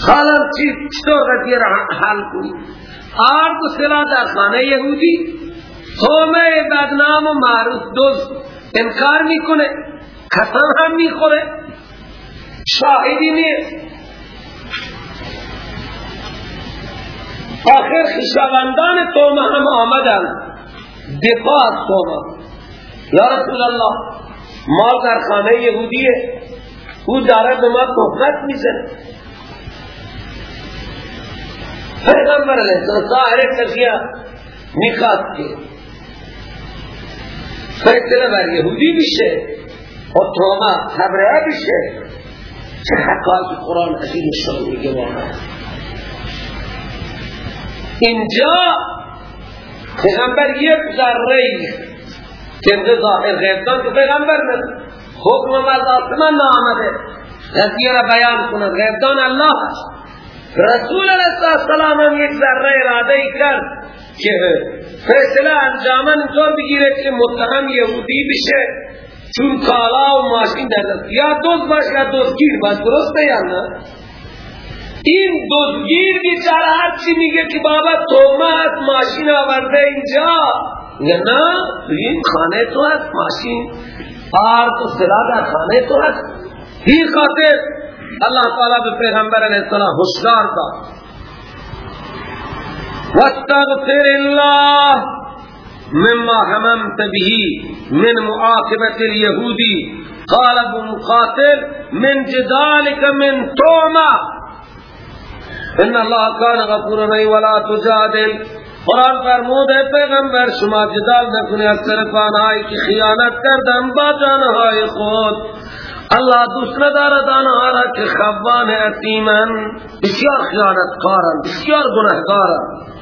حالا چی؟ چطور قضیه را حل کنی؟ آرد و سلا در خانه یهودی تومه بدنام و معروف دوست. انکار می‌کنه. قسم هم می‌خوره. شاهدی نیست. آخر خیشاوندان تومه هم آمدن. دفاع از تومه. یا رسول الله مال در خانه یهودیه. او داره به ما تهمت میزن پیغمبر علیه السلام ظاهر قضیه می‌خواد. که فیصله بر یهودی بشه و توما خبره بشه چه حقایق قرآن عظیم شما میگه واقعا اینجا پیغمبر یک ذره که ظاهر غیبتان که پیغمبر نه. حکم از آسمان نامده. قضیه را بیان کند. غیبتان الله هست رسول علیه السلام هم یک ذره اراده کرد. که فیصله انجامن اینطور بگیره که متهم یهودی بشه چون کالا و ماشین در دست. یا دوز باش یا دوزگیر باش درسته یا نه؟ این دوزگیر بیچاره هر میگه که بابا تومه هست ماشین آورده اینجا. یا نه این خانه تو هست ماشین. آرد و سلا خانه تو هست. هی خاطر اللہ تعالی به پیغمبر علیہ السلام حشدار داد. واستغفر الله مما هممت به من معاقبة اليهودي قال ابو مقاتل من جدالك من توما إن الله كان غفورا ولا تجادل. قرآن فرمود ہے پیغمبر شما جدال نکنی از طرف آنهایی که خیانت کردن با جانهای خود. اللہ دوسرا دارد آنها را که خوان اتیمن بسیار خیانت کارن بسیار گناهگارن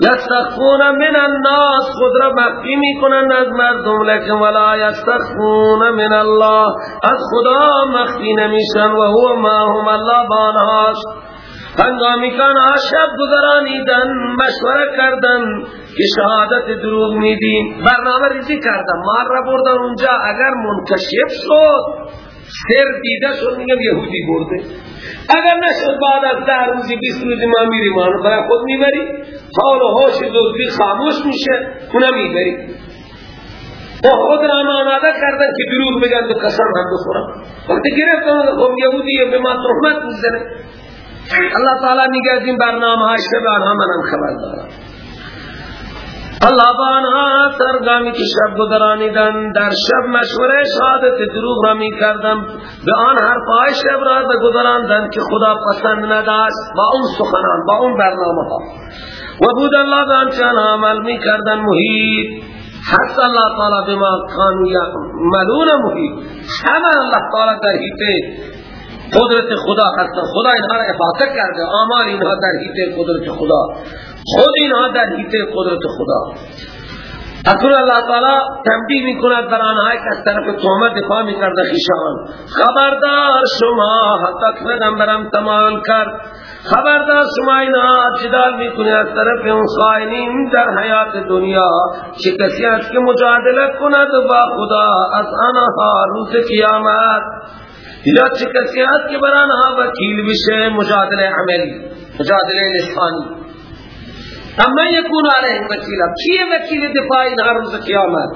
یستخفون من الناس خود را مخفی می‌کنند از مردم لیکن ولا یستخفون من الله. از خدا مخفی نمیشن و هو ما هم الله بانهاست هنگامی کان شب گذرانیدن مشوره کردن که شهادت دروغ میدین برنامه ریزی کردن مال را بردن اونجا اگر منکشف شد سر دیده شد میگم یهودی برده. اگر نشد بعد از ده روزی بیست روزی ما میریم آنو برای خود می‌بری حال و حوش دوزی خاموش میشه اونم می‌بری خود را آماده کردن که دروغ بگن تو قسم هم بخورم وقتی گرفتن خب یهودی به ما تهمت می‌زنه. اللہ تعالی میگه از این برنامه های شب آنها منم خبر دارم. الله با آنها سرگامی که شب گذرانیدن در شب مشوره شهادت دروغ را می کردن به آن حرفهای شب را بگذراندن که خدا پسند نداشت. با اون سخنان با اون برنامه ها و بود الله به آنچه عمل می کردن محیط. حتی الله تعالی بما کانو ملون محیط. همه الله تعالی در حیطه قدرت خدا هستن. خدا اینها را احاطه کرده. آمال اینها در حیطه قدرت خدا. خود اینها در حیط قدرت خدا. اکنون اللہ تعالی تنبیه می کند بر آنهایی که از طرف تومت دفاع می کرده خیشان. خبردار شما حتی پیغمبرم تمام کرد. خبردار شما اینها جدال می از طرف اون خائنین در حیات دنیا چه کسی که مجادله کند با خدا از آنها روز قیامت. یا چه کسی است که بر وکیل بشه مجادله عملی مجادله لسانی اما یکون علیه وکیل کیه وکیل دفاع این هر روز قیامت؟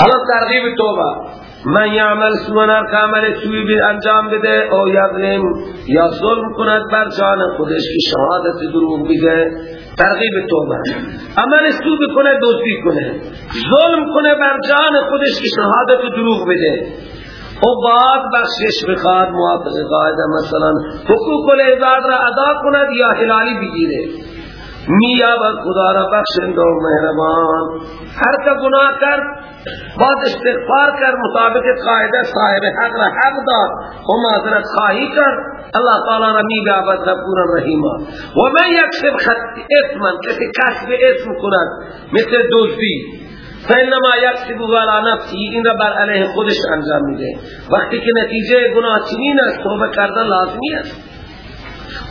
الان ترغیب توبه من یعمل سونا کامل سوی بی انجام بده او یظلم یا ظلم کند بر جان خودش که شهادت دروغ بگه ترغیب توبه عمل سو بکنه دوستی کنه. ظلم کنه بر جان خودش که شهادت دروغ بده. و بعد بخشش بخواد موافق قاعده مثلا حقوق العباد را ادا کند یا حلالی بگیره. میا و خدا را بخشند و مهربان. هر کا گناه کرد بعد استغفار کر مطابق قاعده صاحب حق را حق داد. و معذرت خواهی کر اللہ تعالی را می گابد غفور رحیم و من یکسب خط اسما کسی کسب اسم کند مثل دوزی فینما یکسبو ولا نفسی این را بر علیه خودش انجام میده. وقتی که نتیجه گناه چنین است توبه کردن لازمی است.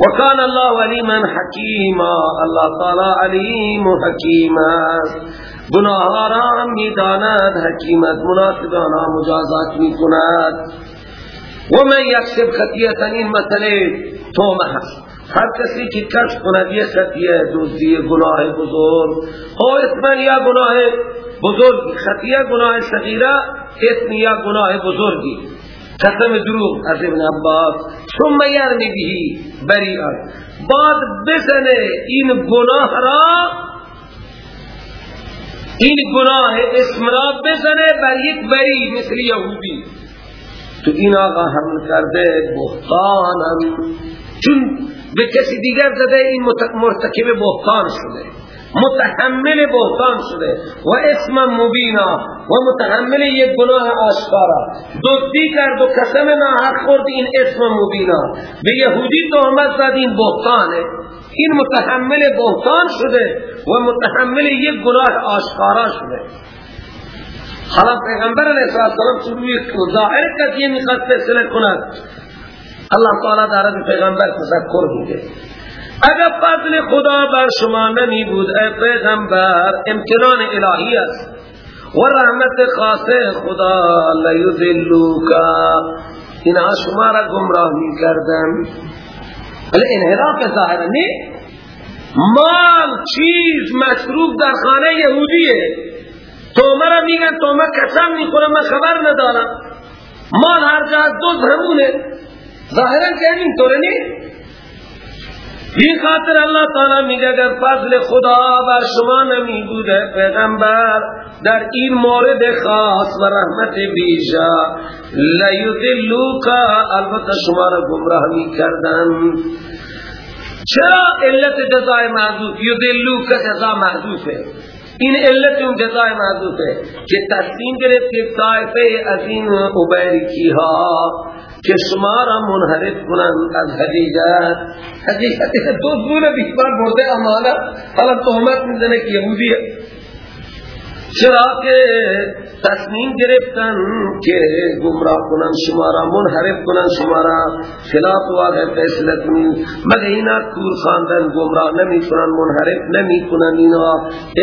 و کان الله علیما حکیما. الله تعالی علیم و حکیم است. گناه را می‌داند حکیمت مناسب آنها مجازات می‌کند. و من یکسب خطیتا این مسئله تومه هست. ہر کسی کی کشف کند یہ خطیه دوزی گناه بزرگ. او اسمن یا گناه بزرگی خطیه گناه صغیره اسم یا گناه بزرگی. قسم دروغ از ابن عباس. ثم یرمی بهی بریئا بعد بزنه این گناه را این گناه اسم را بزنه بر یک بری مثل یهودی. تو این آقا حمل کرده بختانم چون به کسی دیگر زده این مرتکب بهتان شده. متحمل بهتان شده و اسم مبینا و متحمل یک گناه آشکارا. دوستی کرد و قسم ناحق خورد این اسم مبینا. به یهودی تهمت زد این بهتانه. این متحمل بهتان شده و متحمل یک گناه آشکارا شده. حالا پیغمبر علیہ السلام سروی ظاهر قضیه می‌خواد فیصله کند. اللہ تعالی دارد پیغمبر تذکر میده. اگر فضل خدا بر شما نمی بود ای پیغمبر امتنان الهی است. و رحمت خاص خدا لیذلوکا اینها شما را گمراه می کردن. ولی انحراف ظاهر نی مال چیز مصروف در خانه یهودیه. تو مرا میگن تو ما قسم می‌خورم من خبر ندارم. مال هر جا دوز همونه. ظاهرا که اینطوره نی این خاطر اللہ تعالی میگه اگر فضل خدا بر شما نمی بوده پیغمبر در این مورد خاص و رحمت بیشا لیدلوکا البته شما را گمراه می کردن چرا علت جزای محضوف یدلوکا جزا محضوفه این علت اون جزای محضوفه که تصمیم گرفت که طائفه از این عبیرکی ها که شما را منحرف کنند از حقیقت حقیقت دو دور بیشتر برده امانه حالا تهمت می‌زنه که یهودیه. چرا که تصمیم گرفتن که گمراه کنن شما را منحرف کنن شما را خلاف واقع فیصله کنن مگه اینا کور خاندن گمراه نمی کنن منحرف نمی کنن اینا؟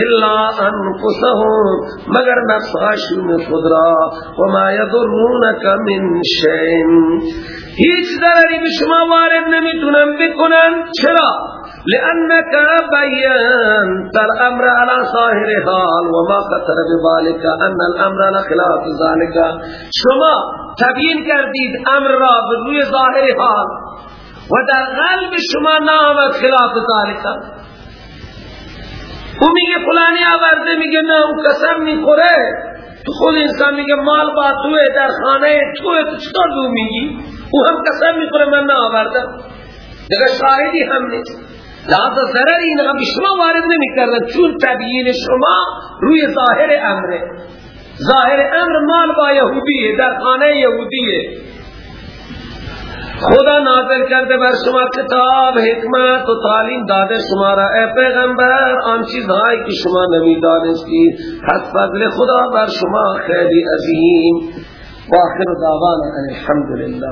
الا انفسهم. مگر نفسهاشون خود را؟ و ما یضرونک من شین هیچ ضرری به شما وارد نمی‌تونن بکنن. چرا؟ لأنك بينت الأمر على ظاهر حال وما خطر ببالك أن الأمر لخلاف ذلك. شما تبیین کردید أمر را روی ظاهر حال و در قلب شما نامد خلاف ذلك. أو میگه فلانی آورده میگه نه اون قسم میخوره. تو خود انسان میگه مال با توه در خانه توه تو چطور میگی؟ أو هم قسم میخوره من نه آوردم. دیگه شاهدی هم نیست. لحظه ضرر اینها به شما وارد نمی کردن چون تبیین شما روی ظاهر امره. ظاهر امر مال با یهودیه در خانه یهودیه. خدا نازل کرده بر شما کتاب حکمت و تعلیم داده شما را. اے پیغمبر آن چیزهایی که شما نمی دانستی حد فضل خدا بر شما خیلی عظیم. و آخر دعوانا الحمدلله